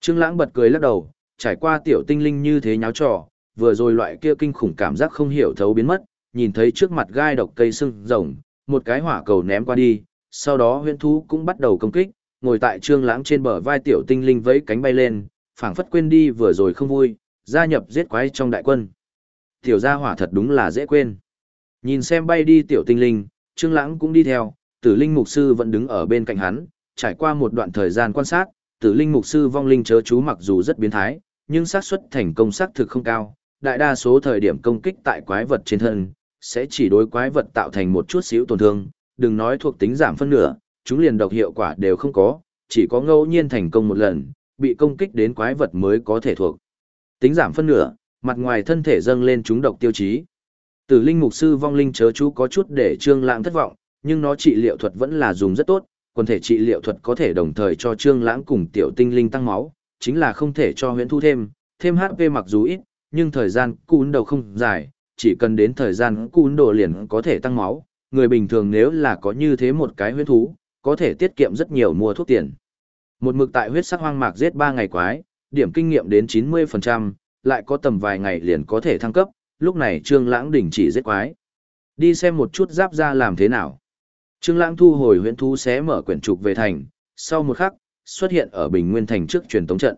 Trương Lãng bật cười lắc đầu, trải qua tiểu tinh linh như thế nháo trò, vừa rồi loại kia kinh khủng cảm giác không hiểu thấu biến mất, nhìn thấy trước mặt gai độc cây sưng rồng, một cái hỏa cầu ném qua đi, sau đó huyễn thú cũng bắt đầu công kích, ngồi tại Trương Lãng trên bờ vai tiểu tinh linh vẫy cánh bay lên, phảng phất quên đi vừa rồi không vui, gia nhập giết quái trong đại quân. Tiểu gia hỏa thật đúng là dễ quên. Nhìn xem bay đi tiểu tinh linh, Trương Lãng cũng đi theo, tử linh mục sư vẫn đứng ở bên cạnh hắn, trải qua một đoạn thời gian quan sát, tử linh mục sư vong linh chớ chú mặc dù rất biến thái, nhưng xác suất thành công xác thực không cao, đại đa số thời điểm công kích tại quái vật trên thân, sẽ chỉ đối quái vật tạo thành một chút xíu tổn thương, đừng nói thuộc tính giảm phân nửa, chúng liền độc hiệu quả đều không có, chỉ có ngẫu nhiên thành công một lần, bị công kích đến quái vật mới có thể thuộc. Tính giảm phân nửa, mặt ngoài thân thể dâng lên chúng độc tiêu chí. Tử linh mục sư vong linh chớ chú có chút để Trương Lãng thất vọng, nhưng nó trị liệu thuật vẫn là dùng rất tốt, quần thể trị liệu thuật có thể đồng thời cho Trương Lãng cùng tiểu tinh linh tăng máu, chính là không thể cho huyễn thu thêm, thêm HP mặc dù ít, nhưng thời gian cún đầu không dài, chỉ cần đến thời gian cún đồ liền có thể tăng máu, người bình thường nếu là có như thế một cái huyễn thú, có thể tiết kiệm rất nhiều mua thuốc tiền. Một mực tại huyết sắc hoang mạc giết 3 ngày quái, điểm kinh nghiệm đến 90%, lại có tầm vài ngày liền có thể thăng cấp, lúc này Trương Lãng đỉnh chỉ giết quái. Đi xem một chút giáp ra làm thế nào. Trương Lãng thu hồi huyễn thú xé mở quyển trục về thành, sau một khắc, xuất hiện ở Bình Nguyên thành trước truyền tống trận.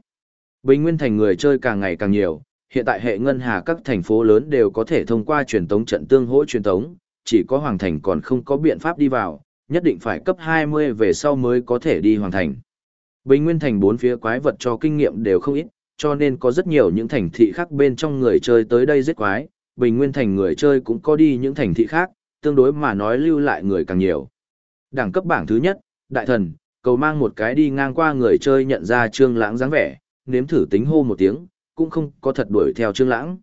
Bình Nguyên thành người chơi càng ngày càng nhiều, hiện tại hệ ngân hà các thành phố lớn đều có thể thông qua truyền tống trận tương hỗ truyền tống, chỉ có hoàng thành còn không có biện pháp đi vào, nhất định phải cấp 20 về sau mới có thể đi hoàng thành. Bình Nguyên thành bốn phía quái vật cho kinh nghiệm đều không ít, cho nên có rất nhiều những thành thị khác bên trong người chơi tới đây giết quái, Bình Nguyên thành người chơi cũng có đi những thành thị khác, tương đối mà nói lưu lại người càng nhiều. Đẳng cấp bảng thứ nhất, đại thần, cầu mang một cái đi ngang qua người chơi nhận ra trương lãng dáng vẻ, nếm thử tính hô một tiếng, cũng không có thật đuổi theo trương lãng.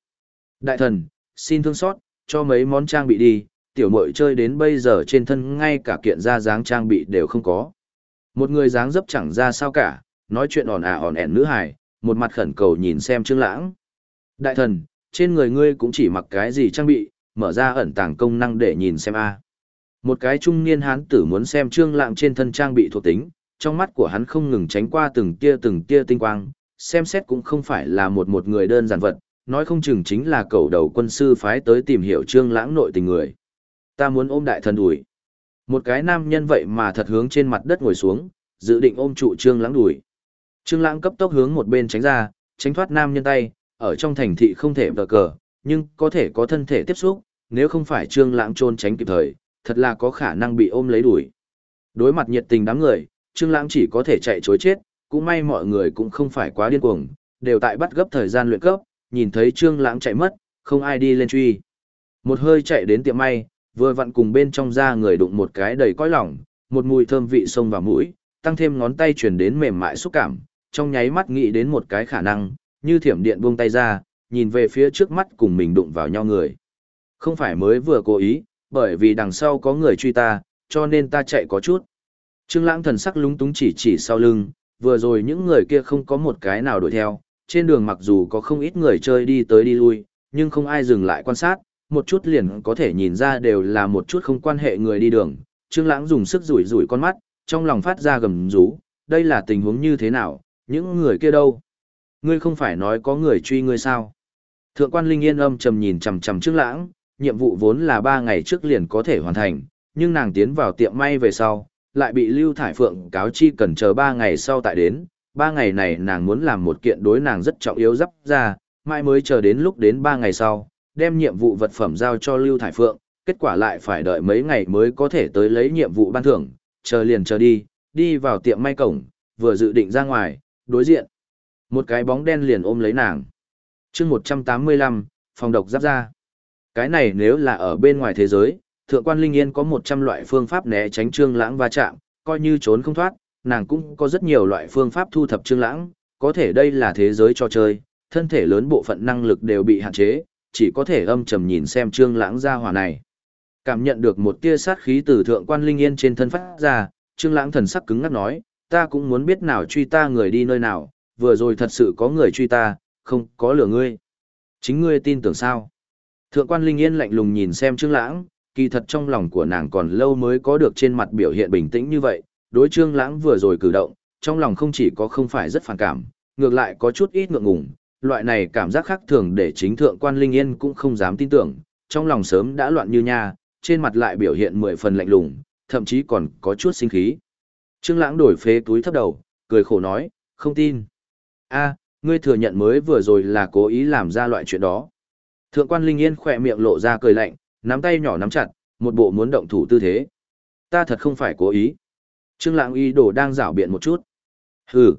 Đại thần, xin thương xót, cho mấy món trang bị đi, tiểu muội chơi đến bây giờ trên thân ngay cả kiện da dáng trang bị đều không có. Một người dáng dấp chẳng ra sao cả, nói chuyện ồn ào ồn ẻn nữ hài, một mặt khẩn cầu nhìn xem trương lãng. Đại thần, trên người ngươi cũng chỉ mặc cái gì trang bị, mở ra ẩn tàng công năng để nhìn xem a. Một cái trung niên hán tử muốn xem trương lãng trên thân trang bị thuộc tính, trong mắt của hắn không ngừng tránh qua từng tia từng tia tinh quang, xem xét cũng không phải là một một người đơn giản vật, nói không chừng chính là cầu đầu quân sư phái tới tìm hiểu trương lãng nội tình người. Ta muốn ôm đại thần đùi. Một cái nam nhân vậy mà thật hướng trên mặt đất ngồi xuống, dự định ôm trụ Trương Lãng đuổi. Trương Lãng cấp tốc hướng một bên tránh ra, tránh thoát nam nhân tay, ở trong thành thị không thể vờ cờ, nhưng có thể có thân thể tiếp xúc, nếu không phải Trương Lãng trôn tránh kịp thời, thật là có khả năng bị ôm lấy đuổi. Đối mặt nhiệt tình đám người, Trương Lãng chỉ có thể chạy trối chết, cũng may mọi người cũng không phải quá điên cuồng, đều tại bắt gấp thời gian luyện cấp, nhìn thấy Trương Lãng chạy mất, không ai đi lên truy. Một hơi chạy đến tiệm may, vừa vặn cùng bên trong ra người đụng một cái đầy cõi lỏng, một mùi thơm vị xông vào mũi, tăng thêm ngón tay truyền đến mềm mại xúc cảm, trong nháy mắt nghĩ đến một cái khả năng, như thiểm điện buông tay ra, nhìn về phía trước mắt cùng mình đụng vào nhau người. Không phải mới vừa cố ý, bởi vì đằng sau có người truy ta, cho nên ta chạy có chút. Trương Lãng thần sắc lúng túng chỉ chỉ sau lưng, vừa rồi những người kia không có một cái nào đuổi theo, trên đường mặc dù có không ít người chơi đi tới đi lui, nhưng không ai dừng lại quan sát, một chút liền có thể nhìn ra đều là một chút không quan hệ người đi đường. Trương Lãng dùng sức rủi rủi con mắt, trong lòng phát ra gầm rú, đây là tình huống như thế nào, những người kia đâu? Ngươi không phải nói có người truy ngươi sao? Thượng quan Linh Yên âm trầm nhìn chằm chằm Trương Lãng, nhiệm vụ vốn là 3 ngày trước liền có thể hoàn thành, nhưng nàng tiến vào tiệm may về sau, lại bị Lưu Thải Phượng cáo chi cần chờ 3 ngày sau tại đến, 3 ngày này nàng muốn làm một kiện đối nàng rất trọng yếu dắp ra, mai mới chờ đến lúc đến 3 ngày sau, đem nhiệm vụ vật phẩm giao cho Lưu Thải Phượng, kết quả lại phải đợi mấy ngày mới có thể tới lấy nhiệm vụ ban thưởng, chờ liền chờ đi, đi vào tiệm may cổng, vừa dự định ra ngoài, đối diện. Một cái bóng đen liền ôm lấy nàng. chương 185, phòng độc giáp ra. Cái này nếu là ở bên ngoài thế giới, thượng quan Linh Yên có 100 loại phương pháp né tránh trương lãng va chạm, coi như trốn không thoát, nàng cũng có rất nhiều loại phương pháp thu thập trương lãng, có thể đây là thế giới cho chơi, thân thể lớn bộ phận năng lực đều bị hạn chế, chỉ có thể âm trầm nhìn xem trương lãng ra hỏa này. Cảm nhận được một tia sát khí từ thượng quan Linh Yên trên thân phát ra, trương lãng thần sắc cứng ngắc nói, ta cũng muốn biết nào truy ta người đi nơi nào, vừa rồi thật sự có người truy ta, không có lửa ngươi. Chính ngươi tin tưởng sao? Thượng quan Linh Yên lạnh lùng nhìn xem Trương Lãng, kỳ thật trong lòng của nàng còn lâu mới có được trên mặt biểu hiện bình tĩnh như vậy, đối Trương Lãng vừa rồi cử động, trong lòng không chỉ có không phải rất phản cảm, ngược lại có chút ít ngượng ngùng, loại này cảm giác khác thường để chính thượng quan Linh Yên cũng không dám tin tưởng, trong lòng sớm đã loạn như nha, trên mặt lại biểu hiện mười phần lạnh lùng, thậm chí còn có chút sinh khí. Trương Lãng đổi phế túi thấp đầu, cười khổ nói, không tin. a ngươi thừa nhận mới vừa rồi là cố ý làm ra loại chuyện đó. Thượng quan Linh Yên khẽ miệng lộ ra cười lạnh, nắm tay nhỏ nắm chặt, một bộ muốn động thủ tư thế. Ta thật không phải cố ý. Trương Lãng ý đồ đang rảo biện một chút. Hừ.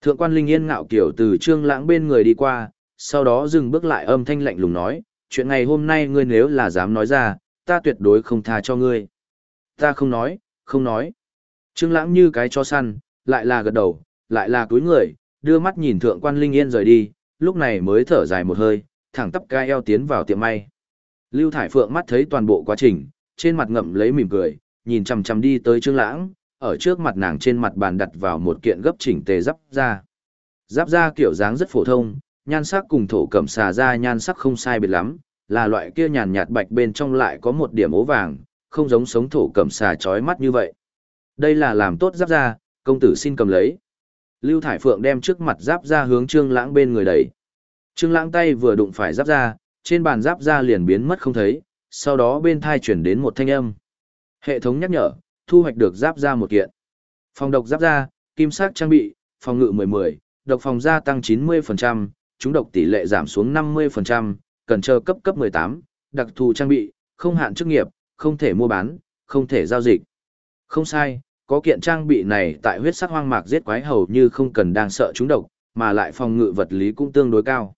Thượng quan Linh Yên ngạo kiểu từ Trương Lãng bên người đi qua, sau đó dừng bước lại âm thanh lạnh lùng nói, chuyện ngày hôm nay ngươi nếu là dám nói ra, ta tuyệt đối không tha cho ngươi. Ta không nói, không nói. Trương Lãng như cái chó săn, lại là gật đầu, lại là cúi người, đưa mắt nhìn Thượng quan Linh Yên rời đi, lúc này mới thở dài một hơi, thẳng tắp cai eo tiến vào tiệm may. Lưu Thải Phượng mắt thấy toàn bộ quá trình, trên mặt ngậm lấy mỉm cười, nhìn chằm chằm đi tới Trương Lãng, ở trước mặt nàng trên mặt bàn đặt vào một kiện gấp chỉnh tề giáp da. Giáp da kiểu dáng rất phổ thông, nhan sắc cùng thổ cẩm xà da nhan sắc không sai biệt lắm, là loại kia nhàn nhạt bạch bên trong lại có một điểm ố vàng, không giống sống thổ cẩm xà chói mắt như vậy. Đây là làm tốt giáp da, công tử xin cầm lấy. Lưu Thải Phượng đem trước mặt giáp da hướng Trương Lãng bên người đẩy. Trương Lãng tay vừa đụng phải giáp da, trên bàn giáp da liền biến mất không thấy, sau đó bên thai chuyển đến một thanh âm. Hệ thống nhắc nhở, thu hoạch được giáp da một kiện. Phòng độc giáp da, kim sắc trang bị, phòng ngự 10-10, độc phòng gia tăng 90%, chúng độc tỷ lệ giảm xuống 50%, cần chờ cấp cấp 18, đặc thù trang bị, không hạn chức nghiệp, không thể mua bán, không thể giao dịch. Không sai, có kiện trang bị này tại huyết sắc hoang mạc giết quái hầu như không cần đang sợ chúng độc, mà lại phòng ngự vật lý cũng tương đối cao.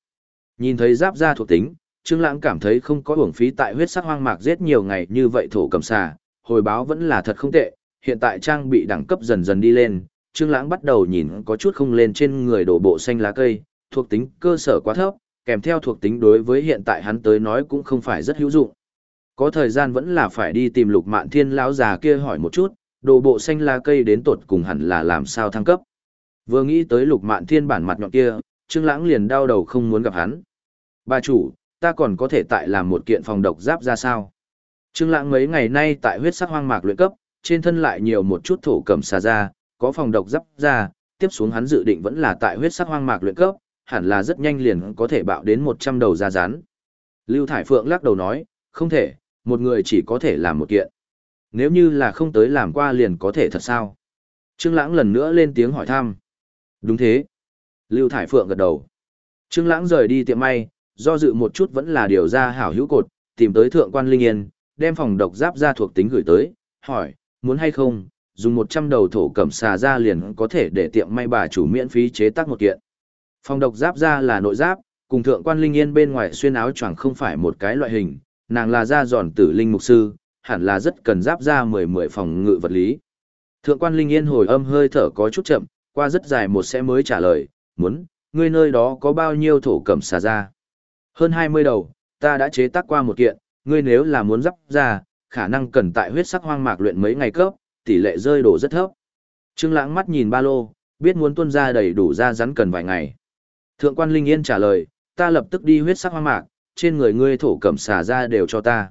Nhìn thấy giáp da thuộc tính, Trương Lãng cảm thấy không có uổng phí tại huyết sắc hoang mạc giết nhiều ngày như vậy thổ cầm xà, hồi báo vẫn là thật không tệ, hiện tại trang bị đẳng cấp dần dần đi lên, Trương Lãng bắt đầu nhìn có chút không lên trên người đổ bộ xanh lá cây, thuộc tính cơ sở quá thấp, kèm theo thuộc tính đối với hiện tại hắn tới nói cũng không phải rất hữu dụng. Có thời gian vẫn là phải đi tìm Lục Mạn Thiên lão già kia hỏi một chút, đồ bộ xanh lá cây đến tột cùng hẳn là làm sao thăng cấp. Vừa nghĩ tới Lục Mạn Thiên bản mặt nhọn kia, Trương Lãng liền đau đầu không muốn gặp hắn. Bà chủ, ta còn có thể tại làm một kiện phòng độc giáp ra sao? Trương Lãng mấy ngày nay tại huyết sắc hoang mạc luyện cấp, trên thân lại nhiều một chút thổ cẩm xà ra, có phòng độc giáp ra, tiếp xuống hắn dự định vẫn là tại huyết sắc hoang mạc luyện cấp, hẳn là rất nhanh liền có thể bạo đến 100 đầu da rán. Lưu Thải Phượng lắc đầu nói, không thể, một người chỉ có thể làm một kiện. Nếu như là không tới làm qua liền có thể thật sao? Trương Lãng lần nữa lên tiếng hỏi thăm. Đúng thế. Lưu Thải Phượng gật đầu. Trương Lãng rời đi tiệm may, do dự một chút vẫn là điều ra hảo hữu cột, tìm tới thượng quan Linh Yên, đem phòng độc giáp ra thuộc tính gửi tới, hỏi, muốn hay không, dùng 100 đầu thổ cẩm xà ra liền có thể để tiệm may bà chủ miễn phí chế tác một kiện. Phòng độc giáp ra là nội giáp, cùng thượng quan Linh Yên bên ngoài xuyên áo choàng không phải một cái loại hình, nàng là da giòn tử linh mục sư, hẳn là rất cần giáp ra mười mười phòng ngự vật lý. Thượng quan Linh Yên hồi âm hơi thở có chút chậm, qua rất dài một sẽ mới trả lời, muốn, ngươi nơi đó có bao nhiêu thổ cẩm xà ra? Hơn 20 đầu, ta đã chế tác qua một kiện, ngươi nếu là muốn dắp ra, khả năng cần tại huyết sắc hoang mạc luyện mấy ngày cấp, tỷ lệ rơi đổ rất thấp. Trương Lãng mắt nhìn ba lô, biết muốn tuân ra đầy đủ ra rắn cần vài ngày. Thượng quan Linh Yên trả lời, ta lập tức đi huyết sắc hoang mạc, trên người ngươi thổ cẩm xà ra đều cho ta.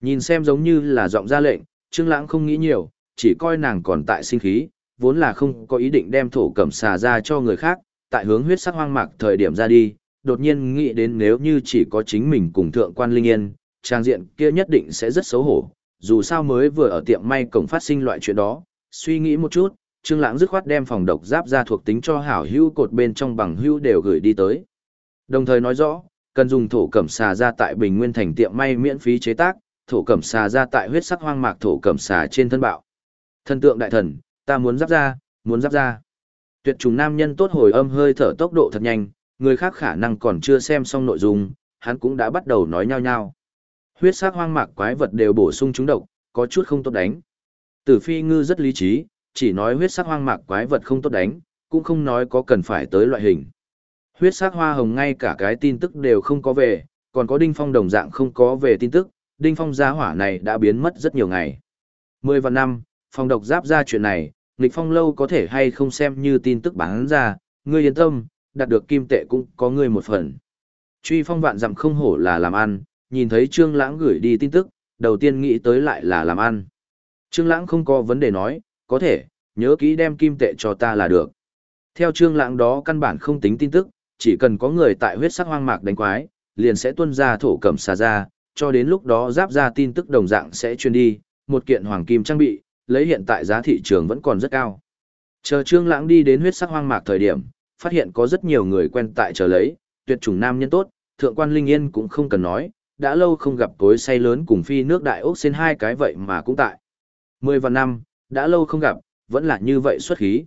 Nhìn xem giống như là giọng ra lệnh, Trương Lãng không nghĩ nhiều, chỉ coi nàng còn tại sinh khí, vốn là không có ý định đem thổ cẩm xà ra cho người khác, tại hướng huyết sắc hoang mạc thời điểm ra đi, đột nhiên nghĩ đến nếu như chỉ có chính mình cùng thượng quan Linh Yên, trang diện kia nhất định sẽ rất xấu hổ, dù sao mới vừa ở tiệm may cổng phát sinh loại chuyện đó, suy nghĩ một chút, Trương Lãng dứt khoát đem phòng độc giáp ra thuộc tính cho hảo hữu cột bên trong bằng hữu đều gửi đi tới. Đồng thời nói rõ, cần dùng thổ cẩm xà ra tại Bình Nguyên thành tiệm may miễn phí chế tác, thổ cẩm xà ra tại huyết sắc hoang mạc thổ cẩm xà trên thân bạo. Thần tượng đại thần, ta muốn giáp ra, muốn giáp ra. Tuyệt trùng nam nhân tốt hồi âm hơi thở tốc độ thật nhanh, người khác khả năng còn chưa xem xong nội dung, hắn cũng đã bắt đầu nói nhau nhau. Huyết sắc hoang mạc quái vật đều bổ sung chúng độc, có chút không tốt đánh. Tử phi ngư rất lý trí, chỉ nói huyết sắc hoang mạc quái vật không tốt đánh, cũng không nói có cần phải tới loại hình. Huyết sắc hoa hồng ngay cả cái tin tức đều không có về, còn có đinh phong đồng dạng không có về tin tức, đinh phong gia hỏa này đã biến mất rất nhiều ngày. Mười và năm, phong độc giáp ra chuyện này, nghịch phong lâu có thể hay không xem như tin tức bán ra, ngươi yên tâm, đạt được kim tệ cũng có ngươi một phần. Truy phong vạn dặm không hổ là làm ăn, nhìn thấy Trương Lãng gửi đi tin tức, đầu tiên nghĩ tới lại là làm ăn. Trương Lãng không có vấn đề nói, có thể, nhớ kỹ đem kim tệ cho ta là được. Theo Trương Lãng đó căn bản không tính tin tức, chỉ cần có người tại huyết sắc hoang mạc đánh quái, liền sẽ tuân ra thổ cẩm xà ra, cho đến lúc đó giáp ra tin tức đồng dạng sẽ truyền đi, một kiện hoàng kim trang bị, lấy hiện tại giá thị trường vẫn còn rất cao. Chờ Trương Lãng đi đến huyết sắc hoang mạc thời điểm, phát hiện có rất nhiều người quen tại chờ lấy, tuyệt chủng nam nhân tốt, thượng quan Linh Yên cũng không cần nói, đã lâu không gặp tối say lớn cùng phi nước đại ốc xin hai cái vậy mà cũng tại. Mười và năm, đã lâu không gặp, vẫn là như vậy xuất khí.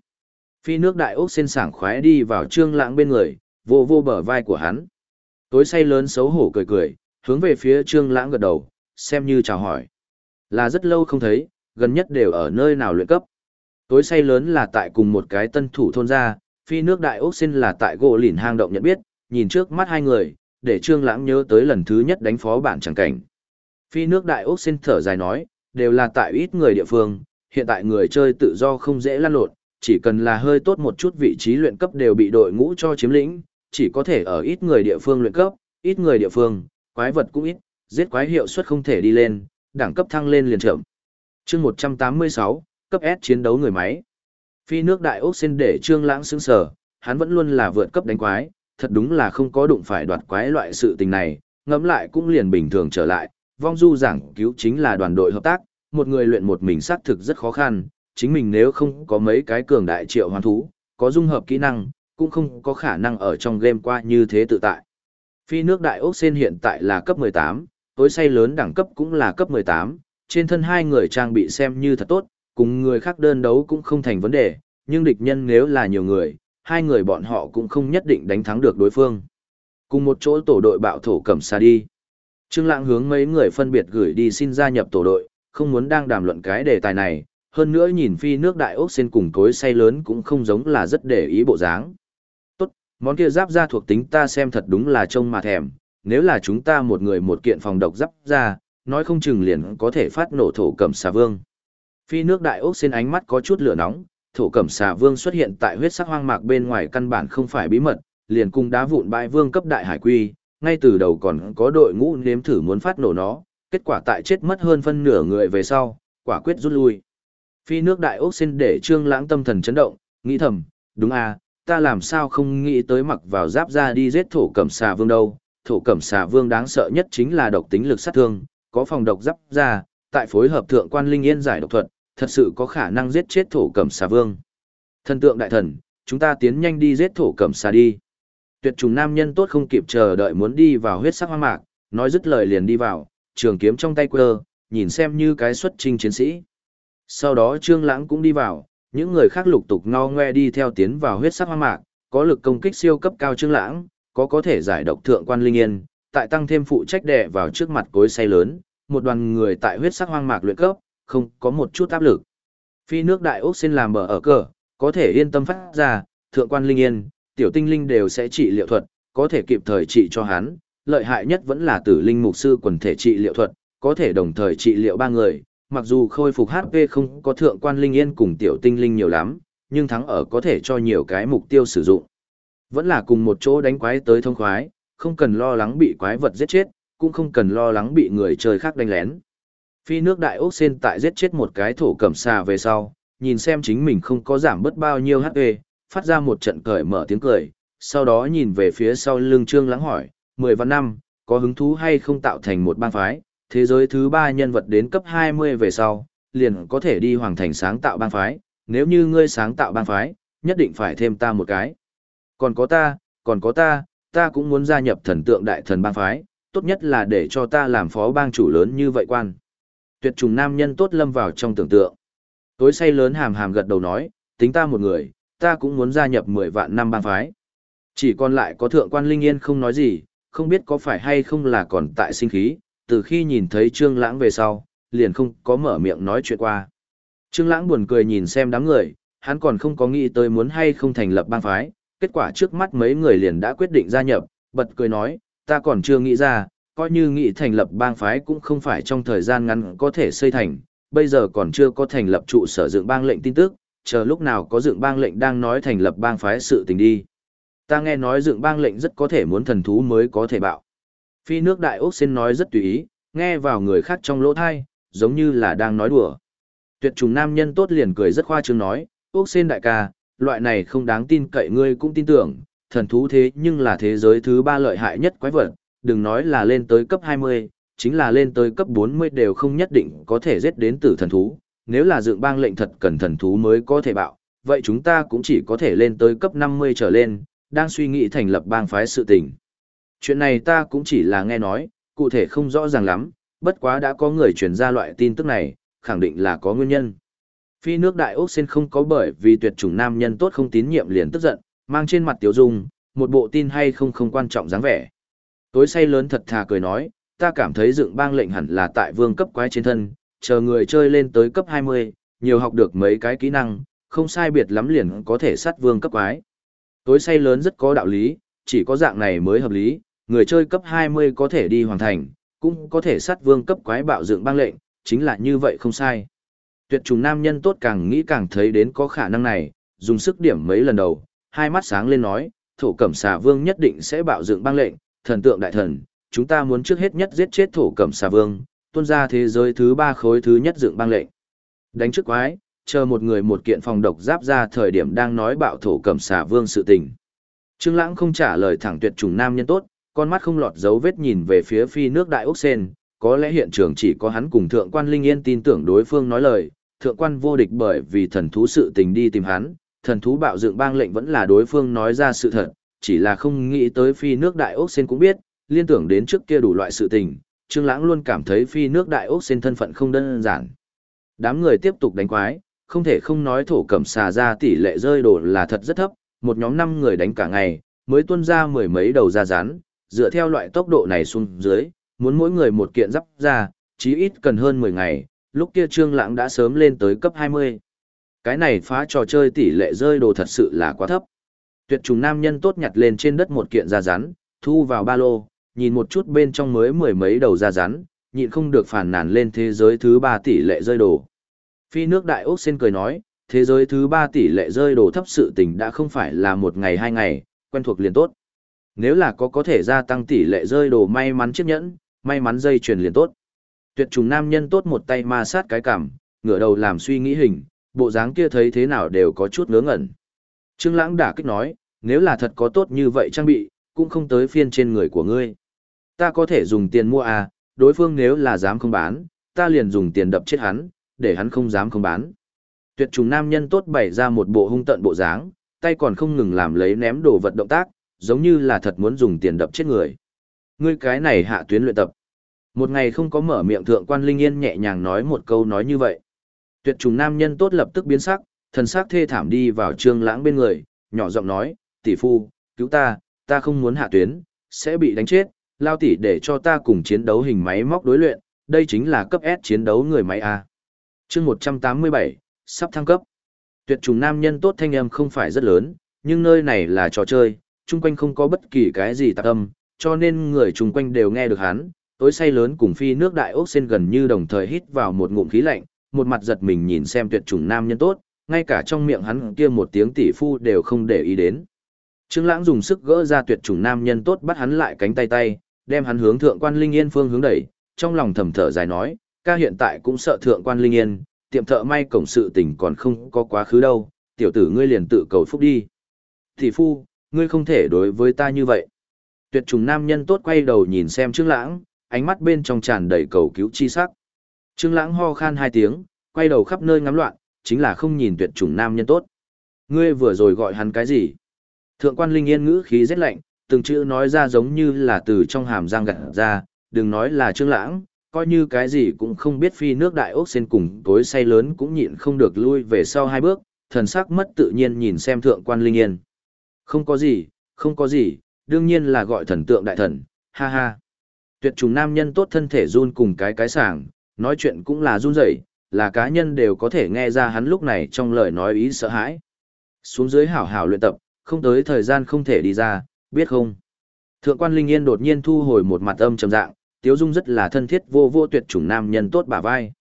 Phi nước đại ốc xin sảng khoái đi vào trương lãng bên người, vô vô bờ vai của hắn. Tối say lớn xấu hổ cười cười, hướng về phía trương lãng gật đầu, xem như chào hỏi. Là rất lâu không thấy, gần nhất đều ở nơi nào luyện cấp. Tối say lớn là tại cùng một cái tân thủ thôn ra phi nước đại ốc xin là tại gỗ lìn hang động nhận biết, nhìn trước mắt hai người, để Trương Lãng nhớ tới lần thứ nhất đánh phó bản chẳng cảnh. Phi nước đại ốc xin thở dài nói, đều là tại ít người địa phương, hiện tại người chơi tự do không dễ lăn lộn, chỉ cần là hơi tốt một chút vị trí luyện cấp đều bị đội ngũ cho chiếm lĩnh, chỉ có thể ở ít người địa phương luyện cấp, ít người địa phương, quái vật cũng ít, giết quái hiệu suất không thể đi lên, đẳng cấp thăng lên liền chậm. Chương 186, cấp S chiến đấu người máy. Phi nước đại ốc xin để Trương Lãng sững sờ, hắn vẫn luôn là vượt cấp đánh quái, thật đúng là không có đụng phải đoạt quái loại sự tình này, ngẫm lại cũng liền bình thường trở lại, vong du giảng cứu chính là đoàn đội hợp tác, một người luyện một mình xác thực rất khó khăn, chính mình nếu không có mấy cái cường đại triệu hoàn thú, có dung hợp kỹ năng, cũng không có khả năng ở trong game qua như thế tự tại. Phi nước đại ốc sen hiện tại là cấp 18, tối say lớn đẳng cấp cũng là cấp 18, trên thân hai người trang bị xem như thật tốt, cùng người khác đơn đấu cũng không thành vấn đề, nhưng địch nhân nếu là nhiều người, hai người bọn họ cũng không nhất định đánh thắng được đối phương. Cùng một chỗ tổ đội bạo thổ cẩm xa đi. Trương Lãng hướng mấy người phân biệt gửi đi xin gia nhập tổ đội, không muốn đang đàm luận cái đề tài này, hơn nữa nhìn phi nước đại ốc sen cùng cối say lớn cũng không giống là rất để ý bộ dáng. Tốt, món kia giáp da thuộc tính ta xem thật đúng là trông mà thèm, nếu là chúng ta một người một kiện phòng độc giáp da, nói không chừng liền có thể phát nổ thổ cẩm xà vương. Phi nước đại ốc xin ánh mắt có chút lửa nóng, thổ cẩm xà vương xuất hiện tại huyết sắc hoang mạc bên ngoài căn bản không phải bí mật, liền cung đá vụn bãi vương cấp đại hải quy, ngay từ đầu còn có đội ngũ nếm thử muốn phát nổ nó, kết quả tại chết mất hơn phân nửa người về sau, quả quyết rút lui. Phi nước đại ốc xin để trương lãng tâm thần chấn động, nghĩ thầm, đúng à, ta làm sao không nghĩ tới mặc vào giáp ra đi giết thổ cẩm xà vương đâu, thổ cẩm xà vương đáng sợ nhất chính là độc tính lực sát thương, có phòng độc giáp ra, tại phối hợp thượng quan linh yên giải độc thuật, thật sự có khả năng giết chết thổ cẩm xà vương. Thần tượng đại thần, chúng ta tiến nhanh đi giết thổ cẩm xà đi. Tuyệt trùng nam nhân tốt không kịp chờ đợi muốn đi vào huyết sắc hoang mạc, nói dứt lời liền đi vào, trường kiếm trong tay quơ, nhìn xem như cái xuất trinh chiến sĩ. Sau đó Trương Lãng cũng đi vào, những người khác lục tục ngo ngoe đi theo tiến vào huyết sắc hoang mạc, có lực công kích siêu cấp cao Trương Lãng, có có thể giải độc thượng quan linh yên, tại tăng thêm phụ trách đè vào trước mặt cối say lớn, một đoàn người tại huyết sắc hoang mạc luyện cấp, không có một chút áp lực. Phi nước đại ốc xin làm mở ở cờ, có thể yên tâm phát ra, thượng quan linh yên, tiểu tinh linh đều sẽ trị liệu thuật, có thể kịp thời trị cho hắn, lợi hại nhất vẫn là tử linh mục sư quần thể trị liệu thuật, có thể đồng thời trị liệu ba người, mặc dù khôi phục HP không có thượng quan linh yên cùng tiểu tinh linh nhiều lắm, nhưng thắng ở có thể cho nhiều cái mục tiêu sử dụng. Vẫn là cùng một chỗ đánh quái tới thông khoái, không cần lo lắng bị quái vật giết chết, cũng không cần lo lắng bị người chơi khác đánh lén. Phi nước đại ốc sen tại giết chết một cái thổ cẩm xà về sau, nhìn xem chính mình không có giảm bớt bao nhiêu HP, phát ra một trận cởi mở tiếng cười, sau đó nhìn về phía sau lưng trương lắng hỏi, 10 văn năm, có hứng thú hay không tạo thành một bang phái, thế giới thứ ba nhân vật đến cấp 20 về sau, liền có thể đi hoàng thành sáng tạo bang phái, nếu như ngươi sáng tạo bang phái, nhất định phải thêm ta một cái. Còn có ta, còn có ta, ta cũng muốn gia nhập thần tượng đại thần bang phái, tốt nhất là để cho ta làm phó bang chủ lớn như vậy quan. Tuyệt trùng nam nhân tốt lâm vào trong tưởng tượng. Tối say lớn hàm hàm gật đầu nói, tính ta một người, ta cũng muốn gia nhập 10 vạn năm bang phái. Chỉ còn lại có thượng quan Linh Yên không nói gì, không biết có phải hay không là còn tại sinh khí, từ khi nhìn thấy Trương Lãng về sau, liền không có mở miệng nói chuyện qua. Trương Lãng buồn cười nhìn xem đám người, hắn còn không có nghĩ tới muốn hay không thành lập bang phái, kết quả trước mắt mấy người liền đã quyết định gia nhập, bật cười nói, ta còn chưa nghĩ ra, coi như nghị thành lập bang phái cũng không phải trong thời gian ngắn có thể xây thành, bây giờ còn chưa có thành lập trụ sở dựng bang lệnh tin tức, chờ lúc nào có dựng bang lệnh đang nói thành lập bang phái sự tình đi. Ta nghe nói dựng bang lệnh rất có thể muốn thần thú mới có thể bạo. Phi nước đại ốc xin nói rất tùy ý, nghe vào người khác trong lỗ thai, giống như là đang nói đùa. Tuyệt trùng nam nhân tốt liền cười rất khoa trương nói, ốc xin đại ca, loại này không đáng tin cậy ngươi cũng tin tưởng, thần thú thế nhưng là thế giới thứ ba lợi hại nhất quái vật, đừng nói là lên tới cấp 20, chính là lên tới cấp 40 đều không nhất định có thể giết đến tử thần thú. Nếu là dựng bang lệnh thật cần thần thú mới có thể bạo, vậy chúng ta cũng chỉ có thể lên tới cấp 50 trở lên, đang suy nghĩ thành lập bang phái sự tình. Chuyện này ta cũng chỉ là nghe nói, cụ thể không rõ ràng lắm, bất quá đã có người truyền ra loại tin tức này, khẳng định là có nguyên nhân. Phi nước đại ốc sen không có bởi vì tuyệt chủng nam nhân tốt không tín nhiệm liền tức giận, mang trên mặt tiểu dung, một bộ tin hay không không quan trọng dáng vẻ. Tối say lớn thật thà cười nói, ta cảm thấy dựng bang lệnh hẳn là tại vương cấp quái trên thân, chờ người chơi lên tới cấp 20, nhiều học được mấy cái kỹ năng, không sai biệt lắm liền có thể sát vương cấp quái. Tối say lớn rất có đạo lý, chỉ có dạng này mới hợp lý, người chơi cấp 20 có thể đi hoàn thành, cũng có thể sát vương cấp quái bạo dựng bang lệnh, chính là như vậy không sai. Tuyệt trùng nam nhân tốt càng nghĩ càng thấy đến có khả năng này, dùng sức điểm mấy lần đầu, hai mắt sáng lên nói, thổ cẩm xà vương nhất định sẽ bạo dựng bang lệnh, thần tượng đại thần, chúng ta muốn trước hết nhất giết chết thổ cẩm xà vương, tuân ra thế giới thứ ba khối thứ nhất dựng băng lệnh. Đánh trước quái, chờ một người một kiện phòng độc giáp ra thời điểm đang nói bạo thổ cẩm xà vương sự tình. Trương Lãng không trả lời thẳng tuyệt trùng nam nhân tốt, con mắt không lọt dấu vết nhìn về phía phi nước đại ốc sen, có lẽ hiện trường chỉ có hắn cùng thượng quan linh yên tin tưởng đối phương nói lời, thượng quan vô địch bởi vì thần thú sự tình đi tìm hắn, thần thú bạo dựng bang lệnh vẫn là đối phương nói ra sự thật, chỉ là không nghĩ tới phi nước đại ốc sen cũng biết, liên tưởng đến trước kia đủ loại sự tình, Trương Lãng luôn cảm thấy phi nước đại ốc sen thân phận không đơn giản. Đám người tiếp tục đánh quái, không thể không nói thổ cẩm xà ra tỷ lệ rơi đồ là thật rất thấp, một nhóm 5 người đánh cả ngày, mới tuôn ra mười mấy đầu ra rán, dựa theo loại tốc độ này xuống dưới, muốn mỗi người một kiện giáp ra, chí ít cần hơn 10 ngày, lúc kia Trương Lãng đã sớm lên tới cấp 20. Cái này phá trò chơi tỷ lệ rơi đồ thật sự là quá thấp. Tuyệt trùng nam nhân tốt nhặt lên trên đất một kiện da rắn, thu vào ba lô, nhìn một chút bên trong mới mười mấy đầu da rắn, nhịn không được phản nàn lên thế giới thứ ba tỷ lệ rơi đồ. Phi nước đại ốc xin cười nói, thế giới thứ ba tỷ lệ rơi đồ thấp sự tình đã không phải là một ngày hai ngày, quen thuộc liền tốt. Nếu là có có thể gia tăng tỷ lệ rơi đồ may mắn chiếc nhẫn, may mắn dây chuyền liền tốt. Tuyệt trùng nam nhân tốt một tay ma sát cái cảm, ngửa đầu làm suy nghĩ hình, bộ dáng kia thấy thế nào đều có chút ngớ ngẩn. Trương Lãng đả kích nói, nếu là thật có tốt như vậy trang bị, cũng không tới phiên trên người của ngươi. Ta có thể dùng tiền mua à, đối phương nếu là dám không bán, ta liền dùng tiền đập chết hắn, để hắn không dám không bán. Tuyệt trùng nam nhân tốt bày ra một bộ hung tận bộ dáng, tay còn không ngừng làm lấy ném đồ vật động tác, giống như là thật muốn dùng tiền đập chết người. Ngươi cái này hạ tuyến luyện tập. Một ngày không có mở miệng thượng quan Linh Yên nhẹ nhàng nói một câu nói như vậy. Tuyệt trùng nam nhân tốt lập tức biến sắc, thần sắc thê thảm đi vào trương lãng bên người, nhỏ giọng nói, tỷ phu, cứu ta, ta không muốn hạ tuyến, sẽ bị đánh chết, lao tỷ để cho ta cùng chiến đấu hình máy móc đối luyện, đây chính là cấp S chiến đấu người máy A. chương 187, sắp thăng cấp. Tuyệt trùng nam nhân tốt thanh âm không phải rất lớn, nhưng nơi này là trò chơi, chung quanh không có bất kỳ cái gì tạp âm, cho nên người chung quanh đều nghe được hắn, tối say lớn cùng phi nước đại ốc sen gần như đồng thời hít vào một ngụm khí lạnh, một mặt giật mình nhìn xem tuyệt chủng nam nhân tốt, ngay cả trong miệng hắn kia một tiếng tỷ phu đều không để ý đến. Trương Lãng dùng sức gỡ ra tuyệt chủng nam nhân tốt bắt hắn lại cánh tay tay, đem hắn hướng thượng quan linh yên phương hướng đẩy, trong lòng thầm thở dài nói, ca hiện tại cũng sợ thượng quan linh yên, tiệm thợ may cổng sự tình còn không có quá khứ đâu, tiểu tử ngươi liền tự cầu phúc đi. Tỷ phu, ngươi không thể đối với ta như vậy. Tuyệt trùng nam nhân tốt quay đầu nhìn xem Trương Lãng, ánh mắt bên trong tràn đầy cầu cứu chi sắc. Trương Lãng ho khan hai tiếng, quay đầu khắp nơi ngắm loạn, chính là không nhìn tuyệt chủng nam nhân tốt. Ngươi vừa rồi gọi hắn cái gì? Thượng quan Linh Yên ngữ khí rất lạnh, từng chữ nói ra giống như là từ trong hàm răng gặt ra, đừng nói là Trương Lãng, coi như cái gì cũng không biết phi nước đại ốc sen cùng tối say lớn cũng nhịn không được lui về sau hai bước, thần sắc mất tự nhiên nhìn xem thượng quan Linh Yên. Không có gì, không có gì, đương nhiên là gọi thần tượng đại thần, ha ha. Tuyệt trùng nam nhân tốt thân thể run cùng cái cái sảng, nói chuyện cũng là run rẩy, là cá nhân đều có thể nghe ra hắn lúc này trong lời nói ý sợ hãi. Xuống dưới hảo hảo luyện tập, không tới thời gian không thể đi ra, biết không? Thượng quan Linh Yên đột nhiên thu hồi một mặt âm trầm dạng, Tiếu Dung rất là thân thiết vô vô tuyệt chủng nam nhân tốt bả vai.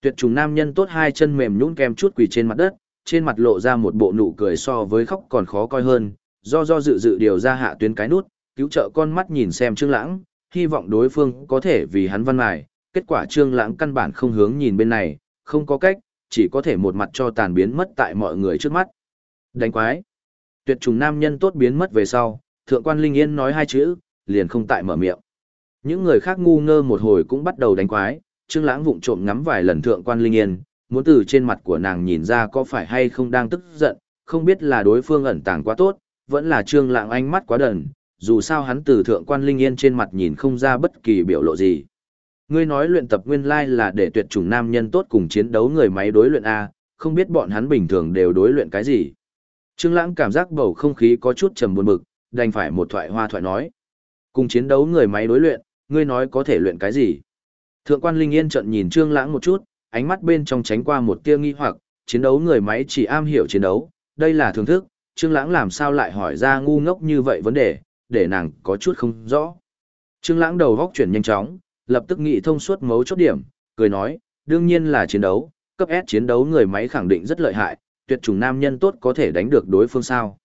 Tuyệt chủng nam nhân tốt hai chân mềm nhũn kem chút quỳ trên mặt đất, trên mặt lộ ra một bộ nụ cười so với khóc còn khó coi hơn, do do dự dự điều ra hạ tuyến cái nút, cứu trợ con mắt nhìn xem Trương Lãng, hy vọng đối phương có thể vì hắn văn mài, kết quả Trương Lãng căn bản không hướng nhìn bên này, không có cách, chỉ có thể một mặt cho tàn biến mất tại mọi người trước mắt. Đánh quái. Tuyệt trùng nam nhân tốt biến mất về sau, thượng quan Linh Yên nói hai chữ, liền không tại mở miệng. Những người khác ngu ngơ một hồi cũng bắt đầu đánh quái, Trương Lãng vụng trộm ngắm vài lần thượng quan Linh Yên, muốn từ trên mặt của nàng nhìn ra có phải hay không đang tức giận, không biết là đối phương ẩn tàng quá tốt, vẫn là Trương Lãng ánh mắt quá đần, dù sao hắn từ thượng quan Linh Yên trên mặt nhìn không ra bất kỳ biểu lộ gì. Ngươi nói luyện tập nguyên lai là để tuyệt chủng nam nhân tốt cùng chiến đấu người máy đối luyện A, không biết bọn hắn bình thường đều đối luyện cái gì. Trương Lãng cảm giác bầu không khí có chút trầm buồn bực, đành phải một thoại hoa thoại nói. Cùng chiến đấu người máy đối luyện, ngươi nói có thể luyện cái gì? Thượng quan Linh Yên trợn nhìn Trương Lãng một chút, ánh mắt bên trong tránh qua một tia nghi hoặc, chiến đấu người máy chỉ am hiểu chiến đấu, đây là thưởng thức, Trương Lãng làm sao lại hỏi ra ngu ngốc như vậy vấn đề, để nàng có chút không rõ. Trương Lãng đầu óc chuyển nhanh chóng, lập tức nghĩ thông suốt mấu chốt điểm, cười nói, đương nhiên là chiến đấu, cấp S chiến đấu người máy khẳng định rất lợi hại, tuyệt chủng nam nhân tốt có thể đánh được đối phương sao.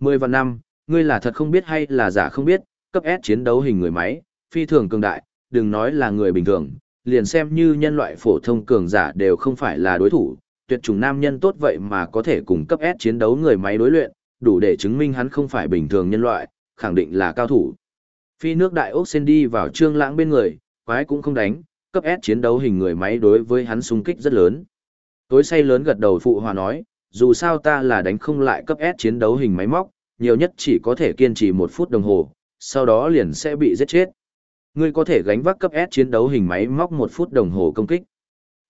Mười và năm, ngươi là thật không biết hay là giả không biết, cấp S chiến đấu hình người máy, phi thường cường đại, đừng nói là người bình thường, liền xem như nhân loại phổ thông cường giả đều không phải là đối thủ, tuyệt chủng nam nhân tốt vậy mà có thể cùng cấp S chiến đấu người máy đối luyện, đủ để chứng minh hắn không phải bình thường nhân loại, khẳng định là cao thủ. Phi nước đại ốc sen đi vào trương lãng bên người, quái cũng không đánh, cấp S chiến đấu hình người máy đối với hắn xung kích rất lớn. Tối say lớn gật đầu phụ hòa nói, dù sao ta là đánh không lại cấp S chiến đấu hình máy móc, nhiều nhất chỉ có thể kiên trì một phút đồng hồ, sau đó liền sẽ bị giết chết. Ngươi có thể gánh vác cấp S chiến đấu hình máy móc một phút đồng hồ công kích.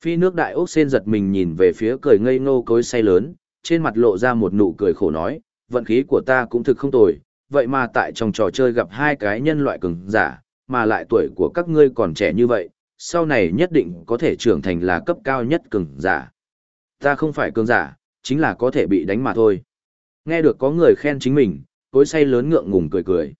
Phi nước đại ốc sen giật mình nhìn về phía cười ngây ngô cối say lớn, trên mặt lộ ra một nụ cười khổ nói, vận khí của ta cũng thực không tồi, vậy mà tại trong trò chơi gặp hai cái nhân loại cường giả, mà lại tuổi của các ngươi còn trẻ như vậy, sau này nhất định có thể trưởng thành là cấp cao nhất cường giả. Ta không phải cường giả, chính là có thể bị đánh mà thôi. Nghe được có người khen chính mình, cối say lớn ngượng ngùng cười cười.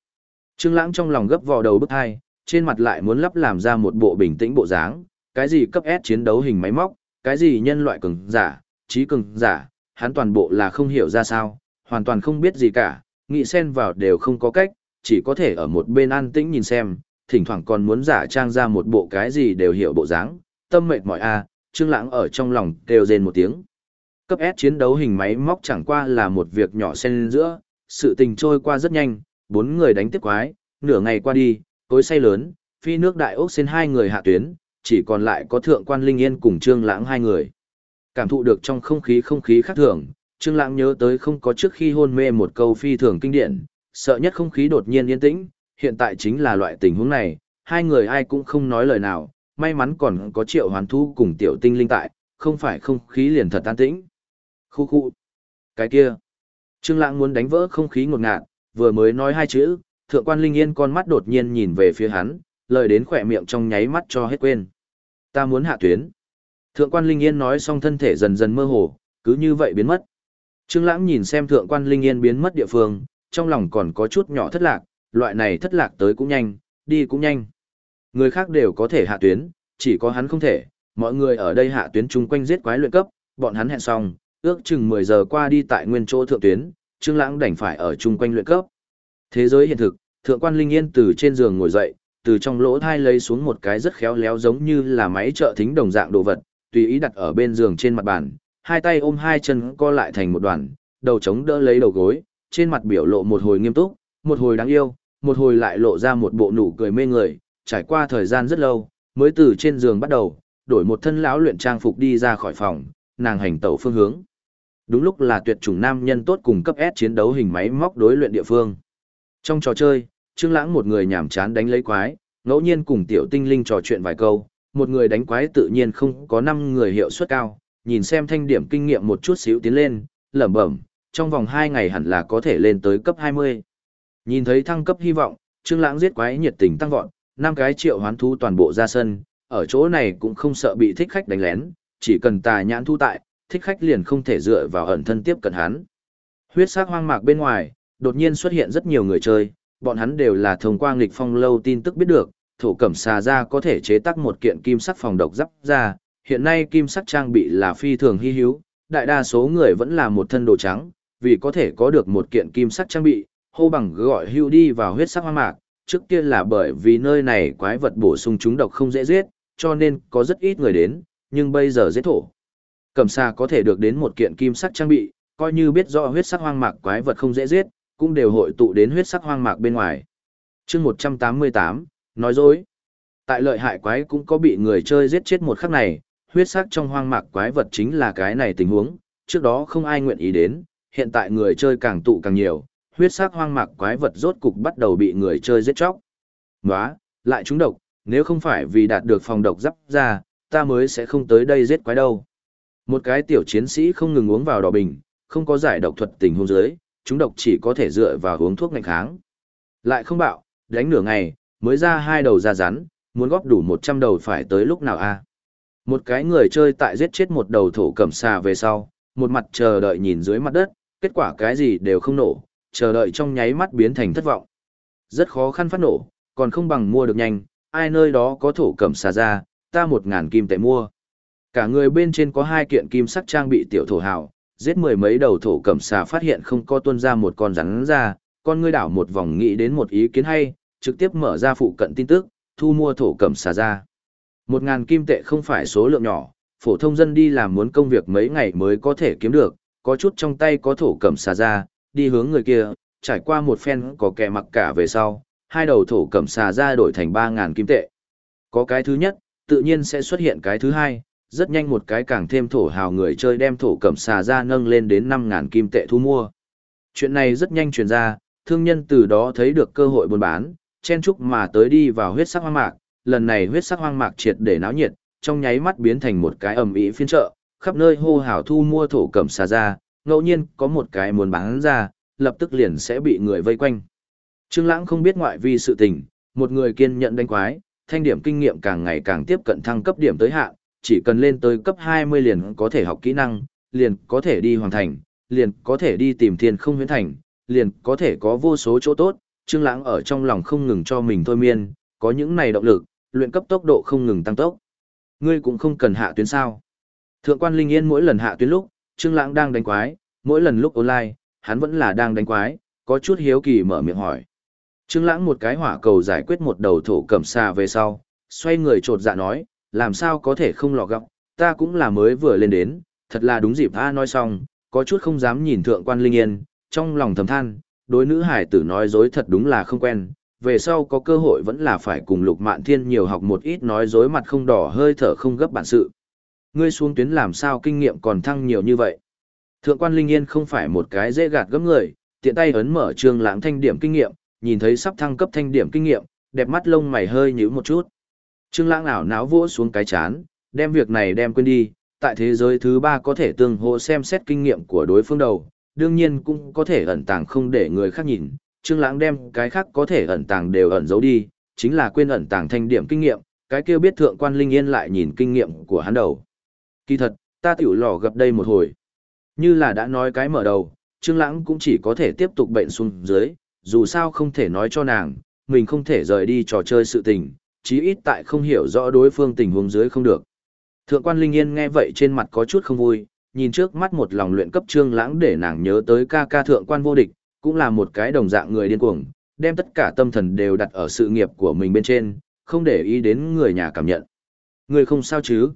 Trương Lãng trong lòng gấp vò đầu bức hai, trên mặt lại muốn lắp làm ra một bộ bình tĩnh bộ dáng, cái gì cấp S chiến đấu hình máy móc, cái gì nhân loại cường giả, trí cường giả, hắn toàn bộ là không hiểu ra sao, hoàn toàn không biết gì cả, nghĩ xen vào đều không có cách, chỉ có thể ở một bên an tĩnh nhìn xem, thỉnh thoảng còn muốn giả trang ra một bộ cái gì đều hiểu bộ dáng, tâm mệt mỏi a, à, Trương Lãng ở trong lòng kêu rên một tiếng. Cấp S chiến đấu hình máy móc chẳng qua là một việc nhỏ xen giữa, sự tình trôi qua rất nhanh, bốn người đánh tiếp quái, nửa ngày qua đi, tối say lớn, phi nước đại ốc xin hai người hạ tuyến, chỉ còn lại có thượng quan Linh Yên cùng Trương Lãng hai người. Cảm thụ được trong không khí không khí khác thường, Trương Lãng nhớ tới không có trước khi hôn mê một câu phi thường kinh điển, sợ nhất không khí đột nhiên yên tĩnh, hiện tại chính là loại tình huống này, hai người ai cũng không nói lời nào, may mắn còn có Triệu Hoán Thu cùng Tiểu Tinh Linh tại, không phải không khí liền thật an tĩnh. Khu khu. Cái kia. Trương Lãng muốn đánh vỡ không khí ngột ngạt, vừa mới nói hai chữ, Thượng quan Linh Yên con mắt đột nhiên nhìn về phía hắn, lời đến khỏe miệng trong nháy mắt cho hết quên. Ta muốn hạ tuyến. Thượng quan Linh Yên nói xong thân thể dần dần mơ hồ, cứ như vậy biến mất. Trương Lãng nhìn xem Thượng quan Linh Yên biến mất địa phương, trong lòng còn có chút nhỏ thất lạc, loại này thất lạc tới cũng nhanh, đi cũng nhanh. Người khác đều có thể hạ tuyến, chỉ có hắn không thể, mọi người ở đây hạ tuyến chung quanh giết quái luyện cấp, bọn hắn hẹn xong, ước chừng 10 giờ qua đi tại nguyên chỗ thượng tuyến, Trương Lãng đành phải ở chung quanh luyện cấp. Thế giới hiện thực, Thượng quan Linh Yên từ trên giường ngồi dậy, từ trong lỗ thai lấy xuống một cái rất khéo léo giống như là máy trợ thính đồng dạng đồ vật, tùy ý đặt ở bên giường trên mặt bàn, hai tay ôm hai chân co lại thành một đoàn, đầu chống đỡ lấy đầu gối, trên mặt biểu lộ một hồi nghiêm túc, một hồi đáng yêu, một hồi lại lộ ra một bộ nụ cười mê người, trải qua thời gian rất lâu, mới từ trên giường bắt đầu, đổi một thân lão luyện trang phục đi ra khỏi phòng, nàng hành tẩu phương hướng. Đúng lúc là tuyệt chủng nam nhân tốt cùng cấp S chiến đấu hình máy móc đối luyện địa phương. Trong trò chơi, Trương Lãng một người nhàm chán đánh lấy quái, ngẫu nhiên cùng tiểu tinh linh trò chuyện vài câu, một người đánh quái tự nhiên không có 5 người hiệu suất cao, nhìn xem thanh điểm kinh nghiệm một chút xíu tiến lên, lẩm bẩm, trong vòng 2 ngày hẳn là có thể lên tới cấp 20. Nhìn thấy thăng cấp hy vọng, Trương Lãng giết quái nhiệt tình tăng vọt, năm cái triệu hoán thú toàn bộ ra sân, ở chỗ này cũng không sợ bị thích khách đánh lén, chỉ cần tà nhãn thu tại, thích khách liền không thể dựa vào ẩn thân tiếp cận hắn. Huyết sắc hoang mạc bên ngoài, đột nhiên xuất hiện rất nhiều người chơi, bọn hắn đều là thông qua nghịch phong lâu tin tức biết được, thổ cẩm xà ra có thể chế tác một kiện kim sắc phòng độc giáp ra, hiện nay kim sắc trang bị là phi thường hy hữu, đại đa số người vẫn là một thân đồ trắng, vì có thể có được một kiện kim sắc trang bị, hô bằng gọi hưu đi vào huyết sắc hoang mạc, trước kia là bởi vì nơi này quái vật bổ sung chúng độc không dễ giết, cho nên có rất ít người đến, nhưng bây giờ giết thổ. Cẩm xà có thể được đến một kiện kim sắc trang bị, coi như biết rõ huyết sắc hoang mạc quái vật không dễ giết, cũng đều hội tụ đến huyết sắc hoang mạc bên ngoài. chương 188, nói dối. Tại lợi hại quái cũng có bị người chơi giết chết một khắc này, huyết sắc trong hoang mạc quái vật chính là cái này tình huống, trước đó không ai nguyện ý đến, hiện tại người chơi càng tụ càng nhiều, huyết sắc hoang mạc quái vật rốt cục bắt đầu bị người chơi giết chóc. Nóa, lại trúng độc, nếu không phải vì đạt được phòng độc giáp ra, ta mới sẽ không tới đây giết quái đâu. Một cái tiểu chiến sĩ không ngừng uống vào đỏ bình, không có giải độc thuật tình huống dưới, chúng độc chỉ có thể dựa vào uống thuốc ngành kháng. Lại không bạo, đánh nửa ngày, mới ra hai đầu ra rắn, muốn góp đủ 100 đầu phải tới lúc nào a? Một cái người chơi tại giết chết một đầu thổ cẩm xà về sau, một mặt chờ đợi nhìn dưới mặt đất, kết quả cái gì đều không nổ, chờ đợi trong nháy mắt biến thành thất vọng. Rất khó khăn phát nổ, còn không bằng mua được nhanh, ai nơi đó có thổ cẩm xà ra, ta một ngàn kim tệ mua. Cả người bên trên có hai kiện kim sắc trang bị tiểu thổ hào, giết mười mấy đầu thổ cẩm xà phát hiện không có tuân ra một con rắn ra, con ngươi đảo một vòng nghĩ đến một ý kiến hay, trực tiếp mở ra phụ cận tin tức, thu mua thổ cẩm xà ra. Một ngàn kim tệ không phải số lượng nhỏ, phổ thông dân đi làm muốn công việc mấy ngày mới có thể kiếm được, có chút trong tay có thổ cẩm xà ra, đi hướng người kia, trải qua một phen có kẻ mặc cả về sau, hai đầu thổ cẩm xà ra đổi thành ba ngàn kim tệ. Có cái thứ nhất, tự nhiên sẽ xuất hiện cái thứ hai, rất nhanh một cái càng thêm thổ hào người chơi đem thổ cẩm xà ra nâng lên đến 5.000 kim tệ thu mua. Chuyện này rất nhanh truyền ra, thương nhân từ đó thấy được cơ hội buôn bán, chen chúc mà tới đi vào huyết sắc hoang mạc, lần này huyết sắc hoang mạc triệt để náo nhiệt, trong nháy mắt biến thành một cái ầm ĩ phiên chợ, khắp nơi hô hào thu mua thổ cẩm xà ra, ngẫu nhiên có một cái muốn bán ra, lập tức liền sẽ bị người vây quanh. Trương Lãng không biết ngoại vi sự tình, một người kiên nhận đánh quái, thanh điểm kinh nghiệm càng ngày càng tiếp cận thăng cấp điểm tới hạn, chỉ cần lên tới cấp 20 liền có thể học kỹ năng, liền có thể đi hoàn thành, liền có thể đi tìm thiên không huyễn thành, liền có thể có vô số chỗ tốt, Trương Lãng ở trong lòng không ngừng cho mình thôi miên, có những này động lực, luyện cấp tốc độ không ngừng tăng tốc. Ngươi cũng không cần hạ tuyến sao? Thượng quan Linh Yên mỗi lần hạ tuyến lúc, Trương Lãng đang đánh quái, mỗi lần lúc online, hắn vẫn là đang đánh quái, có chút hiếu kỳ mở miệng hỏi. Trương Lãng một cái hỏa cầu giải quyết một đầu thổ cẩm xà về sau, xoay người chột dạ nói, làm sao có thể không lọt gọng, ta cũng là mới vừa lên đến, thật là đúng dịp A nói xong, có chút không dám nhìn thượng quan Linh Yên, trong lòng thầm than, đối nữ hải tử nói dối thật đúng là không quen, về sau có cơ hội vẫn là phải cùng Lục Mạn Thiên nhiều học một ít nói dối mặt không đỏ hơi thở không gấp bản sự. Ngươi xuống tuyến làm sao kinh nghiệm còn thăng nhiều như vậy. Thượng quan Linh Yên không phải một cái dễ gạt gẫm người, tiện tay ấn mở trường lãng thanh điểm kinh nghiệm, nhìn thấy sắp thăng cấp thanh điểm kinh nghiệm, đẹp mắt lông mày hơi nhíu một chút. Trương Lãng ảo náo vỗ xuống cái chán, đem việc này đem quên đi, tại thế giới thứ ba có thể tương hỗ xem xét kinh nghiệm của đối phương đầu, đương nhiên cũng có thể ẩn tàng không để người khác nhìn. Trương Lãng đem cái khác có thể ẩn tàng đều ẩn giấu đi, chính là quên ẩn tàng thanh điểm kinh nghiệm, cái kia biết thượng quan linh yên lại nhìn kinh nghiệm của hắn đầu. Kỳ thật, ta tiểu lò gặp đây một hồi. Như là đã nói cái mở đầu, Trương Lãng cũng chỉ có thể tiếp tục bệnh xuống dưới, dù sao không thể nói cho nàng, mình không thể rời đi trò chơi sự tình, chí ít tại không hiểu rõ đối phương tình huống dưới không được. Thượng quan Linh Yên nghe vậy trên mặt có chút không vui, nhìn trước mắt một lòng luyện cấp Trương Lãng để nàng nhớ tới ca ca thượng quan vô địch, cũng là một cái đồng dạng người điên cuồng, đem tất cả tâm thần đều đặt ở sự nghiệp của mình bên trên, không để ý đến người nhà cảm nhận. Người không sao chứ?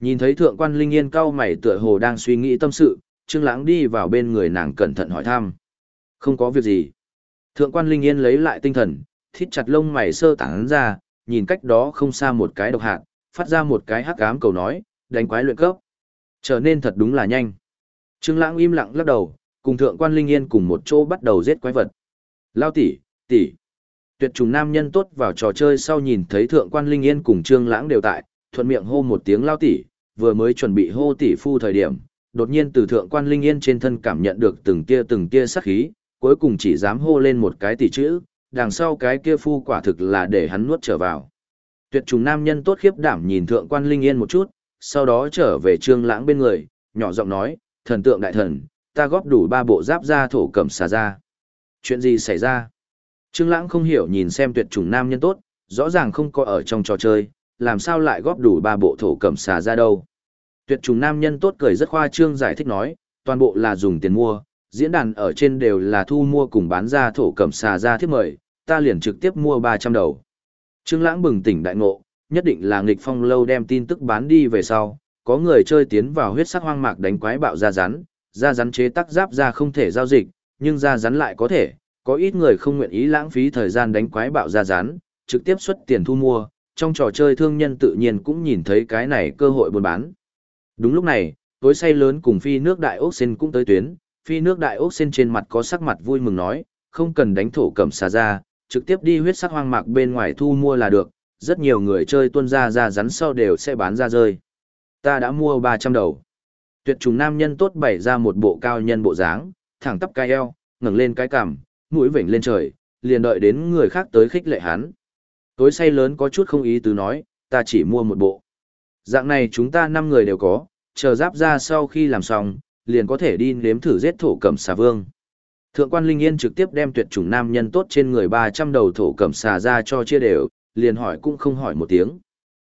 Nhìn thấy thượng quan Linh Yên cau mày tựa hồ đang suy nghĩ tâm sự, Trương Lãng đi vào bên người nàng cẩn thận hỏi thăm. Không có việc gì. Thượng quan Linh Yên lấy lại tinh thần, thít chặt lông mày sơ tán ra, nhìn cách đó không xa một cái độc hạt, phát ra một cái hắc ám cầu nói, đánh quái luyện cấp. Trở nên thật đúng là nhanh. Trương Lãng im lặng lắc đầu, cùng thượng quan Linh Yên cùng một chỗ bắt đầu giết quái vật. Lao tỷ, tỷ. Tuyệt trùng nam nhân tốt vào trò chơi sau nhìn thấy thượng quan Linh Yên cùng Trương Lãng đều tại, thuận miệng hô một tiếng lao tỷ, vừa mới chuẩn bị hô tỷ phu thời điểm, đột nhiên từ thượng quan Linh Yên trên thân cảm nhận được từng tia từng tia sát khí, cuối cùng chỉ dám hô lên một cái tỷ chữ, đằng sau cái kia phu quả thực là để hắn nuốt trở vào. Tuyệt trùng nam nhân tốt khiếp đảm nhìn thượng quan Linh Yên một chút, sau đó trở về trương lãng bên người, nhỏ giọng nói, thần tượng đại thần, ta góp đủ ba bộ giáp ra thổ cẩm xà ra. Chuyện gì xảy ra? Trương lãng không hiểu nhìn xem tuyệt trùng nam nhân tốt, rõ ràng không có ở trong trò chơi, làm sao lại góp đủ ba bộ thổ cẩm xà ra đâu. Tuyệt trùng nam nhân tốt cười rất khoa trương giải thích nói, toàn bộ là dùng tiền mua, diễn đàn ở trên đều là thu mua cùng bán ra thổ cẩm xà ra thiết mời, ta liền trực tiếp mua 300 đầu. Trương Lãng bừng tỉnh đại ngộ, nhất định là nghịch phong lâu đem tin tức bán đi về sau, có người chơi tiến vào huyết sắc hoang mạc đánh quái bạo ra rắn, ra rắn chế tác giáp ra không thể giao dịch, nhưng ra rắn lại có thể, có ít người không nguyện ý lãng phí thời gian đánh quái bạo ra rắn, trực tiếp xuất tiền thu mua, trong trò chơi thương nhân tự nhiên cũng nhìn thấy cái này cơ hội buôn bán. Đúng lúc này, tối say lớn cùng phi nước đại ốc sen cũng tới tuyến, phi nước đại ốc sen trên mặt có sắc mặt vui mừng nói, không cần đánh thổ cẩm xà ra, trực tiếp đi huyết sắc hoang mạc bên ngoài thu mua là được, rất nhiều người chơi tuân ra ra rắn sau đều sẽ bán ra rơi. Ta đã mua 300 đầu. Tuyệt trùng nam nhân tốt bày ra một bộ cao nhân bộ dáng, thẳng tắp cái eo, ngẩng lên cái cằm, mũi vểnh lên trời, liền đợi đến người khác tới khích lệ hắn. Tối say lớn có chút không ý tứ nói, ta chỉ mua một bộ. Dạng này chúng ta 5 người đều có, chờ giáp ra sau khi làm xong, liền có thể đi nếm thử giết thổ cẩm xà vương. Thượng quan Linh Yên trực tiếp đem tuyệt chủng nam nhân tốt trên người 300 đầu thổ cẩm xà ra cho chia đều, liền hỏi cũng không hỏi một tiếng.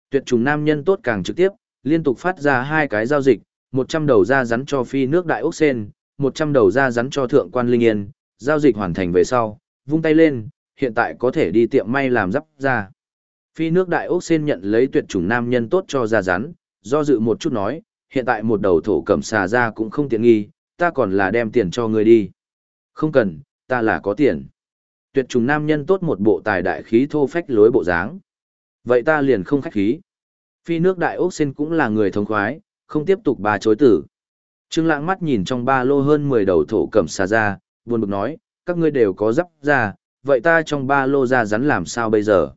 Tuyệt chủng nam nhân tốt càng trực tiếp, liên tục phát ra hai cái giao dịch, 100 đầu ra rắn cho phi nước đại ốc sen, 100 đầu ra rắn cho thượng quan Linh Yên, giao dịch hoàn thành về sau, vung tay lên, hiện tại có thể đi tiệm may làm giáp ra. Phi nước đại ốc sen nhận lấy tuyệt chủng nam nhân tốt cho ra rắn, do dự một chút nói, hiện tại một đầu thổ cẩm xà ra cũng không tiện nghi, ta còn là đem tiền cho người đi. Không cần, ta là có tiền. Tuyệt trùng nam nhân tốt một bộ tài đại khí thô phách lối bộ dáng. Vậy ta liền không khách khí. Phi nước đại ốc sen cũng là người thông khoái, không tiếp tục bà chối tử. Trương lãng mắt nhìn trong ba lô hơn 10 đầu thổ cẩm xà ra, buồn bực nói, các ngươi đều có giáp ra, vậy ta trong ba lô ra rắn làm sao bây giờ?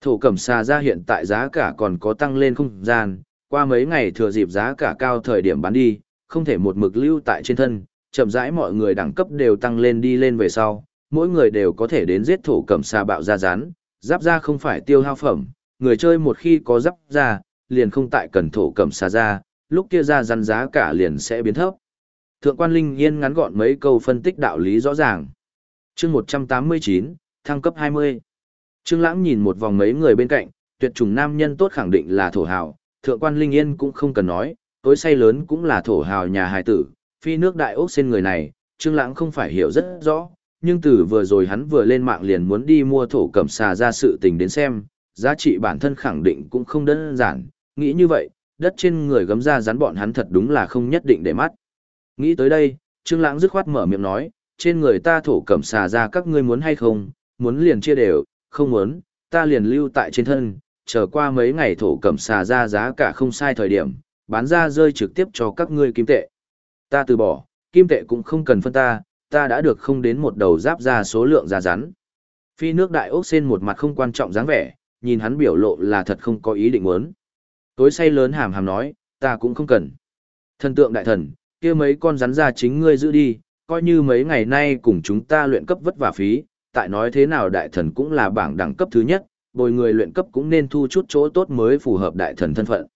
Thổ cẩm xà ra hiện tại giá cả còn có tăng lên không gian, qua mấy ngày thừa dịp giá cả cao thời điểm bán đi, không thể một mực lưu tại trên thân, chậm rãi mọi người đẳng cấp đều tăng lên đi lên về sau, mỗi người đều có thể đến giết thổ cẩm xà bạo ra rán, giáp ra không phải tiêu hao phẩm, người chơi một khi có giáp ra, liền không tại cần thổ cẩm xà ra, lúc kia ra rắn giá cả liền sẽ biến thấp. Thượng quan Linh Yên ngắn gọn mấy câu phân tích đạo lý rõ ràng chương 189, thăng cấp 20. Trương Lãng nhìn một vòng mấy người bên cạnh, tuyệt trùng nam nhân tốt khẳng định là thổ hào, thượng quan Linh Yên cũng không cần nói, tối say lớn cũng là thổ hào nhà hài tử, phi nước đại ốc xên người này, Trương Lãng không phải hiểu rất rõ, nhưng từ vừa rồi hắn vừa lên mạng liền muốn đi mua thổ cẩm xà ra sự tình đến xem, giá trị bản thân khẳng định cũng không đơn giản, nghĩ như vậy, đất trên người gấm ra rắn bọn hắn thật đúng là không nhất định để mắt. Nghĩ tới đây, Trương Lãng dứt khoát mở miệng nói, trên người ta thổ cẩm xà ra các ngươi muốn hay không, muốn liền chia đều, không muốn, ta liền lưu tại trên thân, chờ qua mấy ngày thổ cẩm xà ra giá cả không sai thời điểm, bán ra rơi trực tiếp cho các ngươi kim tệ. Ta từ bỏ, kim tệ cũng không cần phân ta, ta đã được không đến một đầu giáp ra số lượng ra rắn. Phi nước đại ốc sen một mặt không quan trọng dáng vẻ, nhìn hắn biểu lộ là thật không có ý định muốn. Tối say lớn hàm hàm nói, ta cũng không cần. Thần tượng đại thần, kia mấy con rắn ra chính ngươi giữ đi, coi như mấy ngày nay cùng chúng ta luyện cấp vất vả phí, tại nói thế nào đại thần cũng là bảng đẳng cấp thứ nhất, bồi người luyện cấp cũng nên thu chút chỗ tốt mới phù hợp đại thần thân phận.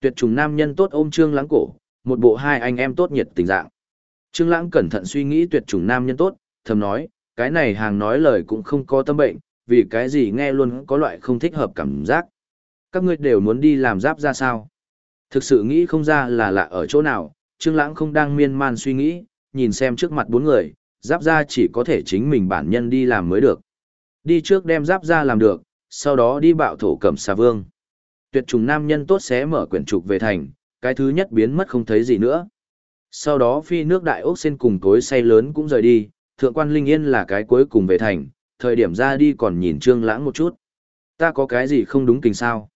Tuyệt trùng nam nhân tốt ôm Trương Lãng cổ, một bộ hai anh em tốt nhiệt tình dạng. Trương Lãng cẩn thận suy nghĩ tuyệt trùng nam nhân tốt, thầm nói, cái này hàng nói lời cũng không có tâm bệnh, vì cái gì nghe luôn có loại không thích hợp cảm giác. Các ngươi đều muốn đi làm giáp ra sao? Thực sự nghĩ không ra là lạ ở chỗ nào, Trương Lãng không đang miên man suy nghĩ, nhìn xem trước mặt bốn người, giáp ra chỉ có thể chính mình bản nhân đi làm mới được. Đi trước đem giáp ra làm được, sau đó đi bạo thổ cẩm xà vương. Tuyệt trùng nam nhân tốt xé mở quyển trục về thành, cái thứ nhất biến mất không thấy gì nữa. Sau đó phi nước đại ốc sen cùng tối say lớn cũng rời đi, thượng quan linh yên là cái cuối cùng về thành, thời điểm ra đi còn nhìn trương lãng một chút. Ta có cái gì không đúng tình sao?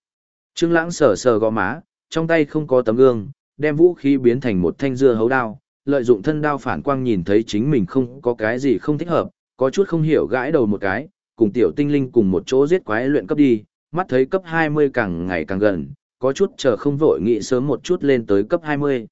Trương lãng sờ sờ gò má, trong tay không có tấm gương, đem vũ khí biến thành một thanh dưa hấu đao, lợi dụng thân đao phản quang nhìn thấy chính mình không có cái gì không thích hợp, có chút không hiểu gãi đầu một cái, cùng tiểu tinh linh cùng một chỗ giết quái luyện cấp đi, mắt thấy cấp 20 càng ngày càng gần, có chút chờ không vội nghĩ sớm một chút lên tới cấp 20.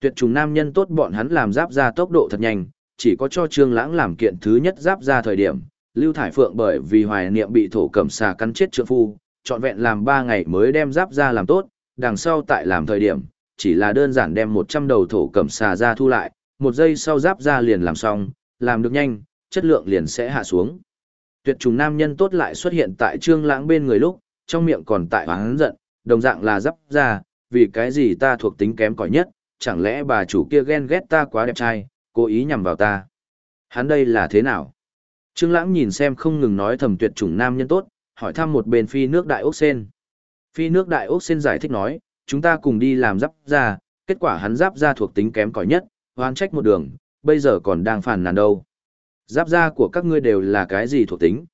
Tuyệt trùng nam nhân tốt bọn hắn làm giáp ra tốc độ thật nhanh, chỉ có cho Trương Lãng làm kiện thứ nhất giáp ra thời điểm, Lưu Thải Phượng bởi vì hoài niệm bị thổ cẩm xà cắn chết trượng phu, trọn vẹn làm 3 ngày mới đem giáp ra làm tốt, đằng sau tại làm thời điểm, chỉ là đơn giản đem 100 đầu thổ cẩm xà ra thu lại, một giây sau giáp ra liền làm xong, làm được nhanh, chất lượng liền sẽ hạ xuống. Tuyệt trùng nam nhân tốt lại xuất hiện tại Trương Lãng bên người lúc, trong miệng còn tại oán giận, đồng dạng là giáp ra, vì cái gì ta thuộc tính kém cỏi nhất, chẳng lẽ bà chủ kia ghen ghét ta quá đẹp trai, cố ý nhằm vào ta. Hắn đây là thế nào? Trương Lãng nhìn xem không ngừng nói thầm tuyệt chủng nam nhân tốt, hỏi thăm một bên phi nước đại ốc sen. Phi nước đại ốc sen giải thích nói, chúng ta cùng đi làm giáp ra, kết quả hắn giáp ra thuộc tính kém cỏi nhất, hoan trách một đường, bây giờ còn đang phản nàn đâu. Giáp ra của các ngươi đều là cái gì thuộc tính?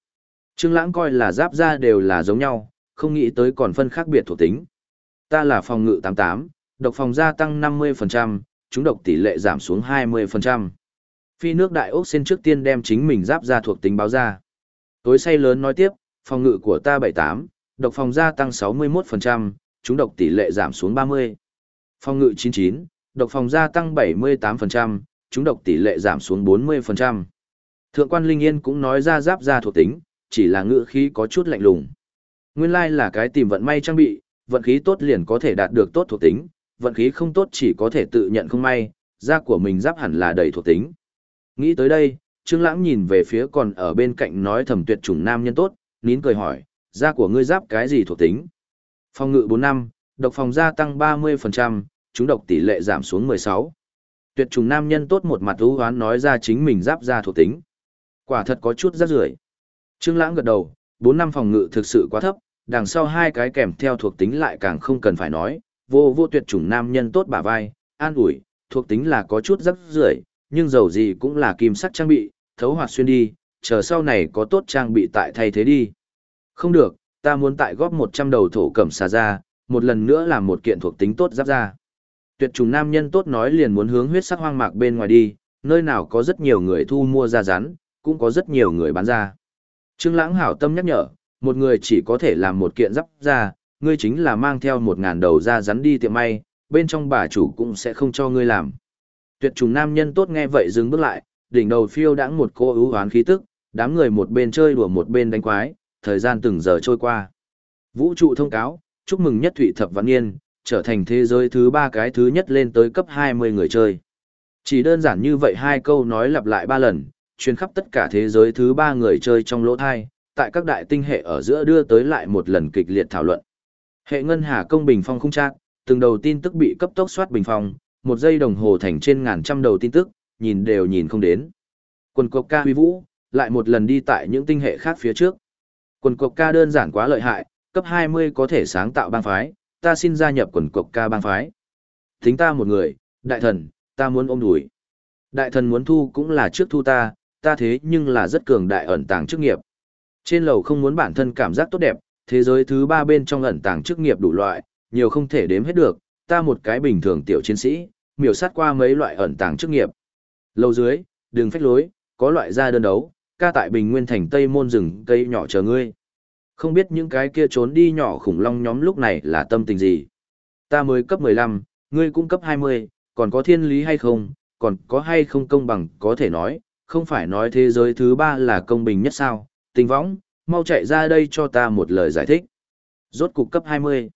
Trương Lãng coi là giáp ra đều là giống nhau, không nghĩ tới còn phân khác biệt thuộc tính. Ta là phòng ngự 88, độc phòng gia tăng 50%, chúng độc tỷ lệ giảm xuống 20%. Phi nước đại ốc xin trước tiên đem chính mình giáp ra thuộc tính báo ra. Tối say lớn nói tiếp, phòng ngự của ta 78, độc phòng gia tăng 61%, chúng độc tỷ lệ giảm xuống 30. Phòng ngự 99, độc phòng gia tăng 78%, chúng độc tỷ lệ giảm xuống 40%. Thượng quan Linh Yên cũng nói ra giáp ra thuộc tính, chỉ là ngự khí có chút lạnh lùng. Nguyên lai là cái tìm vận may trang bị, vận khí tốt liền có thể đạt được tốt thuộc tính, vận khí không tốt chỉ có thể tự nhận không may, da của mình giáp hẳn là đầy thuộc tính. Nghĩ tới đây, Trương Lãng nhìn về phía còn ở bên cạnh nói thầm tuyệt chủng nam nhân tốt, nín cười hỏi, da của ngươi giáp cái gì thuộc tính? Phòng ngự 4 năm, độc phòng gia tăng 30%, chúng độc tỷ lệ giảm xuống 16. Tuyệt trùng nam nhân tốt một mặt ưu hoán nói ra chính mình giáp ra thuộc tính. Quả thật có chút rắc rưởi. Trương Lãng gật đầu, 4 năm phòng ngự thực sự quá thấp, đằng sau hai cái kèm theo thuộc tính lại càng không cần phải nói, vô vô tuyệt chủng nam nhân tốt bả vai, an ủi, thuộc tính là có chút rắc rưởi, nhưng dầu gì cũng là kim sắc trang bị, thấu hoạt xuyên đi, chờ sau này có tốt trang bị tại thay thế đi. Không được, ta muốn tại góp 100 đầu thổ cẩm xà ra, một lần nữa làm một kiện thuộc tính tốt giáp ra. Tuyệt trùng nam nhân tốt nói liền muốn hướng huyết sắc hoang mạc bên ngoài đi, nơi nào có rất nhiều người thu mua ra rắn, cũng có rất nhiều người bán ra. Trương Lãng hảo tâm nhắc nhở, một người chỉ có thể làm một kiện giáp ra, ngươi chính là mang theo một ngàn đầu ra rắn đi tiệm may, bên trong bà chủ cũng sẽ không cho ngươi làm. Tuyệt trùng nam nhân tốt nghe vậy dừng bước lại, đỉnh đầu phiêu đãng một cô ưu hoán khí tức, đám người một bên chơi đùa một bên đánh quái, thời gian từng giờ trôi qua. Vũ trụ thông cáo, chúc mừng nhất thụy thập văn niên, trở thành thế giới thứ ba cái thứ nhất lên tới cấp 20 người chơi. Chỉ đơn giản như vậy hai câu nói lặp lại ba lần, truyền khắp tất cả thế giới thứ ba người chơi trong lỗ thai, tại các đại tinh hệ ở giữa đưa tới lại một lần kịch liệt thảo luận. Hệ ngân hà công bình phong không chắc, từng đầu tin tức bị cấp tốc soát bình phong, một giây đồng hồ thành trên ngàn trăm đầu tin tức, nhìn đều nhìn không đến. Quần cục ca huy vũ, lại một lần đi tại những tinh hệ khác phía trước. Quần cộc ca đơn giản quá lợi hại, cấp 20 có thể sáng tạo bang phái, ta xin gia nhập quần cộc ca bang phái. Thính ta một người, đại thần, ta muốn ôm đuổi. Đại thần muốn thu cũng là trước thu ta, ta thế nhưng là rất cường đại ẩn tàng chức nghiệp, Trên lầu không muốn bản thân cảm giác tốt đẹp, thế giới thứ ba bên trong ẩn tàng chức nghiệp đủ loại, nhiều không thể đếm hết được, ta một cái bình thường tiểu chiến sĩ, miểu sát qua mấy loại ẩn tàng chức nghiệp. Lầu dưới, đường phách lối, có loại ra đơn đấu, ca tại Bình Nguyên thành Tây môn rừng cây nhỏ chờ ngươi. Không biết những cái kia trốn đi nhỏ khủng long nhóm lúc này là tâm tình gì. Ta mới cấp 15, ngươi cũng cấp 20, còn có thiên lý hay không, còn có hay không công bằng có thể nói, không phải nói thế giới thứ ba là công bình nhất sao, tình võng, mau chạy ra đây cho ta một lời giải thích. Rốt cục cấp 20.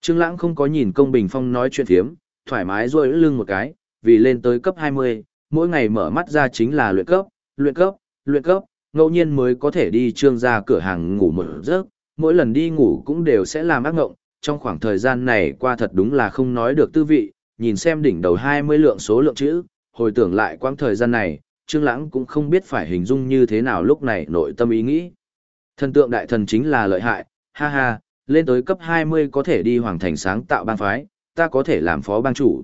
Trương Lãng không có nhìn công bình phong nói chuyện phiếm, thoải mái rôi lưng một cái, vì lên tới cấp 20, mỗi ngày mở mắt ra chính là luyện cấp, luyện cấp, luyện cấp, ngẫu nhiên mới có thể đi trương ra cửa hàng ngủ một giấc, mỗi lần đi ngủ cũng đều sẽ làm ác ngộng, trong khoảng thời gian này qua thật đúng là không nói được tư vị, nhìn xem đỉnh đầu 20 lượng số lượng chữ, hồi tưởng lại quãng thời gian này, Trương Lãng cũng không biết phải hình dung như thế nào lúc này nội tâm ý nghĩ. Thần tượng đại thần chính là lợi hại, ha ha, lên tới cấp 20 có thể đi hoàng thành sáng tạo bang phái, ta có thể làm phó bang chủ.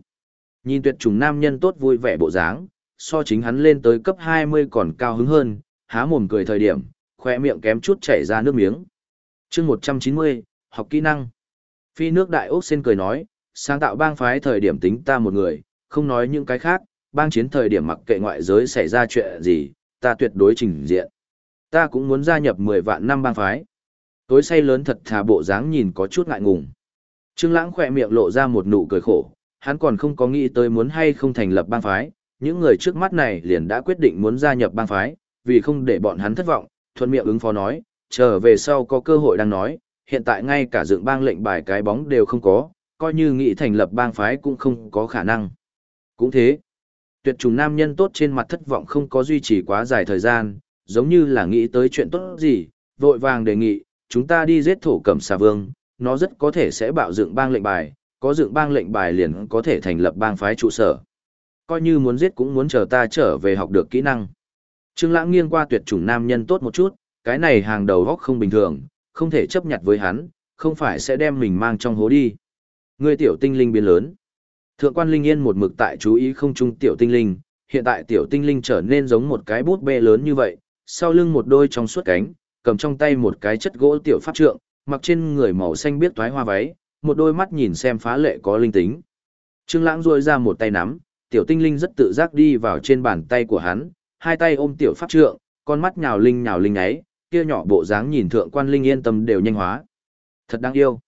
Nhìn tuyệt trùng nam nhân tốt vui vẻ bộ dáng, so chính hắn lên tới cấp 20 còn cao hứng hơn, há mồm cười thời điểm, khoe miệng kém chút chảy ra nước miếng. chương 190, học kỹ năng. Phi nước đại ốc sen cười nói, sáng tạo bang phái thời điểm tính ta một người, không nói những cái khác, bang chiến thời điểm mặc kệ ngoại giới xảy ra chuyện gì, ta tuyệt đối trình diện. Ta cũng muốn gia nhập 10 vạn năm bang phái. Tối say lớn thật thà bộ dáng nhìn có chút ngại ngùng. Trương Lãng khỏe miệng lộ ra một nụ cười khổ, hắn còn không có nghĩ tới muốn hay không thành lập bang phái, những người trước mắt này liền đã quyết định muốn gia nhập bang phái, vì không để bọn hắn thất vọng, thuận miệng ứng phó nói, chờ về sau có cơ hội đang nói, hiện tại ngay cả dựng bang lệnh bài cái bóng đều không có, coi như nghĩ thành lập bang phái cũng không có khả năng. Cũng thế, tuyệt trùng nam nhân tốt trên mặt thất vọng không có duy trì quá dài thời gian, giống như là nghĩ tới chuyện tốt gì, vội vàng đề nghị, chúng ta đi giết thổ cẩm xà vương, nó rất có thể sẽ bạo dựng bang lệnh bài, có dựng bang lệnh bài liền có thể thành lập bang phái trụ sở. Coi như muốn giết cũng muốn chờ ta trở về học được kỹ năng. Trương Lãng nghiêng qua tuyệt chủng nam nhân tốt một chút, cái này hàng đầu góc không bình thường, không thể chấp nhận với hắn, không phải sẽ đem mình mang trong hố đi. Người tiểu tinh linh biến lớn. Thượng quan Linh Yên một mực tại chú ý không trung tiểu tinh linh, hiện tại tiểu tinh linh trở nên giống một cái bút bê lớn như vậy, sau lưng một đôi trong suốt cánh, cầm trong tay một cái chất gỗ tiểu pháp trượng, mặc trên người màu xanh biết toái hoa váy, một đôi mắt nhìn xem phá lệ có linh tính. Trương Lãng duỗi ra một tay nắm, tiểu tinh linh rất tự giác đi vào trên bàn tay của hắn, hai tay ôm tiểu pháp trượng, con mắt nhào linh nhào linh ấy, kia nhỏ bộ dáng nhìn thượng quan linh yên tâm đều nhanh hóa. Thật đáng yêu.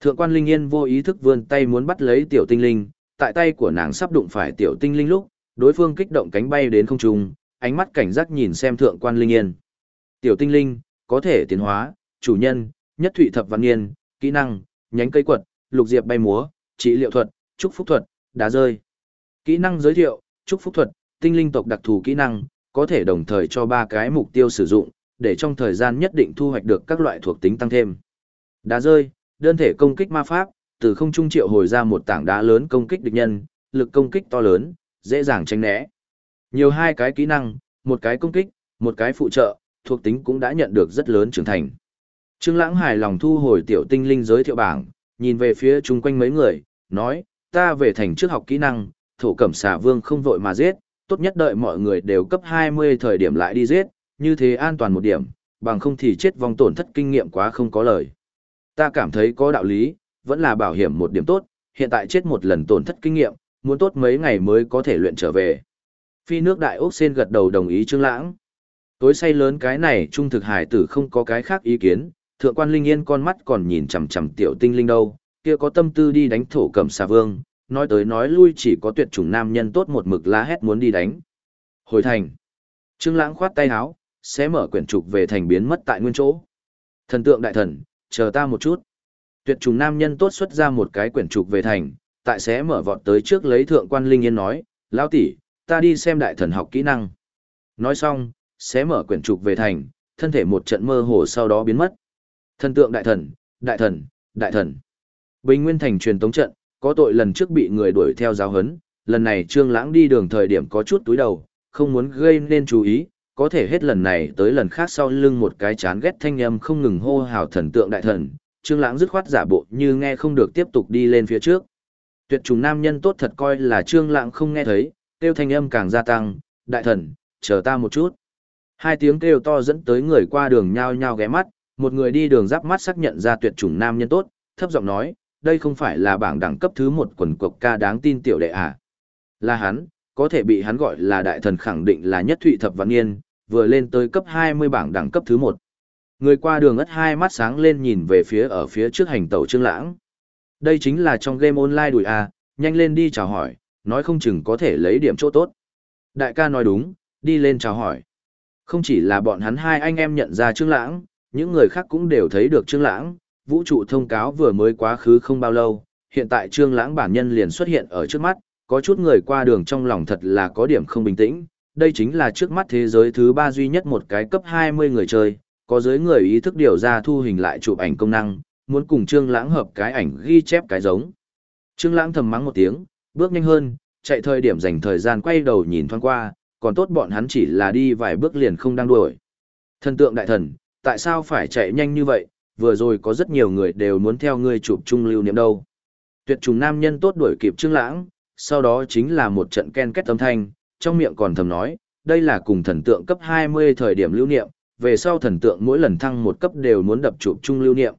Thượng quan linh yên vô ý thức vươn tay muốn bắt lấy tiểu tinh linh, tại tay của nàng sắp đụng phải tiểu tinh linh lúc, đối phương kích động cánh bay đến không trung, ánh mắt cảnh giác nhìn xem thượng quan linh yên. Tiểu tinh linh, có thể tiến hóa, chủ nhân, nhất thụy thập văn niên, kỹ năng, nhánh cây quật, lục diệp bay múa, trị liệu thuật, trúc phúc thuật, đá rơi. Kỹ năng giới thiệu, chúc phúc thuật, tinh linh tộc đặc thù kỹ năng, có thể đồng thời cho ba cái mục tiêu sử dụng, để trong thời gian nhất định thu hoạch được các loại thuộc tính tăng thêm. Đá rơi, đơn thể công kích ma pháp, từ không trung triệu hồi ra một tảng đá lớn công kích địch nhân, lực công kích to lớn, dễ dàng tránh né. Nhiều hai cái kỹ năng, một cái công kích, một cái phụ trợ, thuộc tính cũng đã nhận được rất lớn trưởng thành. Trương Lãng hài lòng thu hồi tiểu tinh linh giới thiệu bảng, nhìn về phía chung quanh mấy người, nói, ta về thành trước học kỹ năng, thổ cẩm xà vương không vội mà giết, tốt nhất đợi mọi người đều cấp 20 thời điểm lại đi giết, như thế an toàn một điểm, bằng không thì chết vong tổn thất kinh nghiệm quá không có lời. Ta cảm thấy có đạo lý, vẫn là bảo hiểm một điểm tốt, hiện tại chết một lần tổn thất kinh nghiệm, muốn tốt mấy ngày mới có thể luyện trở về. Phi nước đại ốc sen gật đầu đồng ý Trương Lãng. Tối say lớn cái này trung thực hải tử không có cái khác ý kiến, thượng quan linh yên con mắt còn nhìn chằm chằm tiểu tinh linh đâu, kia có tâm tư đi đánh thổ cẩm xà vương, nói tới nói lui chỉ có tuyệt chủng nam nhân tốt một mực lá hét muốn đi đánh. Hồi thành. Trương Lãng khoát tay áo, sẽ mở quyển trục về thành biến mất tại nguyên chỗ. Thần tượng đại thần, chờ ta một chút. Tuyệt trùng nam nhân tốt xuất ra một cái quyển trục về thành, tại sẽ mở vọt tới trước lấy thượng quan linh yên nói, lão tỷ, ta đi xem đại thần học kỹ năng. Nói xong, sẽ mở quyển trục về thành, thân thể một trận mơ hồ sau đó biến mất. Thần tượng đại thần, đại thần, đại thần. Bình Nguyên thành truyền tống trận, có tội lần trước bị người đuổi theo giáo hấn, lần này Trương Lãng đi đường thời điểm có chút túi đầu, không muốn gây nên chú ý, có thể hết lần này tới lần khác sau lưng một cái chán ghét thanh âm không ngừng hô hào thần tượng đại thần, Trương Lãng dứt khoát giả bộ như nghe không được tiếp tục đi lên phía trước. Tuyệt trùng nam nhân tốt thật coi là Trương Lãng không nghe thấy, tiêu thanh âm càng gia tăng, "Đại thần, chờ ta một chút." Hai tiếng kêu to dẫn tới người qua đường nhao nhao ghé mắt, một người đi đường giáp mắt xác nhận ra tuyệt chủng nam nhân tốt, thấp giọng nói, đây không phải là bảng đẳng cấp thứ một quần cộc ca đáng tin tiểu đệ à. Là hắn, có thể bị hắn gọi là đại thần khẳng định là nhất thụy thập văn niên, vừa lên tới cấp 20 bảng đẳng cấp thứ một. Người qua đường ất hai mắt sáng lên nhìn về phía ở phía trước hành tàu Trương Lãng. Đây chính là trong game online đùi à, nhanh lên đi chào hỏi, nói không chừng có thể lấy điểm chỗ tốt. Đại ca nói đúng, đi lên chào hỏi. Không chỉ là bọn hắn hai anh em nhận ra Trương Lãng, những người khác cũng đều thấy được Trương Lãng, vũ trụ thông cáo vừa mới quá khứ không bao lâu, hiện tại Trương Lãng bản nhân liền xuất hiện ở trước mắt, có chút người qua đường trong lòng thật là có điểm không bình tĩnh, đây chính là trước mắt thế giới thứ ba duy nhất một cái cấp 20 người chơi, có giới người ý thức điều ra thu hình lại chụp ảnh công năng, muốn cùng Trương Lãng hợp cái ảnh ghi chép cái giống. Trương Lãng thầm mắng một tiếng, bước nhanh hơn, chạy thời điểm dành thời gian quay đầu nhìn thoáng qua, còn tốt bọn hắn chỉ là đi vài bước liền không đang đuổi. Thần tượng đại thần, tại sao phải chạy nhanh như vậy, vừa rồi có rất nhiều người đều muốn theo ngươi chụp chung lưu niệm đâu. Tuyệt trùng nam nhân tốt đuổi kịp Trương Lãng, sau đó chính là một trận ken kết âm thanh, trong miệng còn thầm nói, đây là cùng thần tượng cấp 20 thời điểm lưu niệm, về sau thần tượng mỗi lần thăng một cấp đều muốn đập chụp chung lưu niệm.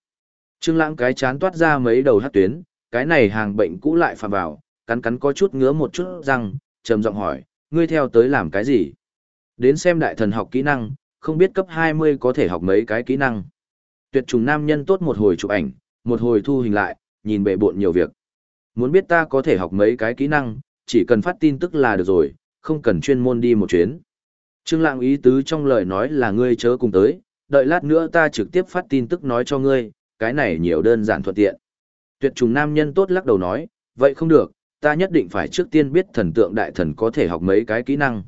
Trương Lãng cái chán toát ra mấy đầu hắc tuyến, cái này hàng bệnh cũ lại phạm vào, cắn cắn có chút ngứa một chút răng, trầm giọng hỏi, ngươi theo tới làm cái gì? Đến xem đại thần học kỹ năng, không biết cấp 20 có thể học mấy cái kỹ năng. Tuyệt trùng nam nhân tốt một hồi chụp ảnh, một hồi thu hình lại, nhìn bệ bộn nhiều việc. Muốn biết ta có thể học mấy cái kỹ năng, chỉ cần phát tin tức là được rồi, không cần chuyên môn đi một chuyến. Trương Lãng ý tứ trong lời nói là ngươi chớ cùng tới, đợi lát nữa ta trực tiếp phát tin tức nói cho ngươi, cái này nhiều đơn giản thuận tiện. Tuyệt trùng nam nhân tốt lắc đầu nói, vậy không được, ta nhất định phải trước tiên biết thần tượng đại thần có thể học mấy cái kỹ năng.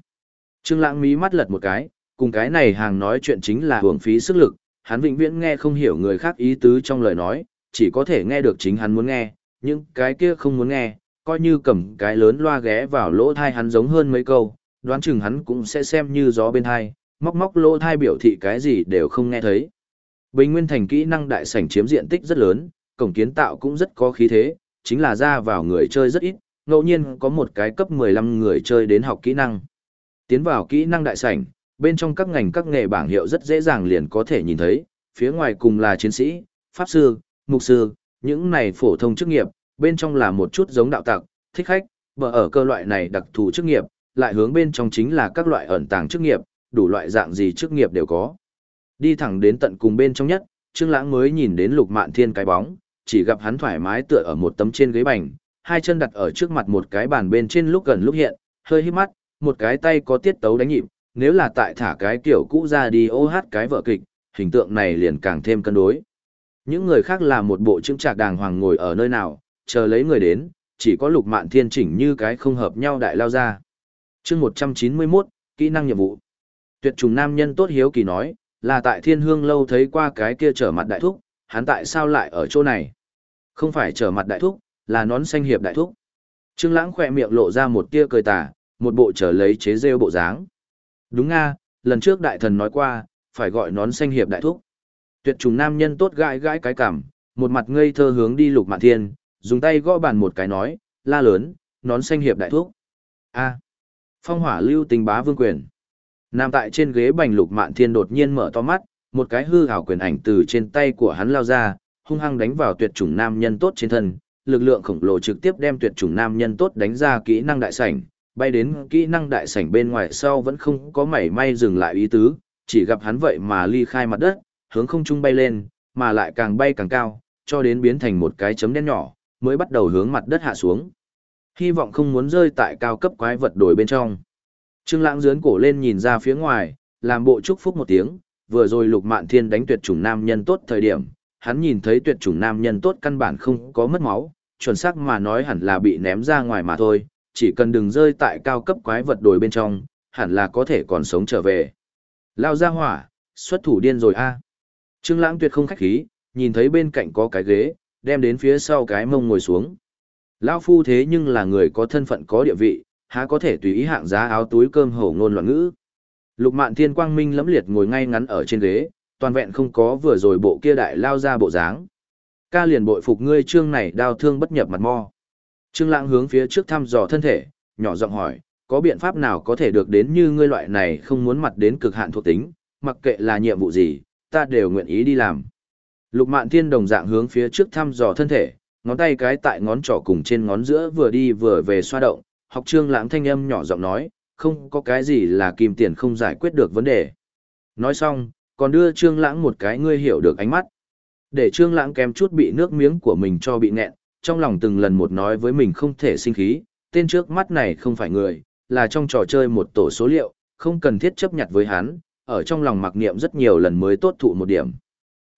Trương Lãng mí mắt lật một cái, cùng cái này hàng nói chuyện chính là hưởng phí sức lực, hắn vĩnh viễn nghe không hiểu người khác ý tứ trong lời nói, chỉ có thể nghe được chính hắn muốn nghe, những cái kia không muốn nghe, coi như cầm cái lớn loa ghé vào lỗ thai hắn giống hơn mấy câu, đoán chừng hắn cũng sẽ xem như gió bên thai, móc móc lỗ thai biểu thị cái gì đều không nghe thấy. Bình Nguyên Thành kỹ năng đại sảnh chiếm diện tích rất lớn, cổng kiến tạo cũng rất có khí thế, chính là ra vào người chơi rất ít, ngẫu nhiên có một cái cấp 15 người chơi đến học kỹ năng. Tiến vào kỹ năng đại sảnh, bên trong các ngành các nghề bảng hiệu rất dễ dàng liền có thể nhìn thấy, phía ngoài cùng là chiến sĩ, pháp sư, mục sư, những này phổ thông chức nghiệp, bên trong là một chút giống đạo tặc, thích khách, vợ ở cơ loại này đặc thù chức nghiệp, lại hướng bên trong chính là các loại ẩn tàng chức nghiệp, đủ loại dạng gì chức nghiệp đều có. Đi thẳng đến tận cùng bên trong nhất, Trương Lãng mới nhìn đến Lục Mạn Thiên cái bóng, chỉ gặp hắn thoải mái tựa ở một tấm trên ghế bành, hai chân đặt ở trước mặt một cái bàn bên trên lúc gần lúc hiện, hơi híp mắt, một cái tay có tiết tấu đánh nhịp, nếu là tại thả cái kiểu cũ ra đi ô hát cái vợ kịch, hình tượng này liền càng thêm cân đối. Những người khác là một bộ chứng trạc đàng hoàng ngồi ở nơi nào, chờ lấy người đến, chỉ có lục mạn thiên chỉnh như cái không hợp nhau đại lao ra. chương 191, kỹ năng nhiệm vụ. Tuyệt trùng nam nhân tốt hiếu kỳ nói, là tại thiên hương lâu thấy qua cái kia trở mặt đại thúc, hắn tại sao lại ở chỗ này? Không phải trở mặt đại thúc, là nón xanh hiệp đại thúc. Trương lãng khỏe miệng lộ ra một tia cười tà, một bộ trở lấy chế rêu bộ dáng. Đúng nga, lần trước đại thần nói qua, phải gọi nón xanh hiệp đại thúc. Tuyệt trùng nam nhân tốt gãi gãi cái cảm, một mặt ngây thơ hướng đi lục mạn thiên, dùng tay gõ bàn một cái nói, la lớn, nón xanh hiệp đại thúc. A. Phong hỏa lưu tình bá vương quyền. Nằm tại trên ghế bành lục mạn thiên đột nhiên mở to mắt, một cái hư hảo quyền ảnh từ trên tay của hắn lao ra, hung hăng đánh vào tuyệt chủng nam nhân tốt trên thân, lực lượng khổng lồ trực tiếp đem tuyệt chủng nam nhân tốt đánh ra kỹ năng đại sảnh, bay đến kỹ năng đại sảnh bên ngoài sau vẫn không có mảy may dừng lại ý tứ, chỉ gặp hắn vậy mà ly khai mặt đất, hướng không trung bay lên, mà lại càng bay càng cao, cho đến biến thành một cái chấm đen nhỏ, mới bắt đầu hướng mặt đất hạ xuống. Hy vọng không muốn rơi tại cao cấp quái vật đổi bên trong. Trương Lãng giương cổ lên nhìn ra phía ngoài, làm bộ chúc phúc một tiếng, vừa rồi Lục Mạn Thiên đánh tuyệt chủng nam nhân tốt thời điểm, hắn nhìn thấy tuyệt chủng nam nhân tốt căn bản không có mất máu, chuẩn xác mà nói hẳn là bị ném ra ngoài mà thôi, chỉ cần đừng rơi tại cao cấp quái vật đồi bên trong, hẳn là có thể còn sống trở về. Lao ra hỏa, xuất thủ điên rồi a. Trương Lãng tuyệt không khách khí, nhìn thấy bên cạnh có cái ghế, đem đến phía sau cái mông ngồi xuống. Lão phu thế nhưng là người có thân phận có địa vị, há có thể tùy ý hạng giá áo túi cơm hổ ngôn loạn ngữ. Lục Mạn Thiên Quang Minh lẫm liệt ngồi ngay ngắn ở trên ghế, toàn vẹn không có vừa rồi bộ kia đại lao ra bộ dáng. Ca liền bội phục ngươi trương này đau thương bất nhập mặt mo. Trương Lãng hướng phía trước thăm dò thân thể, nhỏ giọng hỏi, có biện pháp nào có thể được đến như ngươi loại này không muốn mặt đến cực hạn thuộc tính, mặc kệ là nhiệm vụ gì, ta đều nguyện ý đi làm. Lục Mạn Thiên đồng dạng hướng phía trước thăm dò thân thể, ngón tay cái tại ngón trỏ cùng trên ngón giữa vừa đi vừa về xoa động, học trương lãng thanh âm nhỏ giọng nói, không có cái gì là kim tiền không giải quyết được vấn đề. Nói xong, còn đưa trương lãng một cái ngươi hiểu được ánh mắt. Để trương lãng kém chút bị nước miếng của mình cho bị nghẹn, trong lòng từng lần một nói với mình không thể sinh khí, tên trước mắt này không phải người, là trong trò chơi một tổ số liệu, không cần thiết chấp nhận với hắn, ở trong lòng mặc niệm rất nhiều lần mới tốt thụ một điểm.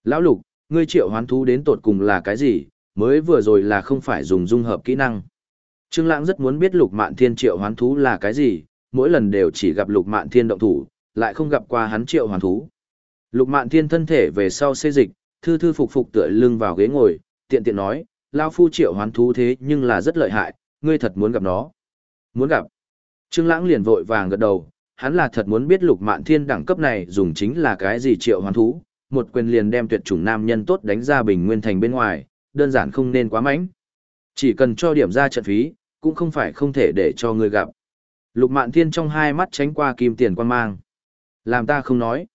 Lão lục, ngươi triệu hoán thú đến tột cùng là cái gì, mới vừa rồi là không phải dùng dung hợp kỹ năng. Trương Lãng rất muốn biết Lục Mạn Thiên triệu hoán thú là cái gì, mỗi lần đều chỉ gặp Lục Mạn Thiên động thủ, lại không gặp qua hắn triệu hoán thú. Lục Mạn Thiên thân thể về sau xê dịch, thư thư phục phục tựa lưng vào ghế ngồi, tiện tiện nói, lão phu triệu hoán thú thế nhưng là rất lợi hại, ngươi thật muốn gặp nó. Muốn gặp. Trương Lãng liền vội vàng gật đầu, hắn là thật muốn biết Lục Mạn Thiên đẳng cấp này dùng chính là cái gì triệu hoán thú, một quyền liền đem tuyệt chủng nam nhân tốt đánh ra Bình Nguyên thành bên ngoài, đơn giản không nên quá mãnh. Chỉ cần cho điểm ra trận phí, cũng không phải không thể để cho ngươi gặp. Lục Mạn Thiên trong hai mắt tránh qua kim tiền quan mang. Làm ta không nói.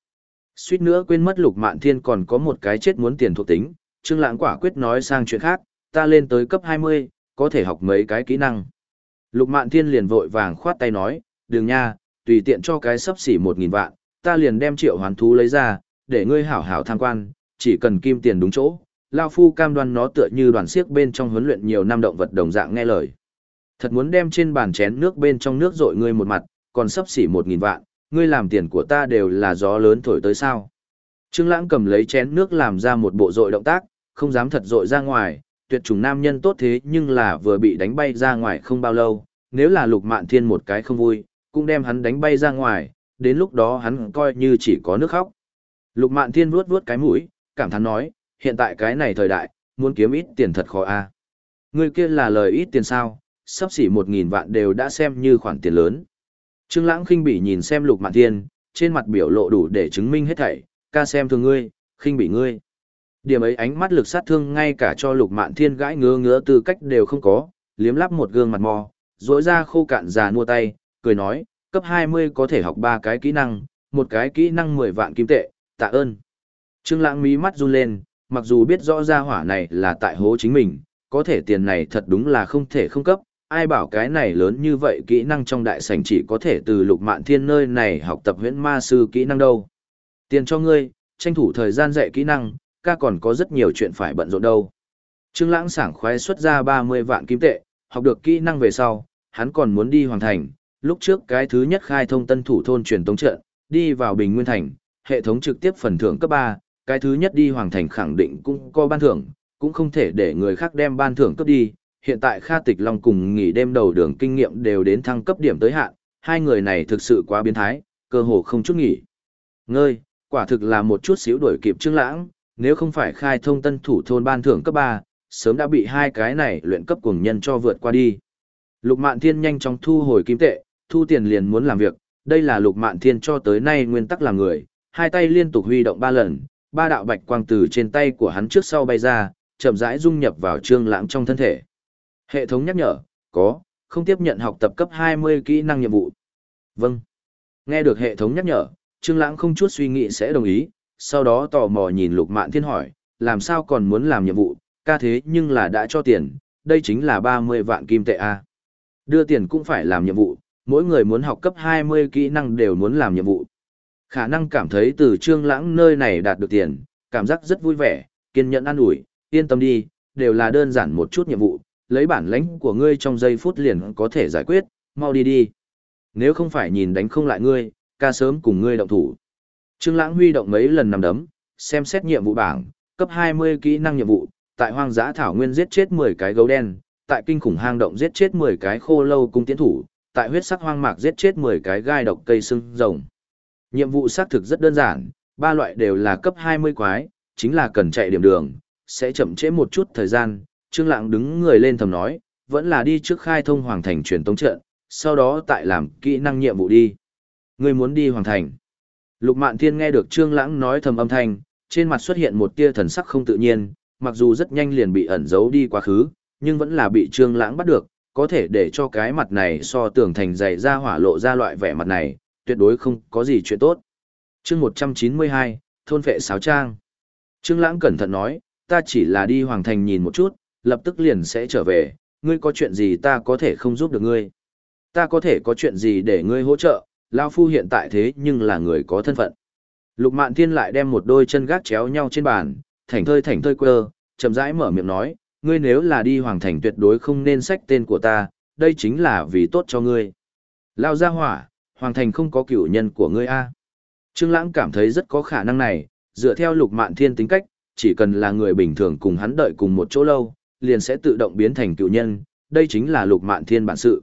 Suýt nữa quên mất Lục Mạn Thiên còn có một cái chết muốn tiền thuộc tính, Trương Lãng quả quyết nói sang chuyện khác, ta lên tới cấp 20, có thể học mấy cái kỹ năng. Lục Mạn Thiên liền vội vàng khoát tay nói, đừng nha, tùy tiện cho cái sấp xỉ 1.000 vạn, ta liền đem triệu hoán thú lấy ra, để ngươi hảo hảo tham quan, chỉ cần kim tiền đúng chỗ, Lao Phu cam đoan nó tựa như đoàn siếc bên trong huấn luyện nhiều năm động vật đồng dạng nghe lời. Thật muốn đem trên bàn chén nước bên trong nước rội ngươi một mặt, còn sắp xỉ 1.000 vạn, ngươi làm tiền của ta đều là gió lớn thổi tới sao. Trương Lãng cầm lấy chén nước làm ra một bộ rội động tác, không dám thật rội ra ngoài, tuyệt chủng nam nhân tốt thế nhưng là vừa bị đánh bay ra ngoài không bao lâu, nếu là Lục Mạn Thiên một cái không vui, cũng đem hắn đánh bay ra ngoài, đến lúc đó hắn coi như chỉ có nước khóc. Lục Mạn Thiên vuốt vuốt cái mũi, cảm thán nói, hiện tại cái này thời đại, muốn kiếm ít tiền thật khó a. À. Người kia là lời ít tiền sao, sắp xỉ một nghìn vạn đều đã xem như khoản tiền lớn. Trương Lãng khinh bỉ nhìn xem Lục Mạn Thiên, trên mặt biểu lộ đủ để chứng minh hết thảy, ca xem thường ngươi, khinh bỉ ngươi. Điểm ấy ánh mắt lực sát thương ngay cả cho Lục Mạn Thiên gãi ngứa ngứa tư cách đều không có, liếm lắp một gương mặt mò, dỗi ra khô cạn già mua tay, cười nói, cấp 20 có thể học ba cái kỹ năng, một cái kỹ năng 10 vạn kim tệ, tạ ơn. Trương Lãng mí mắt run lên, mặc dù biết rõ ra hỏa này là tại hố chính mình, có thể tiền này thật đúng là không thể không cấp, ai bảo cái này lớn như vậy kỹ năng trong đại sảnh chỉ có thể từ lục mạn thiên nơi này học tập huyễn ma sư kỹ năng đâu. Tiền cho ngươi, tranh thủ thời gian dạy kỹ năng, ca còn có rất nhiều chuyện phải bận rộn đâu. Trương Lãng sảng khoái xuất ra 30 vạn kim tệ, học được kỹ năng về sau, hắn còn muốn đi hoàn thành, lúc trước cái thứ nhất khai thông tân thủ thôn truyền tống trận, đi vào Bình Nguyên thành, hệ thống trực tiếp phần thưởng cấp 3, cái thứ nhất đi hoàng thành khẳng định cũng có ban thưởng, cũng không thể để người khác đem ban thưởng cấp đi. Hiện tại Kha Tịch Long cùng nghỉ đêm đầu đường kinh nghiệm đều đến thăng cấp điểm tới hạn, hai người này thực sự quá biến thái, cơ hồ không chút nghỉ. Ngơi, quả thực là một chút xíu đuổi kịp Trương Lãng, nếu không phải khai thông tân thủ thôn ban thưởng cấp 3, sớm đã bị hai cái này luyện cấp cùng nhân cho vượt qua đi. Lục Mạn Thiên nhanh chóng thu hồi kim tệ, thu tiền liền muốn làm việc, đây là Lục Mạn Thiên cho tới nay nguyên tắc làm người, hai tay liên tục huy động ba lần, ba đạo bạch quang từ trên tay của hắn trước sau bay ra, chậm rãi dung nhập vào trương lãng trong thân thể. Hệ thống nhắc nhở, có, không tiếp nhận học tập cấp 20 kỹ năng nhiệm vụ. Vâng. Nghe được hệ thống nhắc nhở, trương lãng không chút suy nghĩ sẽ đồng ý, sau đó tò mò nhìn lục mạn thiên hỏi, làm sao còn muốn làm nhiệm vụ, ca thế nhưng là đã cho tiền, đây chính là 30 vạn kim tệ A. Đưa tiền cũng phải làm nhiệm vụ, mỗi người muốn học cấp 20 kỹ năng đều muốn làm nhiệm vụ. Khả năng cảm thấy từ trương lãng nơi này đạt được tiền, cảm giác rất vui vẻ, kiên nhẫn an ủi, yên tâm đi, đều là đơn giản một chút nhiệm vụ, lấy bản lãnh của ngươi trong giây phút liền có thể giải quyết, mau đi đi. Nếu không phải nhìn đánh không lại ngươi, ca sớm cùng ngươi động thủ. Trương Lãng huy động mấy lần nằm đấm, xem xét nhiệm vụ bảng, cấp 20 kỹ năng nhiệm vụ, tại hoang dã thảo nguyên giết chết 10 cái gấu đen, tại kinh khủng hang động giết chết 10 cái khô lâu cung tiến thủ, tại huyết sắc hoang mạc giết chết 10 cái gai độc cây sưng rồng. Nhiệm vụ xác thực rất đơn giản, ba loại đều là cấp 20 quái, chính là cần chạy điểm đường, sẽ chậm trễ một chút thời gian. Trương Lãng đứng người lên thầm nói, vẫn là đi trước khai thông hoàng thành truyền tống trận, sau đó tại làm kỹ năng nhiệm vụ đi. Ngươi muốn đi hoàng thành? Lục Mạn Thiên nghe được Trương Lãng nói thầm âm thanh, trên mặt xuất hiện một tia thần sắc không tự nhiên, mặc dù rất nhanh liền bị ẩn giấu đi quá khứ, nhưng vẫn là bị Trương Lãng bắt được, có thể để cho cái mặt này so tưởng thành dày ra hỏa lộ ra loại vẻ mặt này, tuyệt đối không có gì chuyện tốt. chương 192, thôn vệ sáo trang. Trương Lãng cẩn thận nói, ta chỉ là đi hoàng thành nhìn một chút, lập tức liền sẽ trở về, ngươi có chuyện gì ta có thể không giúp được ngươi. Ta có thể có chuyện gì để ngươi hỗ trợ, Lao Phu hiện tại thế nhưng là người có thân phận. Lục Mạn Thiên lại đem một đôi chân gác chéo nhau trên bàn, thảnh thơi thảnh thơi quơ, chậm rãi mở miệng nói, ngươi nếu là đi hoàng thành tuyệt đối không nên sách tên của ta, đây chính là vì tốt cho ngươi. Lao ra hỏa, hoàng thành không có cửu nhân của ngươi a. Trương Lãng cảm thấy rất có khả năng này, dựa theo Lục Mạn Thiên tính cách, chỉ cần là người bình thường cùng hắn đợi cùng một chỗ lâu, liền sẽ tự động biến thành cựu nhân, đây chính là Lục Mạn Thiên bản sự.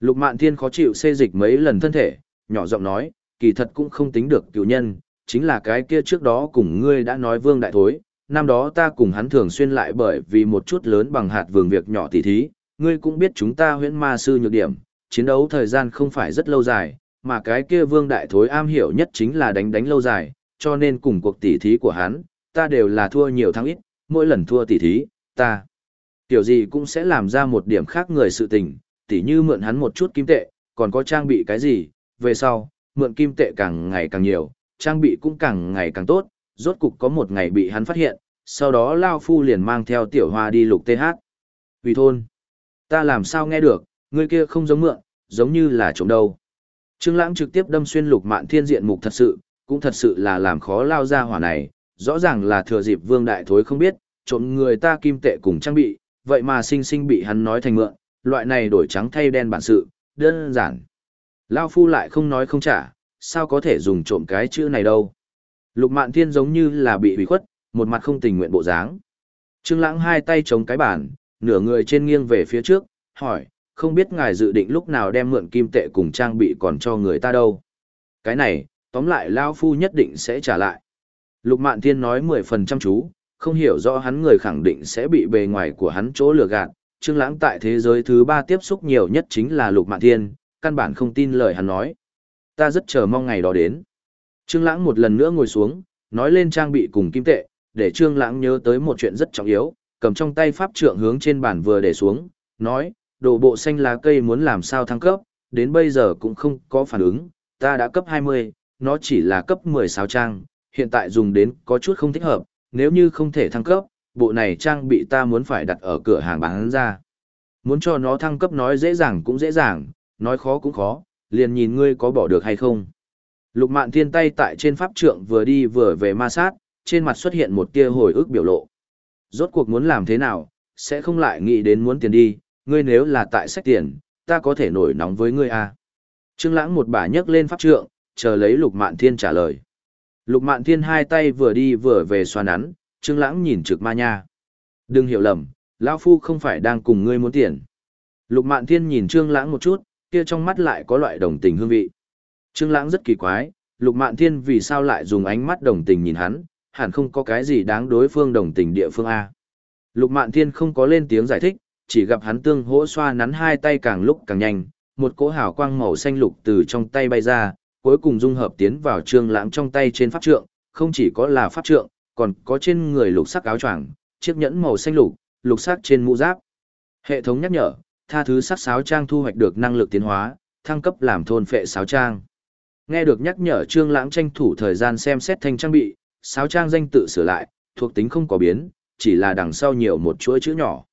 Lục Mạn Thiên khó chịu xê dịch mấy lần thân thể, nhỏ giọng nói, kỳ thật cũng không tính được cựu nhân, chính là cái kia trước đó cùng ngươi đã nói vương đại thối, năm đó ta cùng hắn thường xuyên lại bởi vì một chút lớn bằng hạt vườn việc nhỏ tỉ thí, ngươi cũng biết chúng ta huyễn ma sư nhược điểm, chiến đấu thời gian không phải rất lâu dài, mà cái kia vương đại thối am hiểu nhất chính là đánh đánh lâu dài, cho nên cùng cuộc tỉ thí của hắn, ta đều là thua nhiều thắng ít, mỗi lần thua tỉ thí, ta tiểu gì cũng sẽ làm ra một điểm khác người sự tình, tỉ như mượn hắn một chút kim tệ, còn có trang bị cái gì, về sau, mượn kim tệ càng ngày càng nhiều, trang bị cũng càng ngày càng tốt, rốt cục có một ngày bị hắn phát hiện, sau đó Lao Phu liền mang theo tiểu hoa đi lục TH. Vì thôn, ta làm sao nghe được, người kia không giống mượn, giống như là trộm đâu. Trương Lãng trực tiếp đâm xuyên lục mạn thiên diện mục thật sự, cũng thật sự là làm khó lao ra hỏa này, rõ ràng là thừa dịp vương đại thối không biết, trộm người ta kim tệ cùng trang bị, vậy mà sinh sinh bị hắn nói thành mượn, loại này đổi trắng thay đen bản sự, đơn giản. Lao phu lại không nói không trả, sao có thể dùng trộm cái chữ này đâu. Lục mạn thiên giống như là bị hủy khuất, một mặt không tình nguyện bộ dáng. Trương lãng hai tay chống cái bàn, nửa người trên nghiêng về phía trước, hỏi, không biết ngài dự định lúc nào đem mượn kim tệ cùng trang bị còn cho người ta đâu. Cái này, tóm lại Lao Phu nhất định sẽ trả lại. Lục Mạn Thiên nói mười phần trăm chú, không hiểu rõ hắn người khẳng định sẽ bị bề ngoài của hắn chỗ lừa gạt. Trương Lãng tại thế giới thứ ba tiếp xúc nhiều nhất chính là Lục Mạn Thiên, căn bản không tin lời hắn nói. Ta rất chờ mong ngày đó đến. Trương Lãng một lần nữa ngồi xuống, nói lên trang bị cùng kim tệ, để Trương Lãng nhớ tới một chuyện rất trọng yếu, cầm trong tay pháp trượng hướng trên bàn vừa để xuống, nói, đồ bộ xanh lá cây muốn làm sao thăng cấp, đến bây giờ cũng không có phản ứng, ta đã cấp 20, nó chỉ là cấp 16 trang, hiện tại dùng đến có chút không thích hợp, nếu như không thể thăng cấp, bộ này trang bị ta muốn phải đặt ở cửa hàng bán ra. Muốn cho nó thăng cấp nói dễ dàng cũng dễ dàng, nói khó cũng khó, liền nhìn ngươi có bỏ được hay không. Lục mạn thiên tay tại trên pháp trượng vừa đi vừa về ma sát, trên mặt xuất hiện một tia hồi ức biểu lộ. Rốt cuộc muốn làm thế nào, sẽ không lại nghĩ đến muốn tiền đi, ngươi nếu là tại sách tiền, ta có thể nổi nóng với ngươi à. Trương lãng một bà nhấc lên pháp trượng, chờ lấy lục mạn thiên trả lời. Lục mạn thiên hai tay vừa đi vừa về xoa nắn, trương lãng nhìn trực ma nha. Đừng hiểu lầm, lão phu không phải đang cùng ngươi muốn tiền. Lục mạn thiên nhìn trương lãng một chút, kia trong mắt lại có loại đồng tình hương vị. Trương lãng rất kỳ quái, lục mạn thiên vì sao lại dùng ánh mắt đồng tình nhìn hắn, hẳn không có cái gì đáng đối phương đồng tình địa phương A. Lục mạn thiên không có lên tiếng giải thích, chỉ gặp hắn tương hỗ xoa nắn hai tay càng lúc càng nhanh, một cỗ hào quang màu xanh lục từ trong tay bay ra, cuối cùng dung hợp tiến vào trương lãng trong tay trên pháp trượng, không chỉ có là pháp trượng, còn có trên người lục sắc áo choàng, chiếc nhẫn màu xanh lục, lục sắc trên mũ giáp. Hệ thống nhắc nhở, tha thứ sắc sáo trang thu hoạch được năng lực tiến hóa, thăng cấp làm thôn phệ sáo trang. Nghe được nhắc nhở Trương Lãng tranh thủ thời gian xem xét thanh trang bị, sáo trang danh tự sửa lại, thuộc tính không có biến, chỉ là đằng sau nhiều một chuỗi chữ nhỏ.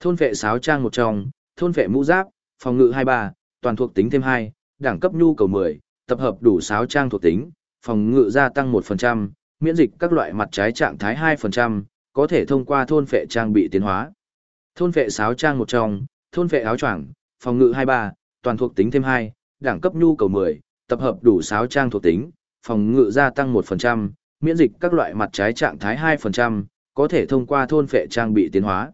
Thôn phệ sáo trang một trong, thôn phệ mũ giáp, phòng ngự 23, toàn thuộc tính thêm 2, đẳng cấp nhu cầu 10, tập hợp đủ sáo trang thuộc tính, phòng ngự gia tăng 1%, miễn dịch các loại mặt trái trạng thái 2%, có thể thông qua thôn phệ trang bị tiến hóa. Thôn phệ sáo trang một trong, thôn vệ áo choàng, phòng ngự 23, toàn thuộc tính thêm 2, đẳng cấp nhu cầu 10, tập hợp đủ 6 trang thuộc tính, phòng ngự gia tăng 1%, miễn dịch các loại mặt trái trạng thái 2%, có thể thông qua thôn vệ trang bị tiến hóa.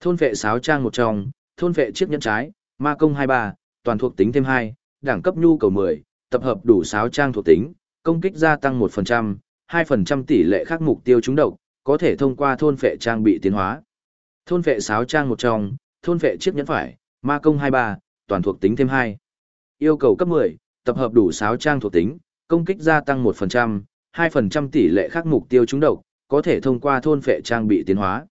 Thôn vệ 6 trang một trong, thôn vệ chiếc nhẫn trái, ma công 23, toàn thuộc tính thêm 2, đẳng cấp nhu cầu 10, tập hợp đủ 6 trang thuộc tính, công kích gia tăng 1%, 2% tỷ lệ khác mục tiêu trúng độc, có thể thông qua thôn phệ trang bị tiến hóa. Thôn phệ sáo trang một trong, thôn vệ chiếc nhẫn phải, ma công 23, toàn thuộc tính thêm 2. Yêu cầu cấp 10, tập hợp đủ 6 trang thuộc tính, công kích gia tăng 1%, 2% tỷ lệ khác mục tiêu trúng độc, có thể thông qua thôn vệ trang bị tiến hóa.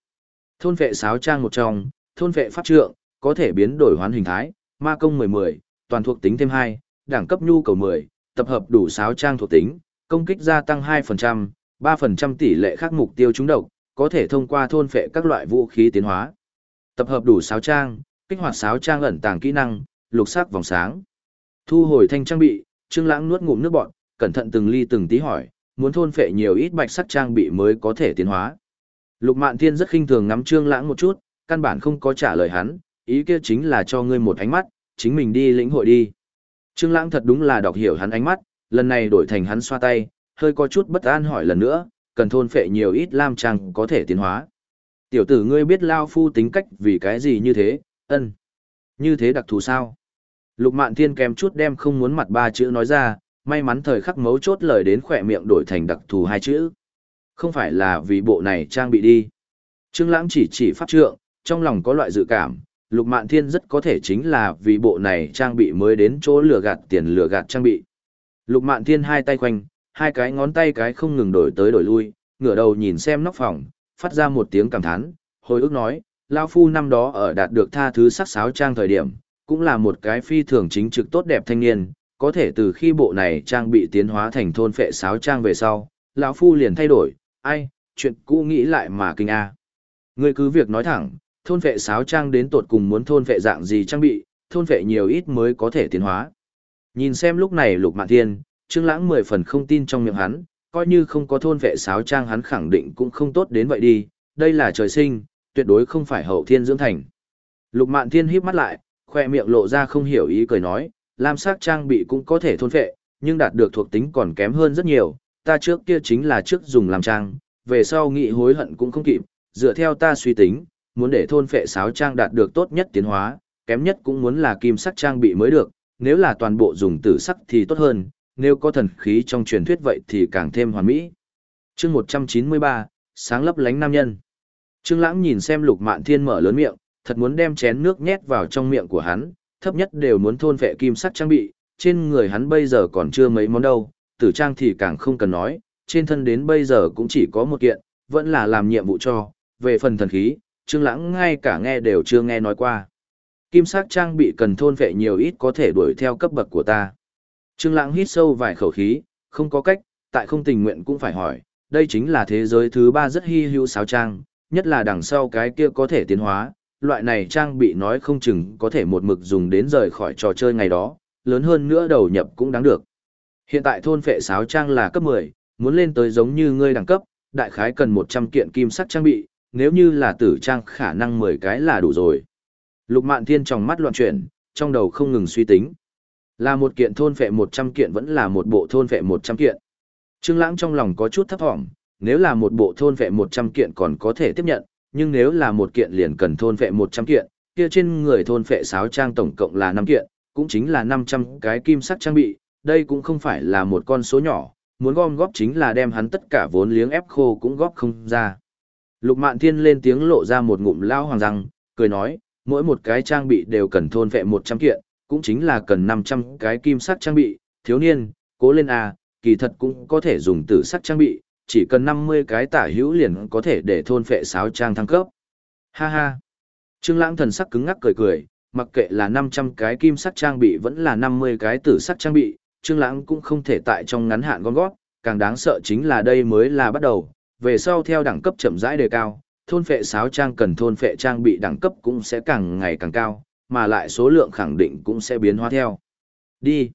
Thôn vệ 6 trang một trong, thôn vệ pháp trượng, có thể biến đổi hoán hình thái, ma công 10-10, toàn thuộc tính thêm 2, đẳng cấp nhu cầu 10, tập hợp đủ 6 trang thuộc tính, công kích gia tăng 2%, 3% tỷ lệ khác mục tiêu trúng độc, có thể thông qua thôn phệ các loại vũ khí tiến hóa. Tập hợp đủ sáo trang, kích hoạt sáo trang ẩn tàng kỹ năng, lục sắc vòng sáng. Thu hồi thanh trang bị, Trương Lãng nuốt ngụm nước bọt, cẩn thận từng ly từng tí hỏi, muốn thôn phệ nhiều ít bạch sắc trang bị mới có thể tiến hóa. Lục Mạn Thiên rất khinh thường ngắm Trương Lãng một chút, căn bản không có trả lời hắn, ý kia chính là cho ngươi một ánh mắt, chính mình đi lĩnh hội đi. Trương Lãng thật đúng là đọc hiểu hắn ánh mắt, lần này đổi thành hắn xoa tay, hơi có chút bất an hỏi lần nữa, cần thôn phệ nhiều ít lam trang có thể tiến hóa. Tiểu tử ngươi biết Lao Phu tính cách vì cái gì như thế, ân. Như thế đặc thù sao? Lục Mạn Thiên kèm chút đem không muốn mặt ba chữ nói ra, may mắn thời khắc mấu chốt lời đến khỏe miệng đổi thành đặc thù hai chữ. Không phải là vì bộ này trang bị đi. Trương Lãng chỉ chỉ pháp trượng, trong lòng có loại dự cảm, Lục Mạn Thiên rất có thể chính là vì bộ này trang bị mới đến chỗ lừa gạt tiền lừa gạt trang bị. Lục Mạn Thiên hai tay quanh, hai cái ngón tay cái không ngừng đổi tới đổi lui, ngửa đầu nhìn xem nóc phòng, phát ra một tiếng cảm thán, hồi ức nói, Lao Phu năm đó ở đạt được tha thứ sắc sáo trang thời điểm, cũng là một cái phi thường chính trực tốt đẹp thanh niên, có thể từ khi bộ này trang bị tiến hóa thành thôn phệ sáo trang về sau, lão Phu liền thay đổi, ai, chuyện cũ nghĩ lại mà kinh a. Người cứ việc nói thẳng, thôn phệ sáo trang đến tột cùng muốn thôn phệ dạng gì trang bị, thôn phệ nhiều ít mới có thể tiến hóa. Nhìn xem lúc này Lục Mạn Thiên, Trương Lãng mười phần không tin trong miệng hắn, coi như không có thôn vệ sáo trang hắn khẳng định cũng không tốt đến vậy đi, đây là trời sinh, tuyệt đối không phải hậu thiên dưỡng thành. Lục Mạn Thiên híp mắt lại, khoe miệng lộ ra không hiểu ý cười nói, lam sắc trang bị cũng có thể thôn vệ, nhưng đạt được thuộc tính còn kém hơn rất nhiều, ta trước kia chính là trước dùng làm trang, về sau nghĩ hối hận cũng không kịp, dựa theo ta suy tính, muốn để thôn phệ sáo trang đạt được tốt nhất tiến hóa, kém nhất cũng muốn là kim sắc trang bị mới được, nếu là toàn bộ dùng tử sắc thì tốt hơn, nếu có thần khí trong truyền thuyết vậy thì càng thêm hoàn mỹ. Chương 193, sáng lấp lánh nam nhân. Trương Lãng nhìn xem Lục Mạn Thiên mở lớn miệng, thật muốn đem chén nước nhét vào trong miệng của hắn, thấp nhất đều muốn thôn phệ kim sắc trang bị, trên người hắn bây giờ còn chưa mấy món đâu, tử trang thì càng không cần nói, trên thân đến bây giờ cũng chỉ có một kiện, vẫn là làm nhiệm vụ cho, về phần thần khí, Trương Lãng ngay cả nghe đều chưa nghe nói qua. Kim sắc trang bị cần thôn phệ nhiều ít có thể đuổi theo cấp bậc của ta. Trương Lãng hít sâu vài khẩu khí, không có cách, tại không tình nguyện cũng phải hỏi, đây chính là thế giới thứ ba rất hi hữu sáo trang, nhất là đằng sau cái kia có thể tiến hóa, loại này trang bị nói không chừng có thể một mực dùng đến rời khỏi trò chơi ngày đó, lớn hơn nữa đầu nhập cũng đáng được. Hiện tại thôn phệ sáo trang là cấp 10, muốn lên tới giống như ngươi đẳng cấp, đại khái cần 100 kiện kim sắt trang bị, nếu như là tử trang khả năng 10 cái là đủ rồi. Lục Mạn Thiên trong mắt loạn chuyển, trong đầu không ngừng suy tính. Là một kiện thôn phệ 100 kiện vẫn là một bộ thôn phệ 100 kiện. Trương Lãng trong lòng có chút thấp thỏm, nếu là một bộ thôn phệ 100 kiện còn có thể tiếp nhận, nhưng nếu là một kiện liền cần thôn phệ 100 kiện, kia trên người thôn phệ sáo trang tổng cộng là 5 kiện, cũng chính là 500 cái kim sắc trang bị, đây cũng không phải là một con số nhỏ, muốn gom góp chính là đem hắn tất cả vốn liếng ép khô cũng góp không ra. Lục Mạn Thiên lên tiếng lộ ra một ngụm lao hoàng răng, cười nói, mỗi một cái trang bị đều cần thôn vệ 100 kiện, cũng chính là cần 500 cái kim sắc trang bị, thiếu niên, cố lên à, kỳ thật cũng có thể dùng tử sắc trang bị, chỉ cần 50 cái tả hữu liền có thể để thôn vệ sáo trang thăng cấp. Ha ha. Trương Lãng thần sắc cứng ngắc cười cười, mặc kệ là 500 cái kim sắc trang bị vẫn là 50 cái tử sắc trang bị, Trương Lãng cũng không thể tại trong ngắn hạn gom gót, càng đáng sợ chính là đây mới là bắt đầu, về sau theo đẳng cấp chậm rãi đề cao, thôn phệ sáo trang cần thôn phệ trang bị đẳng cấp cũng sẽ càng ngày càng cao, mà lại số lượng khẳng định cũng sẽ biến hóa theo. Đi.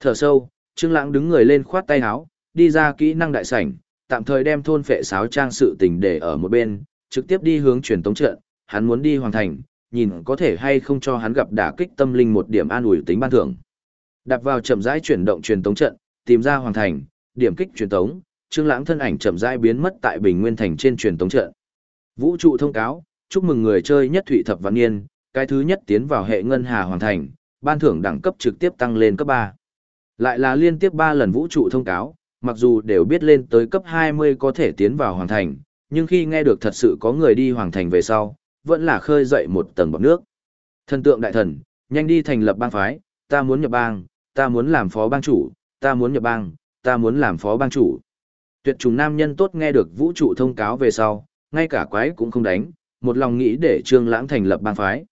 Thở sâu, Trương Lãng đứng người lên khoát tay áo, đi ra kỹ năng đại sảnh, tạm thời đem thôn phệ sáo trang sự tình để ở một bên, trực tiếp đi hướng truyền tống trận, hắn muốn đi hoàng thành, nhìn có thể hay không cho hắn gặp đả kích tâm linh một điểm an ủi tính ban thưởng. Đặt vào chậm rãi chuyển động truyền tống trận, tìm ra hoàng thành, điểm kích truyền tống, Trương Lãng thân ảnh chậm rãi biến mất tại Bình Nguyên thành trên truyền tống trận. Vũ trụ thông cáo, chúc mừng người chơi nhất thụy thập văn niên, cái thứ nhất tiến vào hệ ngân hà hoàn thành, ban thưởng đẳng cấp trực tiếp tăng lên cấp 3. Lại là liên tiếp 3 lần vũ trụ thông cáo, mặc dù đều biết lên tới cấp 20 có thể tiến vào hoàn thành, nhưng khi nghe được thật sự có người đi hoàn thành về sau, vẫn là khơi dậy một tầng bọt nước. Thần tượng đại thần, nhanh đi thành lập bang phái, ta muốn nhập bang, ta muốn làm phó bang chủ, ta muốn nhập bang, ta muốn làm phó bang chủ. Tuyệt trùng nam nhân tốt nghe được vũ trụ thông cáo về sau, ngay cả quái cũng không đánh, một lòng nghĩ để Trương Lãng thành lập bang phái.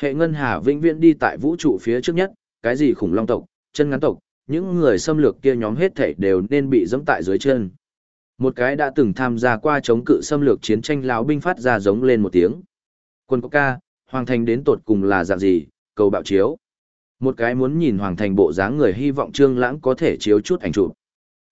Hệ ngân hà vĩnh viễn đi tại vũ trụ phía trước nhất, cái gì khủng long tộc, chân ngắn tộc, những người xâm lược kia nhóm hết thảy đều nên bị dẫm tại dưới chân. Một cái đã từng tham gia qua chống cự xâm lược chiến tranh lão binh phát ra giống lên một tiếng. Quân có ca, hoàng thành đến tột cùng là dạng gì, cầu bạo chiếu. Một cái muốn nhìn hoàng thành bộ dáng người hy vọng Trương Lãng có thể chiếu chút ảnh chụp.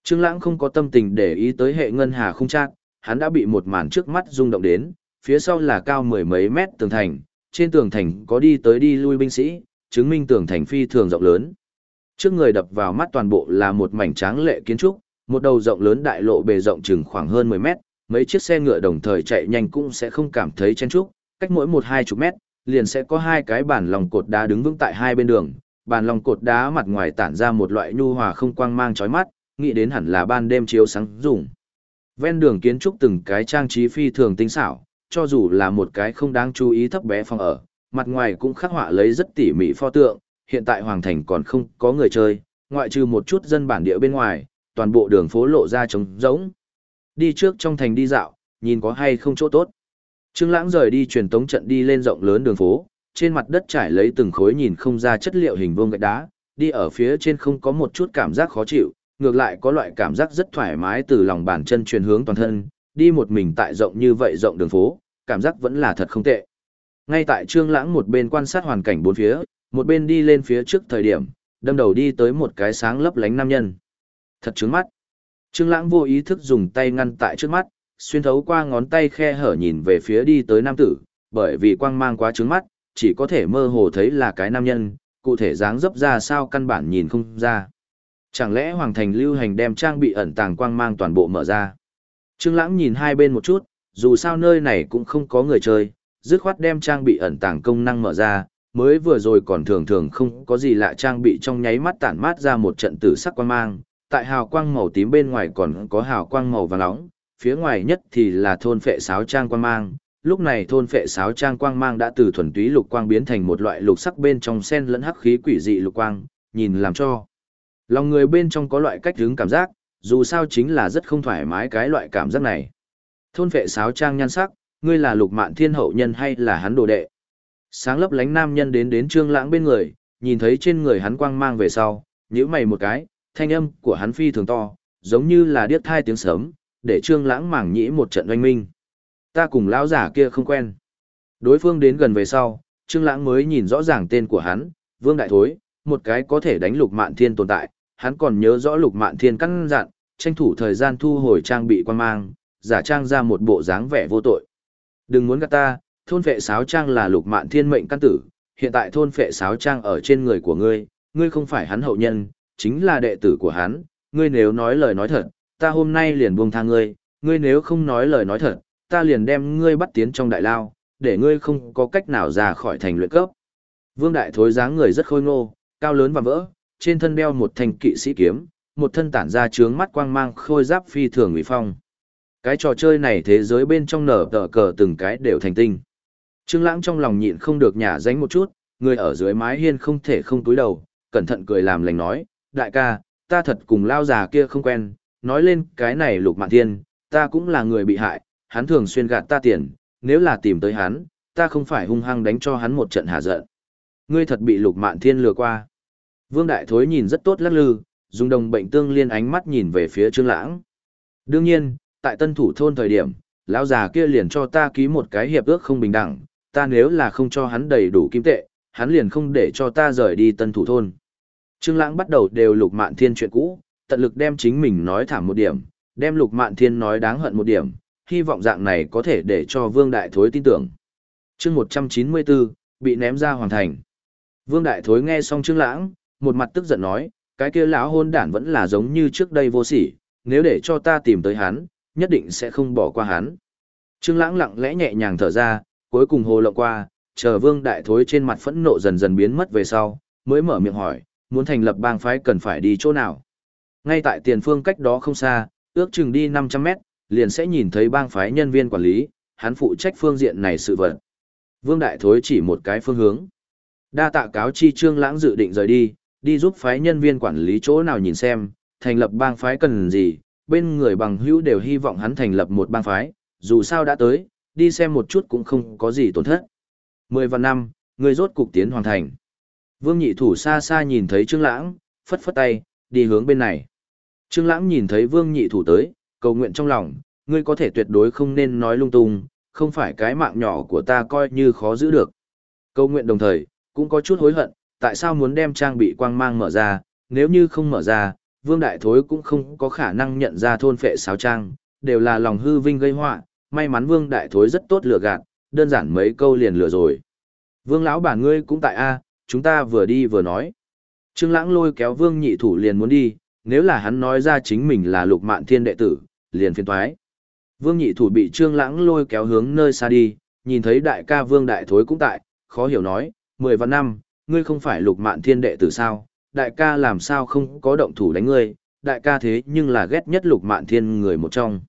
Trương Lãng không có tâm tình để ý tới hệ ngân hà không chắc, hắn đã bị một màn trước mắt rung động đến, phía sau là cao mười mấy mét tường thành, trên tường thành có đi tới đi lui binh sĩ, chứng minh tường thành phi thường rộng lớn. Trước người đập vào mắt toàn bộ là một mảnh tráng lệ kiến trúc, một đầu rộng lớn đại lộ bề rộng chừng khoảng hơn 10 mét, mấy chiếc xe ngựa đồng thời chạy nhanh cũng sẽ không cảm thấy chen trúc, cách mỗi một hai chục mét, liền sẽ có hai cái bản lòng cột đá đứng vững tại hai bên đường, bàn lòng cột đá mặt ngoài tản ra một loại nhu hòa không quang mang chói mắt, nghĩ đến hẳn là ban đêm chiếu sáng dùng. Ven đường kiến trúc từng cái trang trí phi thường tinh xảo, cho dù là một cái không đáng chú ý thấp bé phòng ở, mặt ngoài cũng khắc họa lấy rất tỉ mỉ pho tượng, hiện tại hoàng thành còn không có người chơi, ngoại trừ một chút dân bản địa bên ngoài, toàn bộ đường phố lộ ra trống rỗng. Đi trước trong thành đi dạo, nhìn có hay không chỗ tốt. Trương Lãng rời đi truyền tống trận đi lên rộng lớn đường phố, trên mặt đất trải lấy từng khối nhìn không ra chất liệu hình vuông gạch đá, đi ở phía trên không có một chút cảm giác khó chịu, ngược lại có loại cảm giác rất thoải mái từ lòng bàn chân truyền hướng toàn thân, đi một mình tại rộng như vậy rộng đường phố, cảm giác vẫn là thật không tệ. Ngay tại Trương Lãng một bên quan sát hoàn cảnh bốn phía, một bên đi lên phía trước thời điểm, đâm đầu đi tới một cái sáng lấp lánh nam nhân. Thật trướng mắt. Trương Lãng vô ý thức dùng tay ngăn tại trước mắt, xuyên thấu qua ngón tay khe hở nhìn về phía đi tới nam tử, bởi vì quang mang quá trướng mắt, chỉ có thể mơ hồ thấy là cái nam nhân, cụ thể dáng dấp ra sao căn bản nhìn không ra. Chẳng lẽ Hoàng Thành lưu hành đem trang bị ẩn tàng quang mang toàn bộ mở ra? Trương Lãng nhìn hai bên một chút, dù sao nơi này cũng không có người chơi, dứt khoát đem trang bị ẩn tàng công năng mở ra, mới vừa rồi còn thường thường không có gì lạ trang bị trong nháy mắt tản mát ra một trận tử sắc quang mang, tại hào quang màu tím bên ngoài còn có hào quang màu vàng nóng, phía ngoài nhất thì là thôn phệ sáo trang quang mang. Lúc này thôn phệ sáo trang quang mang đã từ thuần túy lục quang biến thành một loại lục sắc bên trong sen lẫn hắc khí quỷ dị lục quang, nhìn làm cho lòng người bên trong có loại cách hứng cảm giác, dù sao chính là rất không thoải mái cái loại cảm giác này. Thôn vệ sáo trang nhan sắc, ngươi là lục mạn thiên hậu nhân hay là hắn đồ đệ? Sáng lấp lánh nam nhân đến đến trương lãng bên người, nhìn thấy trên người hắn quang mang về sau, nhíu mày một cái, thanh âm của hắn phi thường to, giống như là điếc thai tiếng sớm, để trương lãng mảng nhĩ một trận oanh minh. Ta cùng lão giả kia không quen. Đối phương đến gần về sau, trương lãng mới nhìn rõ ràng tên của hắn, Vương Đại Thối, một cái có thể đánh lục mạn thiên tồn tại, hắn còn nhớ rõ lục mạn thiên căn dặn, tranh thủ thời gian thu hồi trang bị quan mang, giả trang ra một bộ dáng vẻ vô tội. Đừng muốn gạt ta, thôn phệ sáo trang là lục mạn thiên mệnh căn tử, hiện tại thôn phệ sáo trang ở trên người của ngươi, ngươi không phải hắn hậu nhân, chính là đệ tử của hắn, ngươi nếu nói lời nói thật, ta hôm nay liền buông tha ngươi, ngươi nếu không nói lời nói thật, ta liền đem ngươi bắt tiến trong đại lao, để ngươi không có cách nào ra khỏi thành luyện cấp. Vương Đại Thối dáng người rất khôi ngô, cao lớn và vỡ, trên thân đeo một thanh kỵ sĩ kiếm, một thân tản ra trướng mắt quang mang khôi giáp phi thường uy phong. Cái trò chơi này thế giới bên trong nở tờ cờ từng cái đều thành tinh. Trương Lãng trong lòng nhịn không được nhả dánh một chút, người ở dưới mái hiên không thể không túi đầu, cẩn thận cười làm lành nói, đại ca, ta thật cùng lao già kia không quen, nói lên cái này lục mạn thiên, ta cũng là người bị hại, hắn thường xuyên gạt ta tiền, nếu là tìm tới hắn, ta không phải hung hăng đánh cho hắn một trận hạ giận. Ngươi thật bị lục mạn thiên lừa qua. Vương Đại Thối nhìn rất tốt lắc lư, dùng đồng bệnh tương liên ánh mắt nhìn về phía Trương Lãng. Đương nhiên, tại tân thủ thôn thời điểm, lão già kia liền cho ta ký một cái hiệp ước không bình đẳng, ta nếu là không cho hắn đầy đủ kim tệ, hắn liền không để cho ta rời đi tân thủ thôn. Trương Lãng bắt đầu đều lục mạn thiên chuyện cũ, tận lực đem chính mình nói thảm một điểm, đem lục mạn thiên nói đáng hận một điểm, hy vọng dạng này có thể để cho Vương Đại Thối tin tưởng. Chương 194, bị ném ra hoàn thành. Vương Đại Thối nghe xong Trương Lãng, một mặt tức giận nói, cái kia lão hôn đản vẫn là giống như trước đây vô sỉ, nếu để cho ta tìm tới hắn, nhất định sẽ không bỏ qua hắn. Trương Lãng lặng lẽ nhẹ nhàng thở ra, cuối cùng hồ lộng qua, chờ Vương Đại Thối trên mặt phẫn nộ dần dần biến mất về sau, mới mở miệng hỏi, muốn thành lập bang phái cần phải đi chỗ nào? Ngay tại tiền phương cách đó không xa, ước chừng đi 500 mét, liền sẽ nhìn thấy bang phái nhân viên quản lý, hắn phụ trách phương diện này sự vật. Vương Đại Thối chỉ một cái phương hướng. Đa tạ cáo chi Trương Lãng dự định rời đi, đi giúp phái nhân viên quản lý chỗ nào nhìn xem, thành lập bang phái cần gì, bên người bằng hữu đều hy vọng hắn thành lập một bang phái, dù sao đã tới, đi xem một chút cũng không có gì tổn thất. Mười vạn năm, người rốt cục tiến hoàn thành. Vương nhị thủ xa xa nhìn thấy Trương Lãng, phất phất tay, đi hướng bên này. Trương Lãng nhìn thấy Vương nhị thủ tới, cầu nguyện trong lòng, ngươi có thể tuyệt đối không nên nói lung tung, không phải cái mạng nhỏ của ta coi như khó giữ được. Cầu nguyện đồng thời, cũng có chút hối hận, tại sao muốn đem trang bị quang mang mở ra, nếu như không mở ra, Vương Đại Thối cũng không có khả năng nhận ra thôn phệ sáo trang, đều là lòng hư vinh gây họa, may mắn Vương Đại Thối rất tốt lừa gạt, đơn giản mấy câu liền lừa rồi. Vương lão bản ngươi cũng tại a, chúng ta vừa đi vừa nói. Trương Lãng lôi kéo Vương Nhị Thủ liền muốn đi, nếu là hắn nói ra chính mình là Lục Mạn Thiên đệ tử, liền phiền toái. Vương Nhị Thủ bị Trương Lãng lôi kéo hướng nơi xa đi, nhìn thấy đại ca Vương Đại Thối cũng tại, khó hiểu nói, mười vạn năm, ngươi không phải Lục Mạn Thiên đệ tử sao? Đại ca làm sao không có động thủ đánh ngươi? Đại ca thế nhưng là ghét nhất Lục Mạn Thiên người một trong.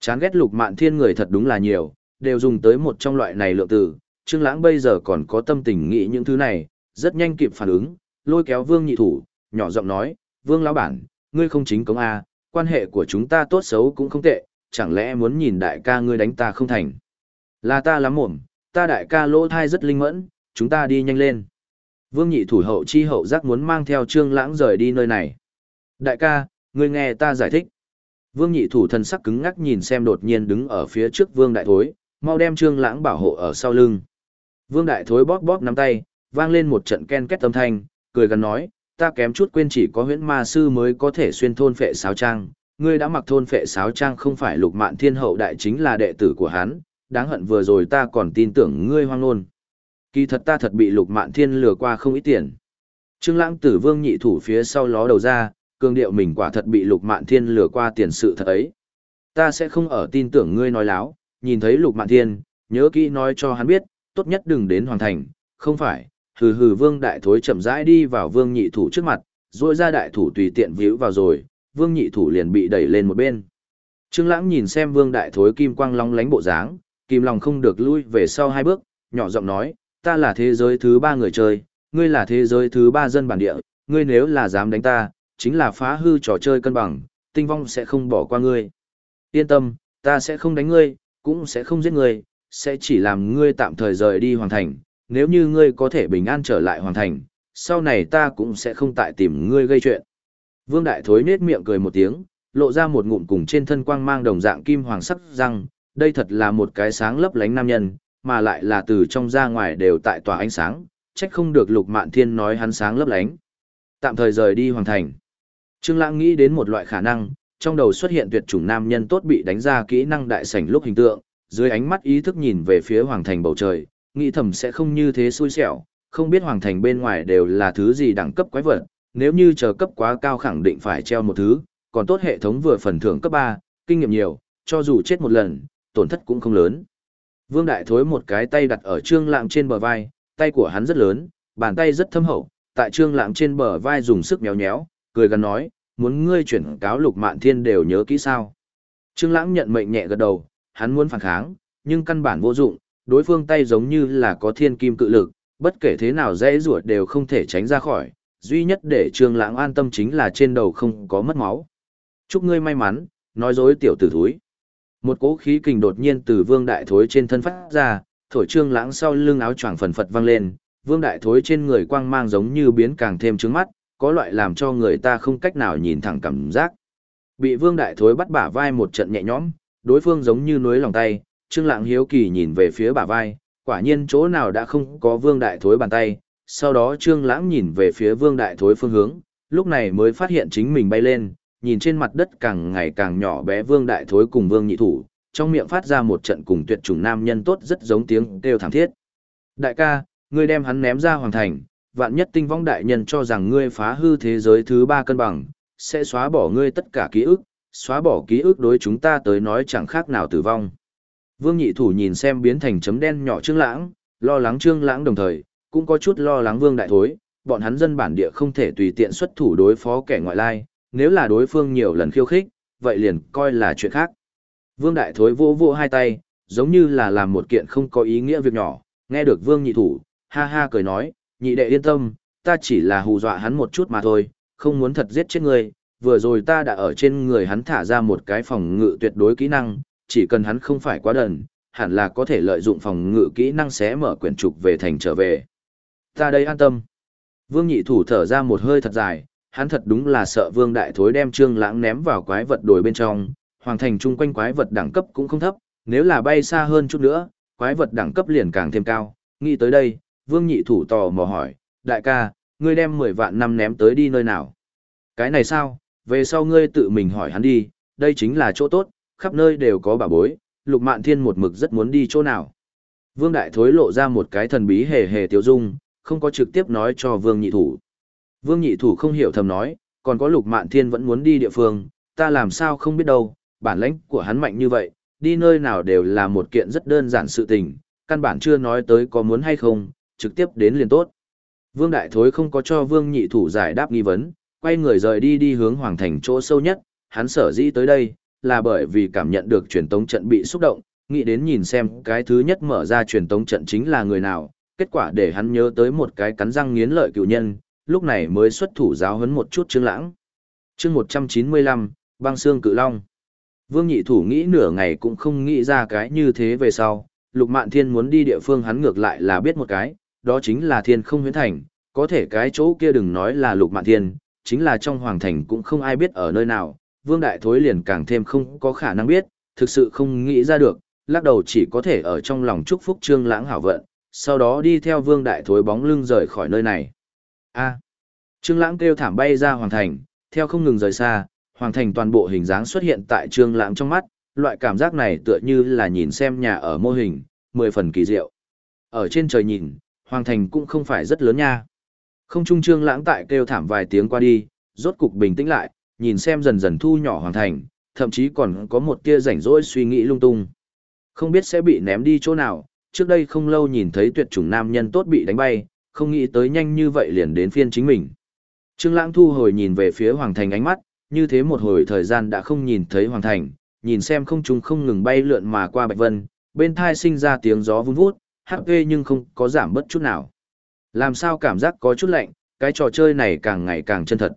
Chán ghét Lục Mạn Thiên người thật đúng là nhiều, đều dùng tới một trong loại này lượng tử, Trương Lãng bây giờ còn có tâm tình nghĩ những thứ này, rất nhanh kịp phản ứng, lôi kéo Vương Nhị Thủ, nhỏ giọng nói, "Vương lão bản, ngươi không chính cống a, quan hệ của chúng ta tốt xấu cũng không tệ, chẳng lẽ muốn nhìn đại ca ngươi đánh ta không thành?" "Là ta lắm mồm, ta đại ca lỗ thai rất linh mẫn, chúng ta đi nhanh lên." Vương Nhị Thủ hậu chi hậu giác muốn mang theo Trương Lãng rời đi nơi này. "Đại ca, ngươi nghe ta giải thích." Vương Nhị Thủ thần sắc cứng ngắc nhìn xem đột nhiên đứng ở phía trước Vương Đại Thối, mau đem Trương Lãng bảo hộ ở sau lưng. Vương Đại Thối bóp bóp nắm tay, vang lên một trận ken két âm thanh, cười gần nói, ta kém chút quên chỉ có huyễn ma sư mới có thể xuyên thôn phệ sáo trang, ngươi đã mặc thôn phệ sáo trang không phải lục mạn thiên hậu đại chính là đệ tử của hắn, đáng hận vừa rồi ta còn tin tưởng ngươi hoang nôn. Kỳ thật ta thật bị lục mạn thiên lừa qua không ít tiền. Trương lãng tử vương nhị thủ phía sau ló đầu ra, cường điệu mình quả thật bị lục mạn thiên lừa qua tiền sự thật ấy. Ta sẽ không ở tin tưởng ngươi nói láo, nhìn thấy lục mạn thiên, nhớ kỹ nói cho hắn biết, tốt nhất đừng đến hoàn thành, không phải, hừ hừ vương đại thối chậm rãi đi vào vương nhị thủ trước mặt, rồi ra đại thủ tùy tiện víu vào rồi, vương nhị thủ liền bị đẩy lên một bên. Trương lãng nhìn xem vương đại thối kim quang long lánh bộ dáng, kim lòng không được lui về sau hai bước, nhỏ giọng nói, ta là thế giới thứ ba người chơi, ngươi là thế giới thứ ba dân bản địa, ngươi nếu là dám đánh ta, chính là phá hư trò chơi cân bằng, tinh vong sẽ không bỏ qua ngươi. Yên tâm, ta sẽ không đánh ngươi, cũng sẽ không giết ngươi, sẽ chỉ làm ngươi tạm thời rời đi hoàn thành, nếu như ngươi có thể bình an trở lại hoàn thành, sau này ta cũng sẽ không tại tìm ngươi gây chuyện. Vương Đại Thối nết miệng cười một tiếng, lộ ra một ngụm cùng trên thân quang mang đồng dạng kim hoàng sắc răng, đây thật là một cái sáng lấp lánh nam nhân, mà lại là từ trong ra ngoài đều tại tòa ánh sáng, trách không được Lục Mạn Thiên nói hắn sáng lấp lánh. Tạm thời rời đi hoàng thành. Trương Lãng nghĩ đến một loại khả năng, trong đầu xuất hiện tuyệt chủng nam nhân tốt bị đánh ra kỹ năng đại sảnh lúc hình tượng, dưới ánh mắt ý thức nhìn về phía hoàng thành bầu trời, nghĩ thầm sẽ không như thế xui xẻo, không biết hoàng thành bên ngoài đều là thứ gì đẳng cấp quái vật, nếu như chờ cấp quá cao khẳng định phải treo một thứ, còn tốt hệ thống vừa phần thưởng cấp 3, kinh nghiệm nhiều, cho dù chết một lần, tổn thất cũng không lớn. Vương Đại Thối một cái tay đặt ở trương lãng trên bờ vai, tay của hắn rất lớn, bàn tay rất thâm hậu, tại trương lãng trên bờ vai dùng sức nhéo nhéo, cười gần nói, muốn ngươi chuyển cáo lục mạn thiên đều nhớ kỹ sao. Trương lãng nhận mệnh nhẹ gật đầu, hắn muốn phản kháng, nhưng căn bản vô dụng, đối phương tay giống như là có thiên kim cự lực, bất kể thế nào dễ ruột đều không thể tránh ra khỏi, duy nhất để Trương Lãng an tâm chính là trên đầu không có mất máu. Chúc ngươi may mắn, nói dối tiểu tử thối. Một cỗ khí kình đột nhiên từ Vương Đại Thối trên thân phát ra, thổi Trương Lãng sau lưng áo choàng phần phật vang lên, Vương Đại Thối trên người quang mang giống như biến càng thêm trướng mắt, có loại làm cho người ta không cách nào nhìn thẳng cảm giác. Bị Vương Đại Thối bắt bả vai một trận nhẹ nhõm, đối phương giống như núi lòng tay, Trương Lãng hiếu kỳ nhìn về phía bả vai, quả nhiên chỗ nào đã không có Vương Đại Thối bàn tay, sau đó Trương Lãng nhìn về phía Vương Đại Thối phương hướng, lúc này mới phát hiện chính mình bay lên, nhìn trên mặt đất càng ngày càng nhỏ bé Vương Đại Thối cùng Vương Nhị Thủ, trong miệng phát ra một trận cùng tuyệt chủng nam nhân tốt rất giống tiếng kêu thảm thiết. Đại ca, ngươi đem hắn ném ra hoàng thành, vạn nhất tinh vong đại nhân cho rằng ngươi phá hư thế giới thứ ba cân bằng, sẽ xóa bỏ ngươi tất cả ký ức, xóa bỏ ký ức đối chúng ta tới nói chẳng khác nào tử vong. Vương nhị thủ nhìn xem biến thành chấm đen nhỏ Trương Lãng, lo lắng Trương Lãng đồng thời, cũng có chút lo lắng Vương đại thối, bọn hắn dân bản địa không thể tùy tiện xuất thủ đối phó kẻ ngoại lai, nếu là đối phương nhiều lần khiêu khích, vậy liền coi là chuyện khác. Vương đại thối vỗ vỗ hai tay, giống như là làm một kiện không có ý nghĩa việc nhỏ, nghe được Vương nhị thủ, ha ha cười nói, nhị đệ yên tâm, ta chỉ là hù dọa hắn một chút mà thôi, không muốn thật giết chết người. vừa rồi ta đã ở trên người hắn thả ra một cái phòng ngự tuyệt đối kỹ năng, chỉ cần hắn không phải quá đần, hẳn là có thể lợi dụng phòng ngự kỹ năng xé mở quyển trục về thành trở về. Ta đây an tâm. Vương nhị thủ thở ra một hơi thật dài, hắn thật đúng là sợ vương đại thối đem trương lãng ném vào quái vật đồi bên trong, hoàng thành chung quanh quái vật đẳng cấp cũng không thấp, nếu là bay xa hơn chút nữa, quái vật đẳng cấp liền càng thêm cao. Nghĩ tới đây, vương nhị thủ tò mò hỏi, đại ca, ngươi đem 10 vạn năm ném tới đi nơi nào? Cái này sao, về sau ngươi tự mình hỏi hắn đi, đây chính là chỗ tốt, khắp nơi đều có bà bối, lục mạn thiên một mực rất muốn đi chỗ nào. Vương đại thối lộ ra một cái thần bí hề hề tiêu dung, không có trực tiếp nói cho vương nhị thủ. Vương nhị thủ không hiểu thầm nói, còn có lục mạn thiên vẫn muốn đi địa phương, ta làm sao không biết đâu, bản lãnh của hắn mạnh như vậy, đi nơi nào đều là một kiện rất đơn giản sự tình, căn bản chưa nói tới có muốn hay không, trực tiếp đến liền tốt. Vương Đại Thối không có cho Vương Nhị Thủ giải đáp nghi vấn, quay người rời đi đi hướng Hoàng Thành chỗ sâu nhất, hắn sở dĩ tới đây, là bởi vì cảm nhận được truyền tống trận bị xúc động, nghĩ đến nhìn xem cái thứ nhất mở ra truyền tống trận chính là người nào, kết quả để hắn nhớ tới một cái cắn răng nghiến lợi cựu nhân, lúc này mới xuất thủ giáo huấn một chút Trương Lãng. Chương 195, băng xương cự long. Vương Nhị Thủ nghĩ nửa ngày cũng không nghĩ ra cái như thế về sau, Lục Mạn Thiên muốn đi địa phương hắn ngược lại là biết một cái, đó chính là Thiên Không Huyễn Thành, có thể cái chỗ kia đừng nói là Lục Mạn Thiên, chính là trong hoàng thành cũng không ai biết ở nơi nào, Vương Đại Thối liền càng thêm không có khả năng biết, thực sự không nghĩ ra được, lắc đầu chỉ có thể ở trong lòng chúc phúc Trương Lãng hảo vận, sau đó đi theo Vương Đại Thối bóng lưng rời khỏi nơi này. A. Trương Lãng kêu thảm bay ra hoàng thành, theo không ngừng rời xa, hoàng thành toàn bộ hình dáng xuất hiện tại Trương Lãng trong mắt, loại cảm giác này tựa như là nhìn xem nhà ở mô hình, mười phần kỳ diệu. Ở trên trời nhìn, hoàng thành cũng không phải rất lớn nha. Không trung Trương Lãng tại kêu thảm vài tiếng qua đi, rốt cục bình tĩnh lại, nhìn xem dần dần thu nhỏ hoàng thành, thậm chí còn có một tia rảnh rỗi suy nghĩ lung tung. Không biết sẽ bị ném đi chỗ nào, trước đây không lâu nhìn thấy tuyệt chủng nam nhân tốt bị đánh bay, không nghĩ tới nhanh như vậy liền đến phiên chính mình. Trương Lãng thu hồi nhìn về phía hoàng thành ánh mắt, như thế một hồi thời gian đã không nhìn thấy hoàng thành, nhìn xem không trung không ngừng bay lượn mà qua bạch vân, bên tai sinh ra tiếng gió vun vút, HP nhưng không có giảm bất chút nào. Làm sao cảm giác có chút lạnh, cái trò chơi này càng ngày càng chân thật.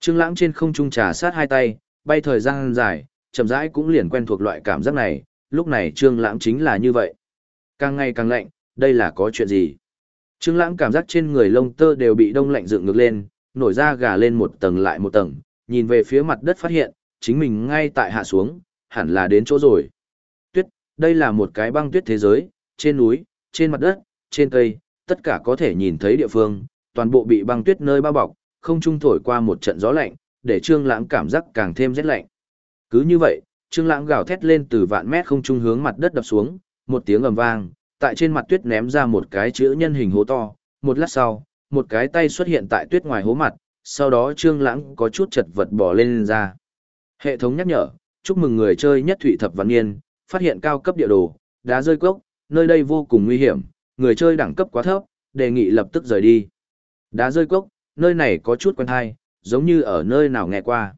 Trương Lãng trên không trung trà sát hai tay, bay thời gian dài, chậm rãi cũng liền quen thuộc loại cảm giác này, lúc này Trương Lãng chính là như vậy. Càng ngày càng lạnh, đây là có chuyện gì? Trương Lãng cảm giác trên người lông tơ đều bị đông lạnh dựng ngược lên, nổi da gà lên một tầng lại một tầng, nhìn về phía mặt đất phát hiện, chính mình ngay tại hạ xuống, hẳn là đến chỗ rồi. Tuyết, đây là một cái băng tuyết thế giới, trên núi, trên mặt đất, trên cây, tất cả có thể nhìn thấy địa phương, toàn bộ bị băng tuyết nơi bao bọc, không trung thổi qua một trận gió lạnh, để Trương Lãng cảm giác càng thêm rét lạnh. Cứ như vậy, Trương Lãng gào thét lên từ vạn mét không trung hướng mặt đất đập xuống, một tiếng ầm vang, tại trên mặt tuyết ném ra một cái chữ nhân hình hố to, một lát sau, một cái tay xuất hiện tại tuyết ngoài hố mặt, sau đó Trương Lãng có chút chật vật bò lên, lên ra. Hệ thống nhắc nhở, chúc mừng người chơi nhất thủy thập văn niên, phát hiện cao cấp địa đồ, đá rơi cốc, nơi đây vô cùng nguy hiểm, người chơi đẳng cấp quá thấp, đề nghị lập tức rời đi. Đá rơi cốc, nơi này có chút quen hay, giống như ở nơi nào nghe qua.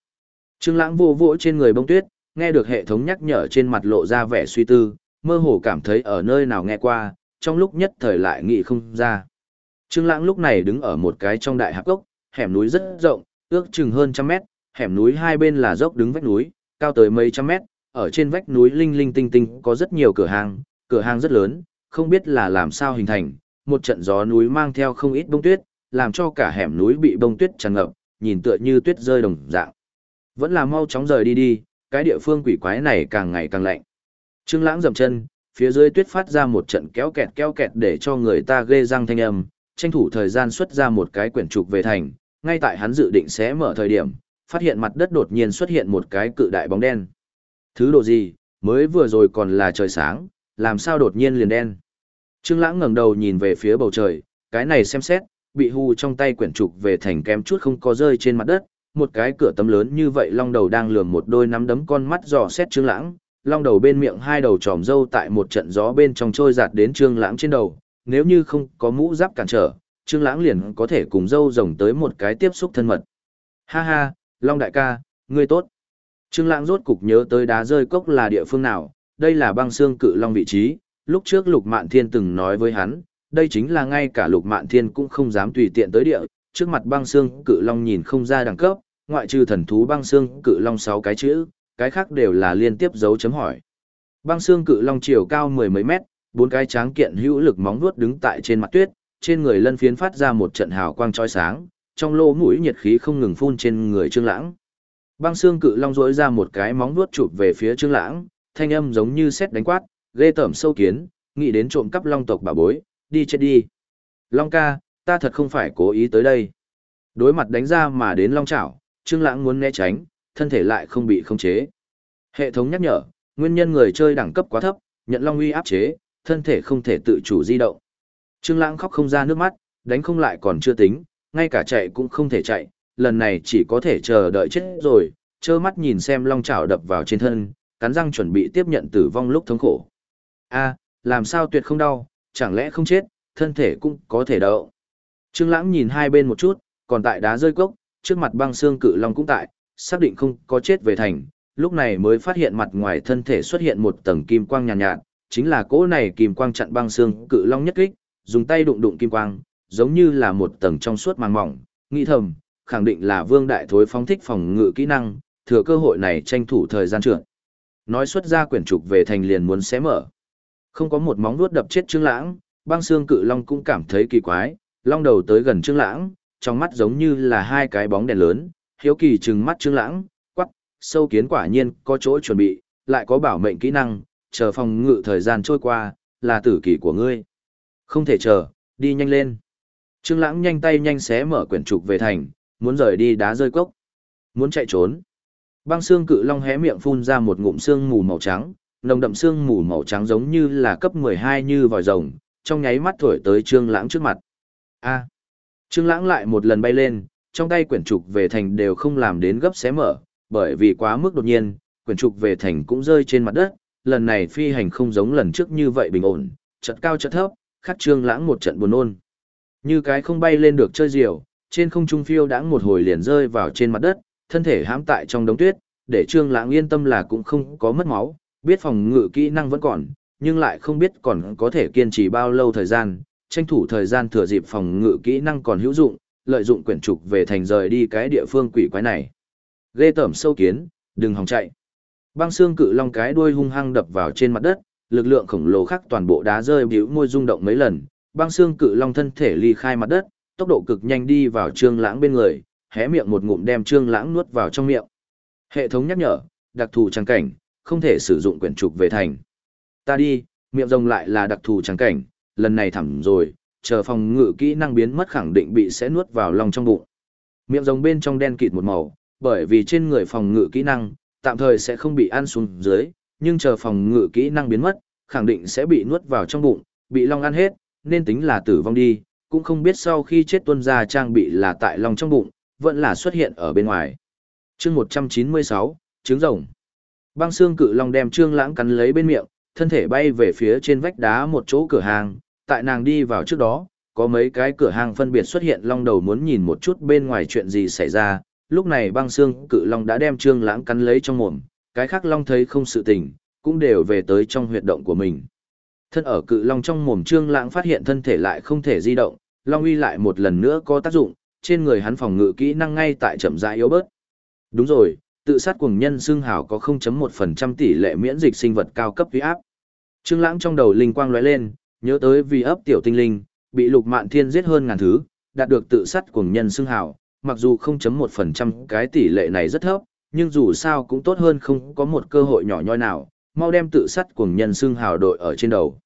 Trương Lãng vô vỗ trên người bông tuyết, nghe được hệ thống nhắc nhở trên mặt lộ ra vẻ suy tư, mơ hồ cảm thấy ở nơi nào nghe qua, trong lúc nhất thời lại nghĩ không ra. Trương Lãng lúc này đứng ở một cái trong đại hạp cốc, hẻm núi rất rộng, ước chừng hơn trăm mét, hẻm núi hai bên là dốc đứng vách núi, cao tới mấy trăm mét, ở trên vách núi linh linh tinh tinh có rất nhiều cửa hàng, cửa hàng rất lớn, không biết là làm sao hình thành, một trận gió núi mang theo không ít bông tuyết, làm cho cả hẻm núi bị bông tuyết tràn ngập, nhìn tựa như tuyết rơi đồng dạng. Vẫn là mau chóng rời đi đi, cái địa phương quỷ quái này càng ngày càng lạnh. Trương Lãng dậm chân, phía dưới tuyết phát ra một trận kéo kẹt kéo kẹt để cho người ta ghê răng thanh âm, tranh thủ thời gian xuất ra một cái quyển trục về thành, ngay tại hắn dự định sẽ mở thời điểm, phát hiện mặt đất đột nhiên xuất hiện một cái cự đại bóng đen. Thứ đồ gì, mới vừa rồi còn là trời sáng, làm sao đột nhiên liền đen. Trương Lãng ngẩng đầu nhìn về phía bầu trời, cái này xem xét, bị hù trong tay quyển trục về thành kém chút không có rơi trên mặt đất, một cái cửa tấm lớn như vậy long đầu đang lườm một đôi nắm đấm con mắt dò xét Trương Lãng, long đầu bên miệng hai đầu tròm râu tại một trận gió bên trong trôi giạt đến Trương Lãng trên đầu, nếu như không có mũ giáp cản trở, Trương Lãng liền có thể cùng râu rồng tới một cái tiếp xúc thân mật. Ha ha, Long đại ca, ngươi tốt. Trương Lãng rốt cục nhớ tới đá rơi cốc là địa phương nào, đây là băng xương cự long vị trí, lúc trước Lục Mạn Thiên từng nói với hắn, đây chính là ngay cả Lục Mạn Thiên cũng không dám tùy tiện tới địa, trước mặt băng xương cự long nhìn không ra đẳng cấp, ngoại trừ thần thú băng xương cự long 6 cái chữ, cái khác đều là liên tiếp dấu chấm hỏi. Băng xương cự long chiều cao mười mấy mét, bốn cái tráng kiện hữu lực móng vuốt đứng tại trên mặt tuyết, trên người lân phiến phát ra một trận hào quang chói sáng, trong lỗ mũi nhiệt khí không ngừng phun trên người Trương Lãng. Băng xương cự long rỗi ra một cái móng vuốt chụp về phía Trương Lãng, thanh âm giống như sét đánh quát, ghê tởm sâu kiến, nghĩ đến trộm cắp long tộc bà bối, đi chết đi. Long ca, ta thật không phải cố ý tới đây. Đối mặt đánh ra mà đến long chảo, Trương Lãng muốn né tránh, thân thể lại không bị khống chế. Hệ thống nhắc nhở, nguyên nhân người chơi đẳng cấp quá thấp, nhận long uy áp chế, thân thể không thể tự chủ di động. Trương Lãng khóc không ra nước mắt, đánh không lại còn chưa tính, ngay cả chạy cũng không thể chạy, lần này chỉ có thể chờ đợi chết rồi, trơ mắt nhìn xem long chảo đập vào trên thân, cắn răng chuẩn bị tiếp nhận tử vong lúc thống khổ. A, làm sao tuyệt không đau, chẳng lẽ không chết, thân thể cũng có thể đậu. Trương Lãng nhìn hai bên một chút, còn tại đá rơi cốc, trước mặt băng xương cự long cũng tại, xác định không có chết về thành, lúc này mới phát hiện mặt ngoài thân thể xuất hiện một tầng kim quang nhàn nhạt, nhạt, chính là cỗ này kim quang chặn băng xương cự long nhất kích, dùng tay đụng đụng kim quang, giống như là một tầng trong suốt màng mỏng, nghĩ thầm, khẳng định là Vương Đại Thối phóng thích phòng ngự kỹ năng, thừa cơ hội này tranh thủ thời gian trưởng, Nói xuất ra quyển trục về thành liền muốn xé mở. Không có một móng vuốt đập chết Trương Lãng, băng xương cự long cũng cảm thấy kỳ quái, long đầu tới gần Trương Lãng, trong mắt giống như là hai cái bóng đèn lớn, hiếu kỳ trừng mắt Trương Lãng, quắc, sâu kiến quả nhiên có chỗ chuẩn bị, lại có bảo mệnh kỹ năng, chờ phòng ngự thời gian trôi qua, là tử kỳ của ngươi. Không thể chờ, đi nhanh lên. Trương Lãng nhanh tay nhanh xé mở quyển trục về thành, muốn rời đi đá rơi cốc. Muốn chạy trốn. Băng xương cự long hé miệng phun ra một ngụm xương mù màu trắng, nồng đậm xương mù màu trắng giống như là cấp 12 như vòi rồng, trong nháy mắt thổi tới Trương Lãng trước mặt. A. Trương Lãng lại một lần bay lên, trong tay quyển trục về thành đều không làm đến gấp xé mở, bởi vì quá mức đột nhiên, quyển trục về thành cũng rơi trên mặt đất, lần này phi hành không giống lần trước như vậy bình ổn, chợt cao chợt thấp, khắc Trương Lãng một trận buồn nôn. Như cái không bay lên được chơi diều, trên không trung phiêu đãng một hồi liền rơi vào trên mặt đất, thân thể hãm tại trong đống tuyết, để Trương Lãng yên tâm là cũng không có mất máu, biết phòng ngự kỹ năng vẫn còn, nhưng lại không biết còn có thể kiên trì bao lâu thời gian, tranh thủ thời gian thừa dịp phòng ngự kỹ năng còn hữu dụng, lợi dụng quyển trục về thành rời đi cái địa phương quỷ quái này. Ghê tởm sâu kiến, đừng hòng chạy. Băng xương cự long cái đuôi hung hăng đập vào trên mặt đất, lực lượng khổng lồ khác toàn bộ đá rơi bĩu môi rung động mấy lần, băng xương cự long thân thể ly khai mặt đất, tốc độ cực nhanh đi vào Trương Lãng bên người, hé miệng một ngụm đem Trương Lãng nuốt vào trong miệng. Hệ thống nhắc nhở, đặc thù trang cảnh, không thể sử dụng quyển trục về thành. Ta đi, miệng rồng lại là đặc thù trang cảnh, lần này thầm rồi, chờ phòng ngự kỹ năng biến mất khẳng định bị sẽ nuốt vào lòng trong bụng. Miệng rồng bên trong đen kịt một màu, bởi vì trên người phòng ngự kỹ năng, tạm thời sẽ không bị ăn xuống dưới, nhưng chờ phòng ngự kỹ năng biến mất, khẳng định sẽ bị nuốt vào trong bụng, bị long ăn hết, nên tính là tử vong đi, cũng không biết sau khi chết tuân ra trang bị là tại long trong bụng, vẫn là xuất hiện ở bên ngoài. chương 196, trứng rồng. Băng xương cự long đem trương lãng cắn lấy bên miệng, thân thể bay về phía trên vách đá một chỗ cửa hàng, tại nàng đi vào trước đó, có mấy cái cửa hàng phân biệt xuất hiện long đầu muốn nhìn một chút bên ngoài chuyện gì xảy ra, lúc này băng xương cự long đã đem trương lãng cắn lấy trong mồm, cái khác long thấy không sự tình, cũng đều về tới trong huyệt động của mình. Thân ở cự long trong mồm trương lãng phát hiện thân thể lại không thể di động, long uy lại một lần nữa có tác dụng, trên người hắn phòng ngự kỹ năng ngay tại chậm rãi yếu bớt. Đúng rồi, tự sát cuồng nhân xương hào có 0.1% tỷ lệ miễn dịch sinh vật cao cấp huy áp. Trương Lãng trong đầu linh quang lóe lên, nhớ tới vì ấp tiểu tinh linh, bị Lục Mạn Thiên giết hơn ngàn thứ, đạt được tự sát cuồng nhân xương hào, mặc dù 0.1% cái tỷ lệ này rất thấp, nhưng dù sao cũng tốt hơn không có một cơ hội nhỏ nhoi nào, mau đem tự sát cuồng nhân xương hào đội ở trên đầu.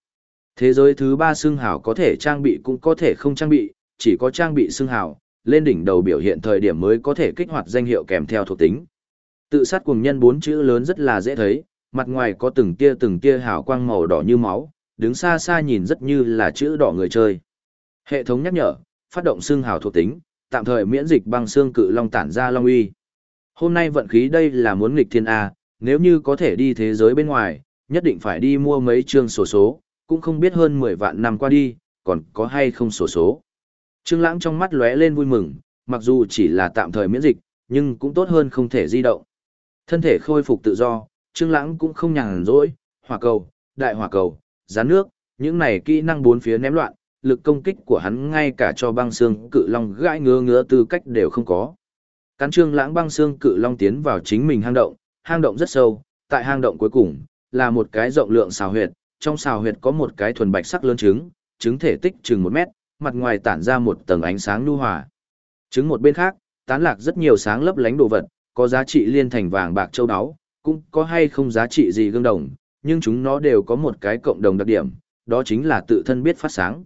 Thế giới thứ ba xương hào có thể trang bị cũng có thể không trang bị, chỉ có trang bị xương hào, lên đỉnh đầu biểu hiện thời điểm mới có thể kích hoạt danh hiệu kèm theo thuộc tính. Tự sát cuồng nhân bốn chữ lớn rất là dễ thấy, mặt ngoài có từng tia từng tia hào quang màu đỏ như máu, đứng xa xa nhìn rất như là chữ đỏ người chơi. Hệ thống nhắc nhở, phát động xương hào thuộc tính, tạm thời miễn dịch băng xương cự long tản ra long uy. Hôm nay vận khí đây là muốn nghịch thiên A, nếu như có thể đi thế giới bên ngoài, nhất định phải đi mua mấy chương sổ số, cũng không biết hơn 10 vạn năm qua đi, còn có hay không sổ số. Trương Lãng trong mắt lóe lên vui mừng, mặc dù chỉ là tạm thời miễn dịch, nhưng cũng tốt hơn không thể di động. Thân thể khôi phục tự do, Trương Lãng cũng không nhàn rỗi, hỏa cầu, đại hỏa cầu, rán nước, những này kỹ năng bốn phía ném loạn, lực công kích của hắn ngay cả cho băng xương cự long gãi ngứa ngứa tư cách đều không có. Cắn Trương Lãng băng xương cự long tiến vào chính mình hang động, hang động rất sâu, tại hang động cuối cùng là một cái rộng lượng xào huyệt, trong xào huyệt có một cái thuần bạch sắc lớn trứng, trứng thể tích chừng một mét, mặt ngoài tản ra một tầng ánh sáng nhu hòa. Trứng một bên khác, tán lạc rất nhiều sáng lấp lánh đồ vật, có giá trị liên thành vàng bạc châu báu, cũng có hay không giá trị gì gương đồng, nhưng chúng nó đều có một cái cộng đồng đặc điểm, đó chính là tự thân biết phát sáng.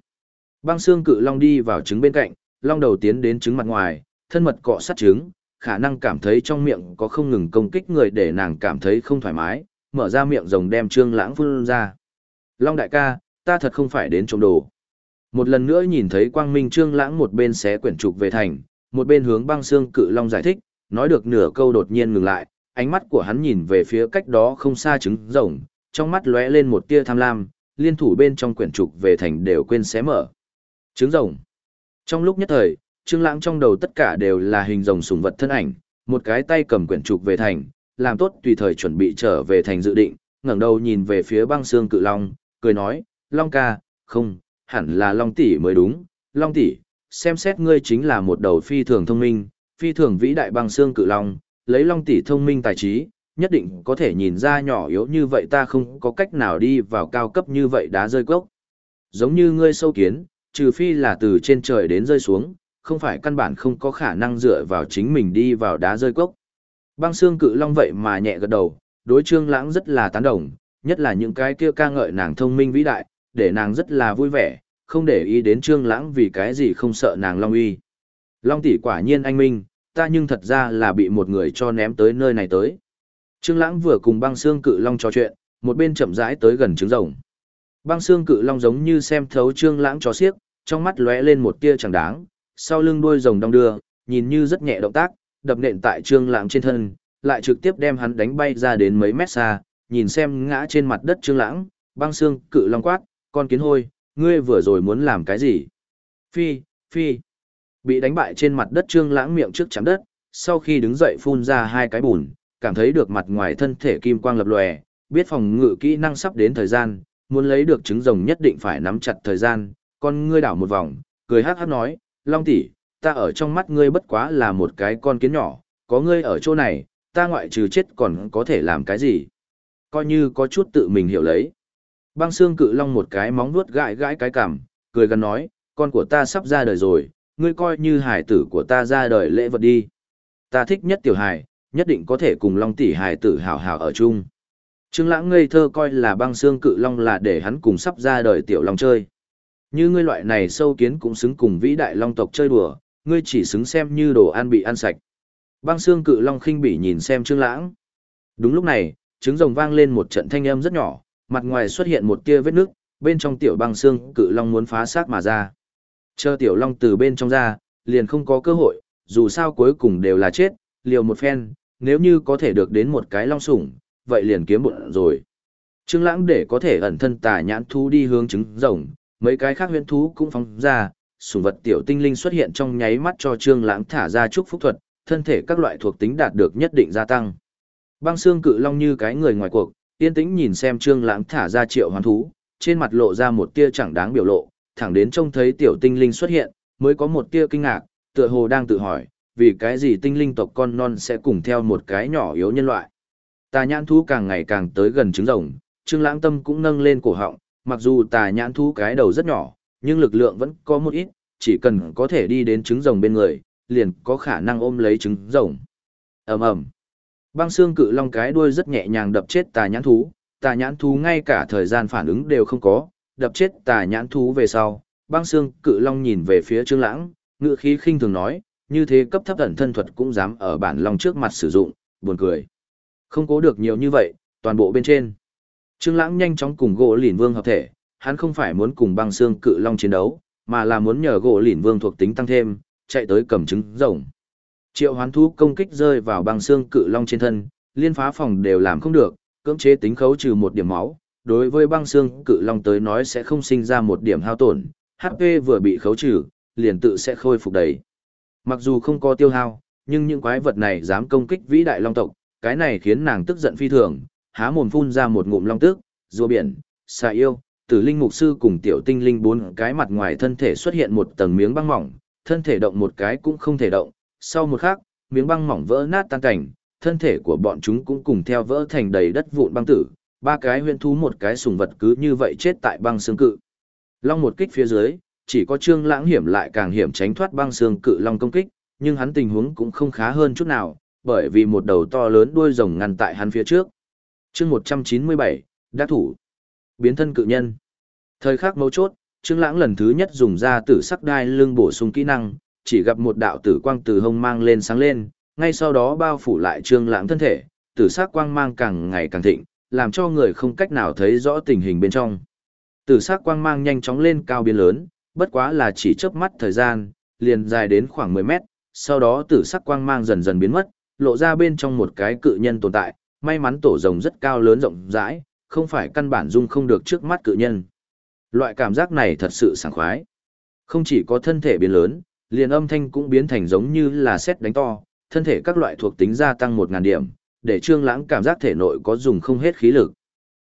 Băng xương cự long đi vào trứng bên cạnh, long đầu tiến đến trứng mặt ngoài, thân mật cọ sát trứng, khả năng cảm thấy trong miệng có không ngừng công kích người để nàng cảm thấy không thoải mái, mở ra miệng rồng đem trương lãng phun ra. Long đại ca, ta thật không phải đến trộm đồ. Một lần nữa nhìn thấy quang minh trương lãng một bên xé quyển trục về thành, một bên hướng băng xương cự long giải thích, nói được nửa câu đột nhiên ngừng lại, ánh mắt của hắn nhìn về phía cách đó không xa trứng rồng, trong mắt lóe lên một tia tham lam, liên thủ bên trong quyển trục về thành đều quên xé mở. Trứng rồng. Trong lúc nhất thời, Trương Lãng trong đầu tất cả đều là hình rồng sùng vật thân ảnh, một cái tay cầm quyển trục về thành, làm tốt tùy thời chuẩn bị trở về thành dự định, ngẩng đầu nhìn về phía băng xương cự long, cười nói, Long ca, không, hẳn là Long tỷ mới đúng, Long tỷ, xem xét ngươi chính là một đầu phi thường thông minh, phi thường vĩ đại băng xương cự long, lấy Long tỷ thông minh tài trí, nhất định có thể nhìn ra nhỏ yếu như vậy ta không có cách nào đi vào cao cấp như vậy đá rơi cốc. Giống như ngươi sâu kiến, trừ phi là từ trên trời đến rơi xuống, không phải căn bản không có khả năng dựa vào chính mình đi vào đá rơi cốc. Băng xương cự long vậy mà nhẹ gật đầu, đối trương lãng rất là tán đồng, nhất là những cái kia ca ngợi nàng thông minh vĩ đại, để nàng rất là vui vẻ, không để ý đến trương lãng vì cái gì không sợ nàng long uy. Long tỷ quả nhiên anh minh, ta nhưng thật ra là bị một người cho ném tới nơi này tới. Trương lãng vừa cùng băng xương cự long trò chuyện, một bên chậm rãi tới gần trứng rồng. Băng xương cự long giống như xem thấu trương lãng trò xiếc, trong mắt lóe lên một tia chẳng đáng, sau lưng đuôi rồng đong đưa, nhìn như rất nhẹ động tác, đập nện tại trương lãng trên thân, lại trực tiếp đem hắn đánh bay ra đến mấy mét xa, nhìn xem ngã trên mặt đất trương lãng, băng xương cự long quát, con kiến hôi, ngươi vừa rồi muốn làm cái gì? Phi, phi. Bị đánh bại trên mặt đất trương lãng miệng trước chạm đất, sau khi đứng dậy phun ra hai cái bùn, cảm thấy được mặt ngoài thân thể kim quang lập lòe, biết phòng ngự kỹ năng sắp đến thời gian, muốn lấy được trứng rồng nhất định phải nắm chặt thời gian, con ngươi đảo một vòng, cười hát hát nói, Long tỷ, ta ở trong mắt ngươi bất quá là một cái con kiến nhỏ, có ngươi ở chỗ này, ta ngoại trừ chết còn có thể làm cái gì? Coi như có chút tự mình hiểu lấy. Băng xương cự long một cái móng vuốt gãi gãi cái cằm, cười gần nói, con của ta sắp ra đời rồi, ngươi coi như hải tử của ta ra đời lễ vật đi. Ta thích nhất tiểu hải nhất định có thể cùng long tỷ hài tử hào hào ở chung. Trương Lãng ngây thơ coi là băng xương cự long là để hắn cùng sắp ra đời tiểu long chơi. Như ngươi loại này sâu kiến cũng xứng cùng vĩ đại long tộc chơi đùa, ngươi chỉ xứng xem như đồ ăn bị ăn sạch. Băng xương cự long khinh bỉ nhìn xem Trương Lãng. Đúng lúc này, trứng rồng vang lên một trận thanh âm rất nhỏ, mặt ngoài xuất hiện một tia vết nước, bên trong tiểu băng xương cự long muốn phá xác mà ra. Chờ tiểu long từ bên trong ra, liền không có cơ hội, dù sao cuối cùng đều là chết, liều một phen, nếu như có thể được đến một cái long sủng, vậy liền kiếm bụng rồi. Trương Lãng để có thể ẩn thân tà nhãn thú đi hướng trứng rồng, mấy cái khác huyễn thú cũng phóng ra, sủng vật tiểu tinh linh xuất hiện trong nháy mắt cho Trương Lãng thả ra chúc phúc thuật, thân thể các loại thuộc tính đạt được nhất định gia tăng. Băng xương cự long như cái người ngoài cuộc, yên tĩnh nhìn xem Trương Lãng thả ra triệu hoán thú, trên mặt lộ ra một tia chẳng đáng biểu lộ, thẳng đến trông thấy tiểu tinh linh xuất hiện, mới có một tia kinh ngạc, tựa hồ đang tự hỏi, vì cái gì tinh linh tộc con non sẽ cùng theo một cái nhỏ yếu nhân loại. Tà nhãn thú càng ngày càng tới gần trứng rồng, Trương Lãng Tâm cũng nâng lên cổ họng, mặc dù tà nhãn thú cái đầu rất nhỏ, nhưng lực lượng vẫn có một ít, chỉ cần có thể đi đến trứng rồng bên người, liền có khả năng ôm lấy trứng rồng. Ầm ầm. Băng xương cự long cái đuôi rất nhẹ nhàng đập chết tà nhãn thú, tà nhãn thú ngay cả thời gian phản ứng đều không có, đập chết tà nhãn thú về sau, băng xương cự long nhìn về phía Trương Lãng, ngựa khí khinh thường nói, như thế cấp thấp ẩn thân thuật cũng dám ở bản long trước mặt sử dụng, buồn cười. Không cố được nhiều như vậy, toàn bộ bên trên. Trương Lãng nhanh chóng cùng gỗ lìn vương hợp thể, hắn không phải muốn cùng băng xương cự long chiến đấu, mà là muốn nhờ gỗ lìn vương thuộc tính tăng thêm, chạy tới cầm trứng rồng. Triệu hoán thú công kích rơi vào băng xương cự long trên thân, liên phá phòng đều làm không được, cưỡng chế tính khấu trừ một điểm máu, đối với băng xương cự long tới nói sẽ không sinh ra một điểm hao tổn, HP vừa bị khấu trừ, liền tự sẽ khôi phục đầy. Mặc dù không có tiêu hao, nhưng những quái vật này dám công kích vĩ đại long tộc, cái này khiến nàng tức giận phi thường, há mồm phun ra một ngụm long tức, rùa biển, xà yêu, tử linh mục sư cùng tiểu tinh linh bốn cái mặt ngoài thân thể xuất hiện một tầng miếng băng mỏng, thân thể động một cái cũng không thể động, sau một khắc, miếng băng mỏng vỡ nát tan cảnh, thân thể của bọn chúng cũng cùng theo vỡ thành đầy đất vụn băng tử, ba cái huyễn thú một cái sùng vật cứ như vậy chết tại băng xương cự. Long một kích phía dưới, chỉ có Trương Lãng hiểm lại càng hiểm tránh thoát băng xương cự long công kích, nhưng hắn tình huống cũng không khá hơn chút nào, bởi vì một đầu to lớn đuôi rồng ngăn tại hắn phía trước. Chương 197, đắc thủ. Biến thân cự nhân. Thời khắc mấu chốt, Trương Lãng lần thứ nhất dùng ra tử sắc đai lưng bổ sung kỹ năng, chỉ gặp một đạo tử quang từ hông mang lên sáng lên, ngay sau đó bao phủ lại Trương Lãng thân thể, tử sắc quang mang càng ngày càng thịnh, làm cho người không cách nào thấy rõ tình hình bên trong. Tử sắc quang mang nhanh chóng lên cao biến lớn, bất quá là chỉ chớp mắt thời gian, liền dài đến khoảng 10 mét, sau đó tử sắc quang mang dần dần biến mất, lộ ra bên trong một cái cự nhân tồn tại, may mắn tổ rồng rất cao lớn rộng rãi, không phải căn bản dung không được trước mắt cự nhân. Loại cảm giác này thật sự sảng khoái. Không chỉ có thân thể biến lớn, liền âm thanh cũng biến thành giống như là sét đánh to, thân thể các loại thuộc tính gia tăng 1000 điểm, để Trương Lãng cảm giác thể nội có dùng không hết khí lực.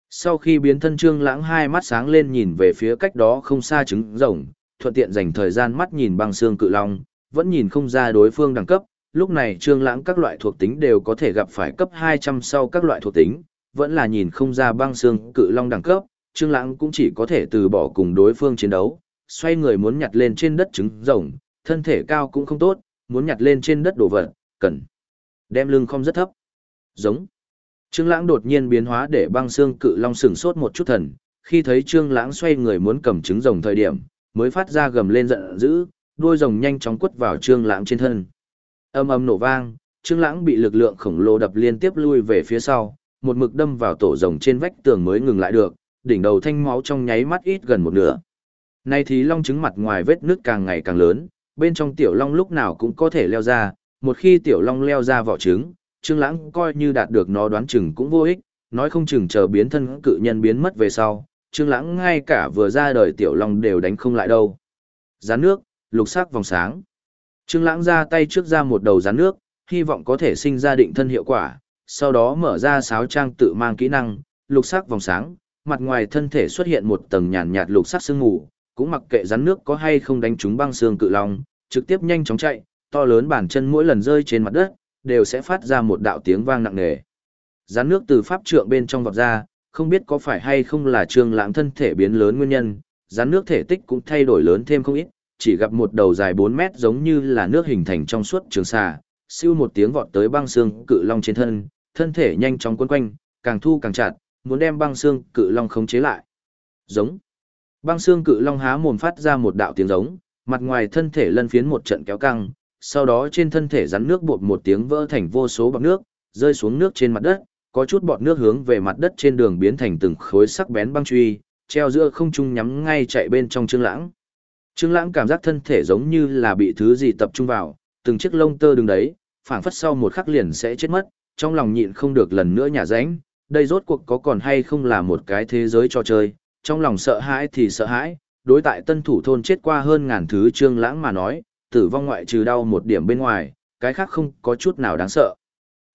Sau khi biến thân Trương Lãng hai mắt sáng lên nhìn về phía cách đó không xa trứng rồng, thuận tiện dành thời gian mắt nhìn băng xương cự long, vẫn nhìn không ra đối phương đẳng cấp, lúc này Trương Lãng các loại thuộc tính đều có thể gặp phải cấp 200 sau các loại thuộc tính, vẫn là nhìn không ra băng xương cự long đẳng cấp, Trương Lãng cũng chỉ có thể từ bỏ cùng đối phương chiến đấu, xoay người muốn nhặt lên trên đất trứng rồng, thân thể cao cũng không tốt, muốn nhặt lên trên đất đồ vật, cần đem lưng không rất thấp. Giống. Trương Lãng đột nhiên biến hóa để băng xương cự long sừng sốt một chút thần, khi thấy Trương Lãng xoay người muốn cầm trứng rồng thời điểm, mới phát ra gầm lên giận dữ, đuôi rồng nhanh chóng quất vào Trương Lãng trên thân. Âm ầm nổ vang, Trương Lãng bị lực lượng khổng lồ đập liên tiếp lui về phía sau, một mực đâm vào tổ rồng trên vách tường mới ngừng lại được, đỉnh đầu thanh máu trong nháy mắt ít gần một nửa. Nay thì long trứng mặt ngoài vết nứt càng ngày càng lớn, bên trong tiểu long lúc nào cũng có thể leo ra, một khi tiểu long leo ra vỏ trứng, Trương Lãng coi như đạt được nó đoán chừng cũng vô ích, nói không chừng chờ biến thân cự nhân biến mất về sau, Trương Lãng ngay cả vừa ra đời tiểu long đều đánh không lại đâu. Rắn nước, lục sắc vòng sáng. Trương Lãng ra tay trước ra một đầu rắn nước, hy vọng có thể sinh ra định thân hiệu quả, sau đó mở ra sáo trang tự mang kỹ năng, lục sắc vòng sáng, mặt ngoài thân thể xuất hiện một tầng nhàn nhạt lục sắc sương mù, cũng mặc kệ rắn nước có hay không đánh trúng băng xương cự long, trực tiếp nhanh chóng chạy, to lớn bản chân mỗi lần rơi trên mặt đất, đều sẽ phát ra một đạo tiếng vang nặng nề. Rắn nước từ pháp trượng bên trong vọt ra, không biết có phải hay không là trương lãng thân thể biến lớn nguyên nhân, rắn nước thể tích cũng thay đổi lớn thêm không ít, chỉ gặp một đầu dài 4 mét giống như là nước hình thành trong suốt trường xà, siêu một tiếng vọt tới băng xương cự long trên thân, thân thể nhanh chóng quấn quanh, càng thu càng chặt, muốn đem băng xương cự long khống chế lại. Giống. Băng xương cự long há mồm phát ra một đạo tiếng giống, mặt ngoài thân thể lân phiến một trận kéo căng, sau đó trên thân thể rắn nước bột một tiếng vỡ thành vô số bọt nước, rơi xuống nước trên mặt đất, có chút bọt nước hướng về mặt đất trên đường biến thành từng khối sắc bén băng truy, treo giữa không trung nhắm ngay chạy bên trong Trương Lãng. Trương Lãng cảm giác thân thể giống như là bị thứ gì tập trung vào, từng chiếc lông tơ đứng đấy, phảng phất sau một khắc liền sẽ chết mất, trong lòng nhịn không được lần nữa nhả rãnh, đây rốt cuộc có còn hay không là một cái thế giới trò chơi, trong lòng sợ hãi thì sợ hãi, đối tại tân thủ thôn chết qua hơn ngàn thứ Trương Lãng mà nói, tử vong ngoại trừ đau một điểm bên ngoài, cái khác không có chút nào đáng sợ.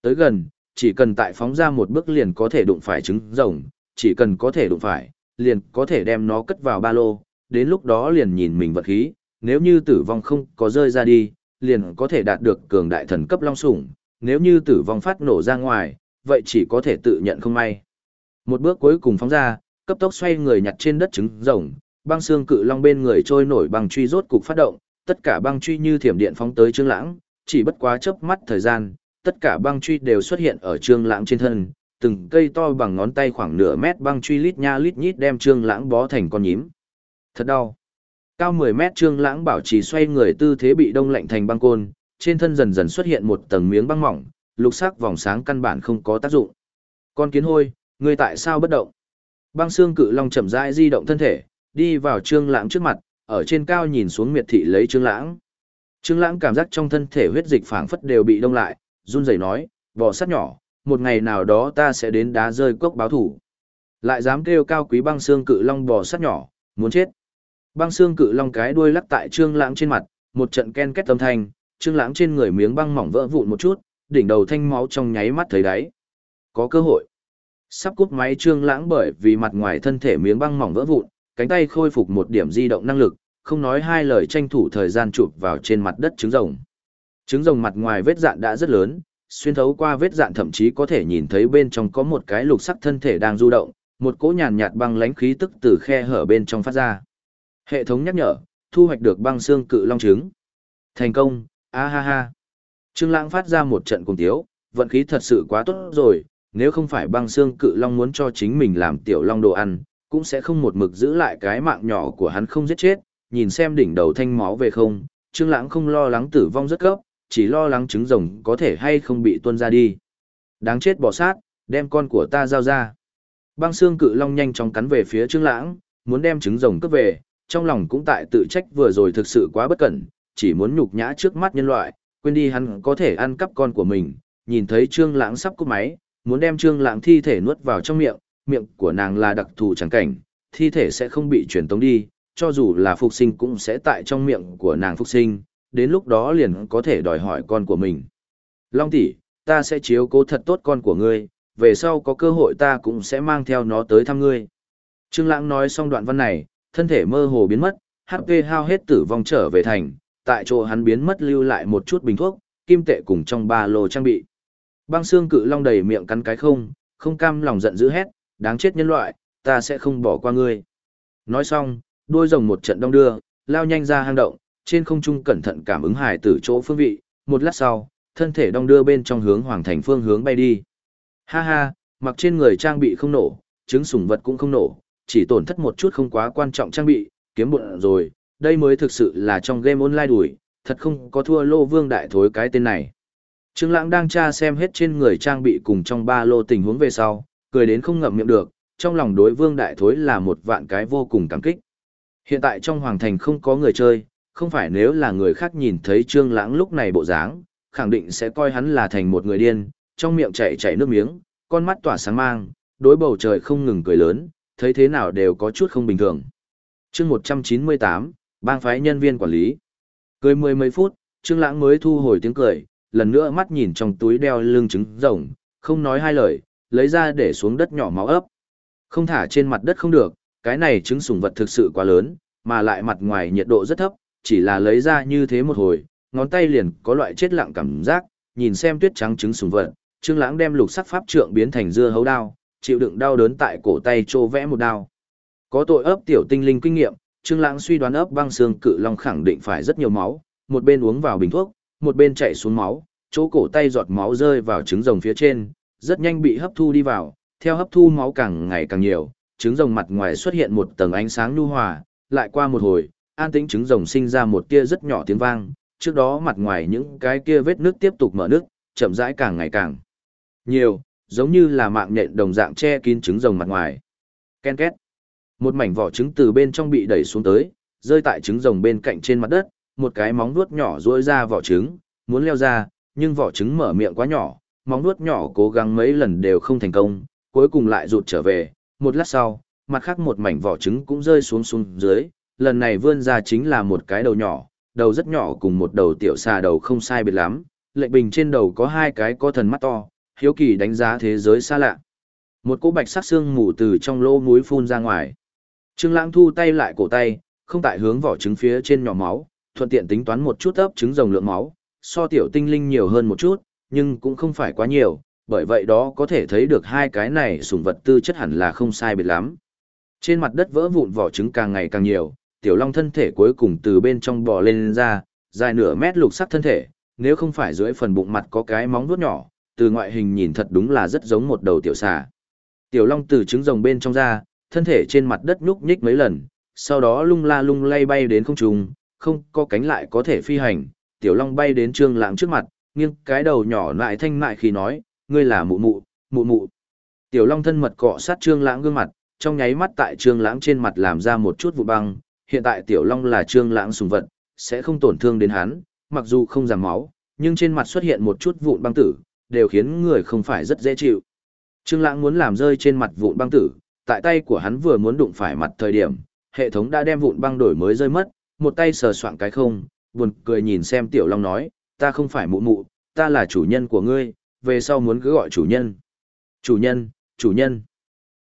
Tới gần, chỉ cần tại phóng ra một bước liền có thể đụng phải trứng rồng, chỉ cần có thể đụng phải, liền có thể đem nó cất vào ba lô, đến lúc đó liền nhìn mình vật khí, nếu như tử vong không có rơi ra đi, liền có thể đạt được cường đại thần cấp long sủng, nếu như tử vong phát nổ ra ngoài, vậy chỉ có thể tự nhận không may. Một bước cuối cùng phóng ra, cấp tốc xoay người nhặt trên đất trứng rồng, băng xương cự long bên người trôi nổi bằng truy rốt cục phát động, tất cả băng truy như thiểm điện phóng tới Trương Lãng, chỉ bất quá chớp mắt thời gian, tất cả băng truy đều xuất hiện ở Trương Lãng trên thân, từng cây to bằng ngón tay khoảng nửa mét băng truy lít nha lít nhít đem Trương Lãng bó thành con nhím. Thật đau. Cao 10 mét Trương Lãng bảo trì xoay người tư thế bị đông lạnh thành băng côn, trên thân dần dần xuất hiện một tầng miếng băng mỏng, lục sắc vòng sáng căn bản không có tác dụng. Con kiến hôi, ngươi tại sao bất động? Băng xương cự long chậm rãi di động thân thể, đi vào Trương Lãng trước mặt, ở trên cao nhìn xuống miệt thị lấy Trương Lãng. Trương Lãng cảm giác trong thân thể huyết dịch phảng phất đều bị đông lại, run rẩy nói, "Bò sát nhỏ, một ngày nào đó ta sẽ đến đá rơi cốc báo thủ." Lại dám kêu cao quý băng xương cự long bò sát nhỏ, muốn chết. Băng xương cự long cái đuôi lắc tại Trương Lãng trên mặt, một trận ken két âm thanh, Trương Lãng trên người miếng băng mỏng vỡ vụn một chút, đỉnh đầu thanh máu trong nháy mắt thấy đáy. Có cơ hội. Sắp cút máy Trương Lãng bởi vì mặt ngoài thân thể miếng băng mỏng vỡ vụn, cánh tay khôi phục một điểm di động năng lực, không nói hai lời tranh thủ thời gian chụp vào trên mặt đất trứng rồng. Trứng rồng mặt ngoài vết dạn đã rất lớn, xuyên thấu qua vết dạn thậm chí có thể nhìn thấy bên trong có một cái lục sắc thân thể đang du động, một cỗ nhàn nhạt băng lãnh khí tức từ khe hở bên trong phát ra. Hệ thống nhắc nhở, thu hoạch được băng xương cự long trứng. Thành công, a ha ha. Trương Lãng phát ra một trận cuồng tiếu, vận khí thật sự quá tốt rồi, nếu không phải băng xương cự long muốn cho chính mình làm tiểu long đồ ăn, cũng sẽ không một mực giữ lại cái mạng nhỏ của hắn không giết chết, nhìn xem đỉnh đầu thanh máu về không, Trương Lãng không lo lắng tử vong rất cấp, chỉ lo lắng trứng rồng có thể hay không bị tuôn ra đi. Đáng chết bỏ sát, đem con của ta giao ra. Băng xương cự long nhanh chóng cắn về phía Trương Lãng, muốn đem trứng rồng cướp về, trong lòng cũng tại tự trách vừa rồi thực sự quá bất cẩn, chỉ muốn nhục nhã trước mắt nhân loại, quên đi hắn có thể ăn cắp con của mình, nhìn thấy Trương Lãng sắp cúp máy, muốn đem Trương Lãng thi thể nuốt vào trong miệng, miệng của nàng là đặc thù chẳng cảnh, thi thể sẽ không bị truyền tống đi, cho dù là phục sinh cũng sẽ tại trong miệng của nàng phục sinh, đến lúc đó liền có thể đòi hỏi con của mình. Long tỷ, ta sẽ chiếu cố thật tốt con của ngươi, về sau có cơ hội ta cũng sẽ mang theo nó tới thăm ngươi. Trương Lãng nói xong đoạn văn này, thân thể mơ hồ biến mất, HP hao hết tử vong trở về thành, tại chỗ hắn biến mất lưu lại một chút bình thuốc, kim tệ cùng trong ba lô trang bị. Băng xương cự long đầy miệng cắn cái không, không cam lòng giận dữ hét, đáng chết nhân loại, ta sẽ không bỏ qua ngươi. Nói xong, đuôi rồng một trận đông đưa, lao nhanh ra hang động, trên không trung cẩn thận cảm ứng hải tử chỗ phương vị, một lát sau, thân thể đong đưa bên trong hướng hoàng thành phương hướng bay đi. Ha ha, mặc trên người trang bị không nổ, trứng sủng vật cũng không nổ, chỉ tổn thất một chút không quá quan trọng trang bị, kiếm bộn rồi, đây mới thực sự là trong game online đuổi, thật không có thua lô vương đại thối cái tên này. Trương Lãng đang tra xem hết trên người trang bị cùng trong ba lô tình huống về sau, cười đến không ngậm miệng được, trong lòng đối vương đại thối là một vạn cái vô cùng cảm kích. Hiện tại trong hoàng thành không có người chơi, không phải nếu là người khác nhìn thấy Trương Lãng lúc này bộ dáng, khẳng định sẽ coi hắn là thành một người điên, trong miệng chảy chảy nước miếng, con mắt tỏa sáng mang, đối bầu trời không ngừng cười lớn, thấy thế nào đều có chút không bình thường. Chương 198, bang phái nhân viên quản lý. Cười mười mấy phút, Trương Lãng mới thu hồi tiếng cười, lần nữa mắt nhìn trong túi đeo lưng trứng rồng, không nói hai lời, lấy ra để xuống đất nhỏ máu ấp. Không thả trên mặt đất không được, cái này trứng sủng vật thực sự quá lớn, mà lại mặt ngoài nhiệt độ rất thấp, chỉ là lấy ra như thế một hồi, ngón tay liền có loại chết lặng cảm giác, nhìn xem tuyết trắng trứng sùng vật, Trương Lãng đem lục sắc pháp trượng biến thành dưa hấu đao, chịu đựng đau đớn tại cổ tay trô vẽ một đao. Có tội ấp tiểu tinh linh kinh nghiệm, Trương Lãng suy đoán ấp băng xương cự long khẳng định phải rất nhiều máu, một bên uống vào bình thuốc, một bên chảy xuống máu, chỗ cổ tay giọt máu rơi vào trứng rồng phía trên, rất nhanh bị hấp thu đi vào, theo hấp thu máu càng ngày càng nhiều, trứng rồng mặt ngoài xuất hiện một tầng ánh sáng nhu hòa, lại qua một hồi, an tĩnh trứng rồng sinh ra một tia rất nhỏ tiếng vang, trước đó mặt ngoài những cái kia vết nước tiếp tục mở nước, chậm rãi càng ngày càng nhiều, giống như là mạng nhện đồng dạng che kín trứng rồng mặt ngoài. Ken két. Một mảnh vỏ trứng từ bên trong bị đẩy xuống tới, rơi tại trứng rồng bên cạnh trên mặt đất, một cái móng vuốt nhỏ duỗi ra vỏ trứng, muốn leo ra, nhưng vỏ trứng mở miệng quá nhỏ, móng vuốt nhỏ cố gắng mấy lần đều không thành công, cuối cùng lại rụt trở về, một lát sau, mặt khác một mảnh vỏ trứng cũng rơi xuống xuống dưới, lần này vươn ra chính là một cái đầu nhỏ, đầu rất nhỏ cùng một đầu tiểu xà đầu không sai biệt lắm, lệnh bình trên đầu có hai cái có thần mắt to, hiếu kỳ đánh giá thế giới xa lạ. Một cỗ bạch sắc xương mù từ trong lỗ mũi phun ra ngoài. Trương Lãng thu tay lại cổ tay, không tại hướng vỏ trứng phía trên nhỏ máu, thuận tiện tính toán một chút ấp trứng rồng lượng máu, so tiểu tinh linh nhiều hơn một chút, nhưng cũng không phải quá nhiều, bởi vậy đó có thể thấy được hai cái này sủng vật tư chất hẳn là không sai biệt lắm. Trên mặt đất vỡ vụn vỏ trứng càng ngày càng nhiều, tiểu long thân thể cuối cùng từ bên trong bò lên ra, dài nửa mét lục sắc thân thể, nếu không phải dưới phần bụng mặt có cái móng vuốt nhỏ, từ ngoại hình nhìn thật đúng là rất giống một đầu tiểu xà. Tiểu long từ trứng rồng bên trong ra, thân thể trên mặt đất nhúc nhích mấy lần, sau đó lung la lung lay bay đến không trung, không có cánh lại có thể phi hành. Tiểu long bay đến trương lãng trước mặt, nghiêng cái đầu nhỏ lại thanh mại khi nói, ngươi là mụ mụ, mụ mụ. Tiểu long thân mật cọ sát trương lãng gương mặt, trong nháy mắt tại trương lãng trên mặt làm ra một chút vụ băng. Hiện tại tiểu long là trương lãng sùng vật, sẽ không tổn thương đến hắn, mặc dù không giảm máu, nhưng trên mặt xuất hiện một chút vụn băng tử, đều khiến người không phải rất dễ chịu. Trương Lãng muốn làm rơi trên mặt vụn băng tử, tại tay của hắn vừa muốn đụng phải mặt thời điểm, hệ thống đã đem vụn băng đổi mới rơi mất, một tay sờ soạng cái không, buồn cười nhìn xem Tiểu Long nói, ta không phải mụ mụ, ta là chủ nhân của ngươi, về sau muốn cứ gọi chủ nhân. Chủ nhân, chủ nhân.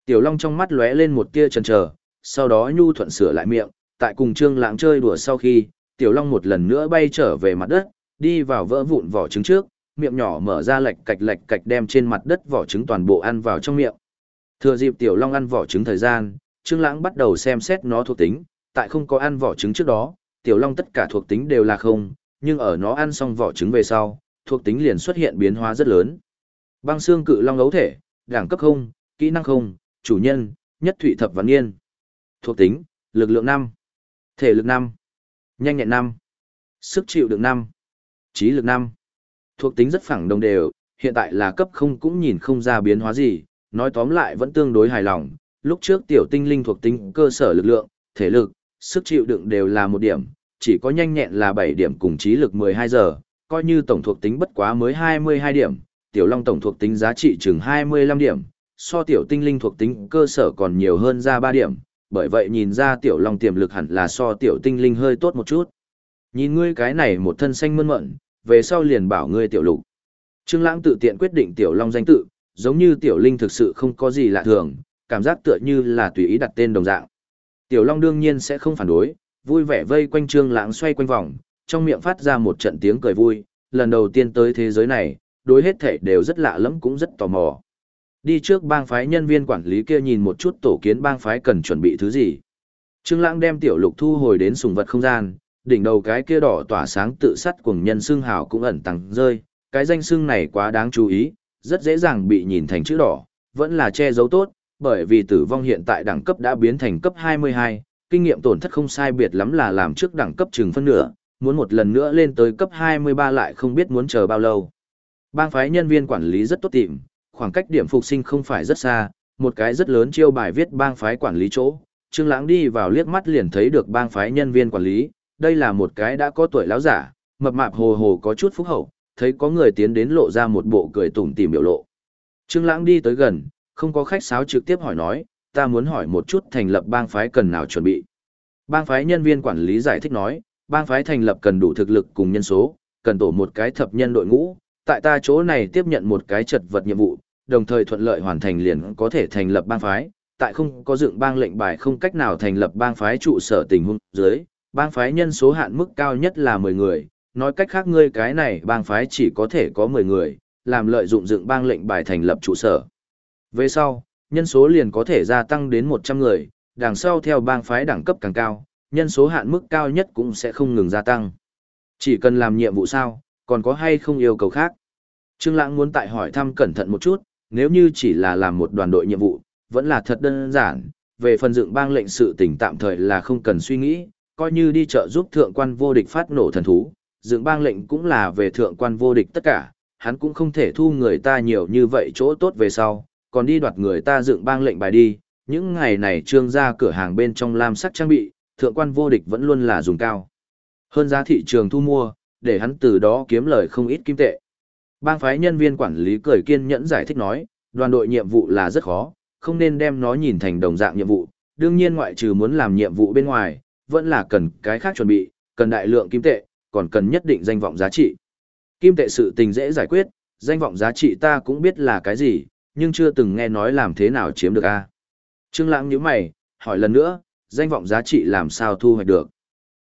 Tiểu Long trong mắt lóe lên một tia chần chờ, sau đó nhu thuận sửa lại miệng, tại cùng Trương Lãng chơi đùa sau khi, Tiểu Long một lần nữa bay trở về mặt đất, đi vào vỡ vụn vỏ trứng trước, miệng nhỏ mở ra lệch cạch lệch cạch đem trên mặt đất vỏ trứng toàn bộ ăn vào trong miệng. Thừa dịp tiểu long ăn vỏ trứng thời gian, Trương Lãng bắt đầu xem xét nó thuộc tính, tại không có ăn vỏ trứng trước đó, tiểu long tất cả thuộc tính đều là không, nhưng ở nó ăn xong vỏ trứng về sau, thuộc tính liền xuất hiện biến hóa rất lớn. Băng xương cự long ấu thể, đẳng cấp không, kỹ năng không, chủ nhân, nhất thụy thập văn yên. Thuộc tính, lực lượng 5, thể lực 5, nhanh nhẹn 5, sức chịu đựng 5, trí lực 5. Thuộc tính rất phẳng đồng đều, hiện tại là cấp không cũng nhìn không ra biến hóa gì, nói tóm lại vẫn tương đối hài lòng. Lúc trước tiểu tinh linh thuộc tính cơ sở lực lượng, thể lực, sức chịu đựng đều là một điểm, chỉ có nhanh nhẹn là 7 điểm cùng trí lực 12 giờ, coi như tổng thuộc tính bất quá mới 22 điểm, tiểu long tổng thuộc tính giá trị chừng 25 điểm, so tiểu tinh linh thuộc tính cơ sở còn nhiều hơn ra 3 điểm, bởi vậy nhìn ra tiểu long tiềm lực hẳn là so tiểu tinh linh hơi tốt một chút. Nhìn ngươi cái này một thân xanh mơn mận, về sau liền bảo ngươi tiểu lục. Trương Lãng tự tiện quyết định tiểu long danh tự, giống như tiểu linh thực sự không có gì lạ thường, cảm giác tựa như là tùy ý đặt tên đồng dạng. Tiểu long đương nhiên sẽ không phản đối, vui vẻ vây quanh Trương Lãng xoay quanh vòng, trong miệng phát ra một trận tiếng cười vui, lần đầu tiên tới thế giới này, đối hết thảy đều rất lạ lẫm cũng rất tò mò. Đi trước bang phái nhân viên quản lý kia nhìn một chút tổ kiến bang phái cần chuẩn bị thứ gì. Trương Lãng đem tiểu lục thu hồi đến sùng vật không gian, đỉnh đầu cái kia đỏ tỏa sáng tự sắt cuồng nhân xương hào cũng ẩn tàng rơi, cái danh xương này quá đáng chú ý, rất dễ dàng bị nhìn thành chữ đỏ, vẫn là che giấu tốt, bởi vì tử vong hiện tại đẳng cấp đã biến thành cấp 22, kinh nghiệm tổn thất không sai biệt lắm là làm trước đẳng cấp chừng phân nửa, muốn một lần nữa lên tới cấp 23 lại không biết muốn chờ bao lâu. Bang phái nhân viên quản lý rất tốt tìm, khoảng cách điểm phục sinh không phải rất xa, một cái rất lớn chiêu bài viết bang phái quản lý chỗ. Trương Lãng đi vào liếc mắt liền thấy được bang phái nhân viên quản lý, đây là một cái đã có tuổi lão giả, mập mạp hồ hồ có chút phúc hậu, thấy có người tiến đến lộ ra một bộ cười tủm tỉm biểu lộ. Trương Lãng đi tới gần, không có khách sáo trực tiếp hỏi nói, ta muốn hỏi một chút thành lập bang phái cần nào chuẩn bị. Bang phái nhân viên quản lý giải thích nói, bang phái thành lập cần đủ thực lực cùng nhân số, cần tổ một cái thập nhân đội ngũ, tại ta chỗ này tiếp nhận một cái trật vật nhiệm vụ, đồng thời thuận lợi hoàn thành liền có thể thành lập bang phái, tại không có dựng bang lệnh bài không cách nào thành lập bang phái trụ sở tình huống dưới, bang phái nhân số hạn mức cao nhất là 10 người, nói cách khác ngươi cái này bang phái chỉ có thể có 10 người, làm lợi dụng dựng bang lệnh bài thành lập trụ sở. Về sau, nhân số liền có thể gia tăng đến 100 người, đằng sau theo bang phái đẳng cấp càng cao, nhân số hạn mức cao nhất cũng sẽ không ngừng gia tăng. Chỉ cần làm nhiệm vụ sao, còn có hay không yêu cầu khác. Trương Lãng muốn tại hỏi thăm cẩn thận một chút, nếu như chỉ là làm một đoàn đội nhiệm vụ, vẫn là thật đơn giản, về phần dựng bang lệnh sự tình tạm thời là không cần suy nghĩ, coi như đi chợ giúp thượng quan vô địch phát nổ thần thú, dựng bang lệnh cũng là về thượng quan vô địch tất cả, hắn cũng không thể thu người ta nhiều như vậy chỗ tốt về sau, còn đi đoạt người ta dựng bang lệnh bài đi, những ngày này trương ra cửa hàng bên trong lam sắc trang bị, thượng quan vô địch vẫn luôn là dùng cao. Hơn giá thị trường thu mua, để hắn từ đó kiếm lời không ít kim tệ. Bang phái nhân viên quản lý cười kiên nhẫn giải thích nói, đoàn đội nhiệm vụ là rất khó, không nên đem nó nhìn thành đồng dạng nhiệm vụ, đương nhiên ngoại trừ muốn làm nhiệm vụ bên ngoài, vẫn là cần cái khác chuẩn bị, cần đại lượng kim tệ, còn cần nhất định danh vọng giá trị. Kim tệ sự tình dễ giải quyết, danh vọng giá trị ta cũng biết là cái gì, nhưng chưa từng nghe nói làm thế nào chiếm được a. Trương Lãng nhíu mày, hỏi lần nữa, danh vọng giá trị làm sao thu hoạch được?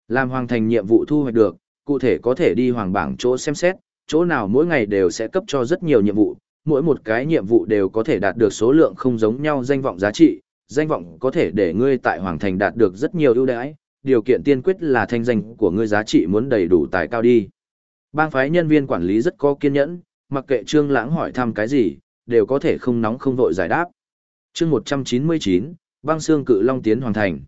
Làm hoàn thành nhiệm vụ thu hoạch được, cụ thể có thể đi hoàng bảng chỗ xem xét, chỗ nào mỗi ngày đều sẽ cấp cho rất nhiều nhiệm vụ, mỗi một cái nhiệm vụ đều có thể đạt được số lượng không giống nhau danh vọng giá trị, danh vọng có thể để ngươi tại hoàng thành đạt được rất nhiều ưu đãi, điều kiện tiên quyết là thanh danh của ngươi giá trị muốn đầy đủ tài cao đi. Bang phái nhân viên quản lý rất có kiên nhẫn, mặc kệ Trương Lãng hỏi thăm cái gì, đều có thể không nóng không vội giải đáp. Chương 199, băng xương cự long tiến hoàng thành.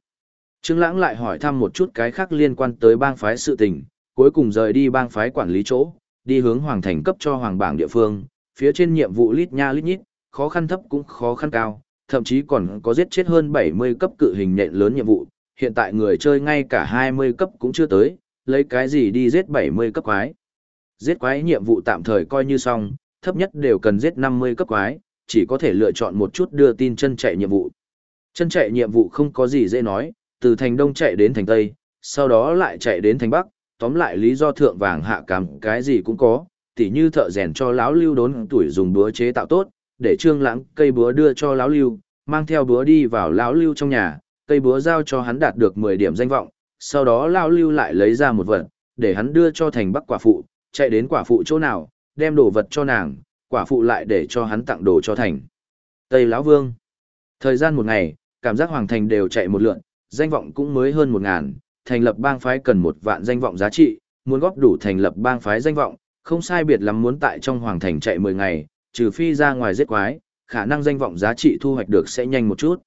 Trương Lãng lại hỏi thăm một chút cái khác liên quan tới bang phái sự tình, cuối cùng rời đi bang phái quản lý chỗ, đi hướng hoàng thành cấp cho hoàng bảng địa phương, phía trên nhiệm vụ lít nha lít nhít, khó khăn thấp cũng khó khăn cao, thậm chí còn có giết chết hơn 70 cấp cự hình nện lớn nhiệm vụ, hiện tại người chơi ngay cả 20 cấp cũng chưa tới, lấy cái gì đi giết 70 cấp quái. Giết quái nhiệm vụ tạm thời coi như xong, thấp nhất đều cần giết 50 cấp quái, chỉ có thể lựa chọn một chút đưa tin chân chạy nhiệm vụ. Chân chạy nhiệm vụ không có gì dễ nói, từ thành đông chạy đến thành tây, sau đó lại chạy đến thành bắc, tóm lại lý do thượng vàng hạ cám cái gì cũng có, tỉ như thợ rèn cho lão lưu đốn tuổi dùng búa chế tạo tốt, để trương lãng cây búa đưa cho lão lưu, mang theo búa đi vào lão lưu trong nhà, cây búa giao cho hắn đạt được 10 điểm danh vọng, sau đó lão lưu lại lấy ra một vật, để hắn đưa cho thành bắc quả phụ, chạy đến quả phụ chỗ nào, đem đồ vật cho nàng, quả phụ lại để cho hắn tặng đồ cho thành. Tây lão vương. Thời gian một ngày, cảm giác hoàng thành đều chạy một lượn, danh vọng cũng mới hơn một ngàn, thành lập bang phái cần một vạn danh vọng giá trị, muốn góp đủ thành lập bang phái danh vọng, không sai biệt lắm muốn tại trong hoàng thành chạy 10 ngày, trừ phi ra ngoài giết quái, khả năng danh vọng giá trị thu hoạch được sẽ nhanh một chút.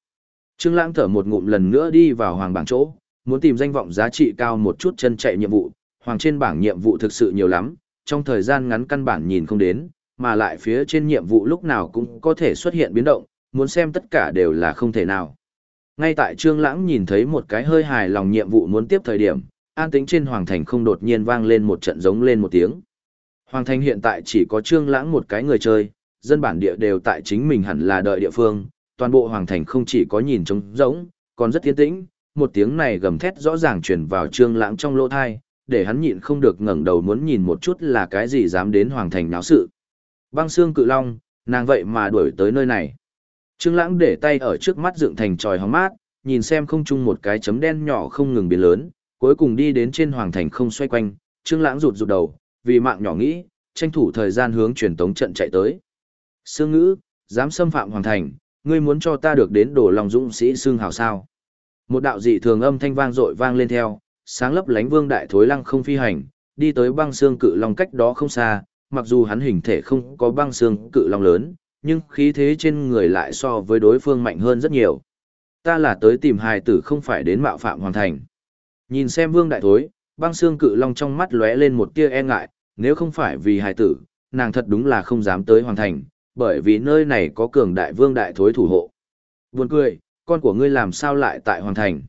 Trương Lãng thở một ngụm lần nữa đi vào hoàng bảng chỗ, muốn tìm danh vọng giá trị cao một chút chân chạy nhiệm vụ, hoàng trên bảng nhiệm vụ thực sự nhiều lắm, trong thời gian ngắn căn bản nhìn không đến, mà lại phía trên nhiệm vụ lúc nào cũng có thể xuất hiện biến động, muốn xem tất cả đều là không thể nào. Ngay tại Trương Lãng nhìn thấy một cái hơi hài lòng nhiệm vụ muốn tiếp thời điểm, an tĩnh trên hoàng thành không đột nhiên vang lên một trận giống lên một tiếng. Hoàng thành hiện tại chỉ có Trương Lãng một cái người chơi, dân bản địa đều tại chính mình hẳn là đợi địa phương, toàn bộ hoàng thành không chỉ có nhìn trống rỗng, còn rất yên tĩnh, một tiếng này gầm thét rõ ràng truyền vào Trương Lãng trong lỗ tai, để hắn nhịn không được ngẩng đầu muốn nhìn một chút là cái gì dám đến hoàng thành náo sự. Băng xương cự long, nàng vậy mà đuổi tới nơi này. Trương Lãng để tay ở trước mắt dựng thành tròi hóng mát, nhìn xem không trung một cái chấm đen nhỏ không ngừng biến lớn, cuối cùng đi đến trên hoàng thành không xoay quanh, Trương Lãng rụt rụt đầu, vì mạng nhỏ nghĩ, tranh thủ thời gian hướng truyền tống trận chạy tới. Sương ngữ, dám xâm phạm hoàng thành, ngươi muốn cho ta được đến đổ lòng dũng sĩ xương hào sao? Một đạo dị thường âm thanh vang dội vang lên theo, sáng lấp lánh vương đại thối lăng không phi hành, đi tới băng xương cự long cách đó không xa, mặc dù hắn hình thể không có băng xương cự long lớn, nhưng khí thế trên người lại so với đối phương mạnh hơn rất nhiều. Ta là tới tìm hài tử không phải đến mạo phạm hoàn thành. Nhìn xem vương đại thối, băng xương cự long trong mắt lóe lên một tia e ngại, nếu không phải vì hài tử, nàng thật đúng là không dám tới hoàn thành, bởi vì nơi này có cường đại vương đại thối thủ hộ. Buồn cười, con của ngươi làm sao lại tại hoàn thành?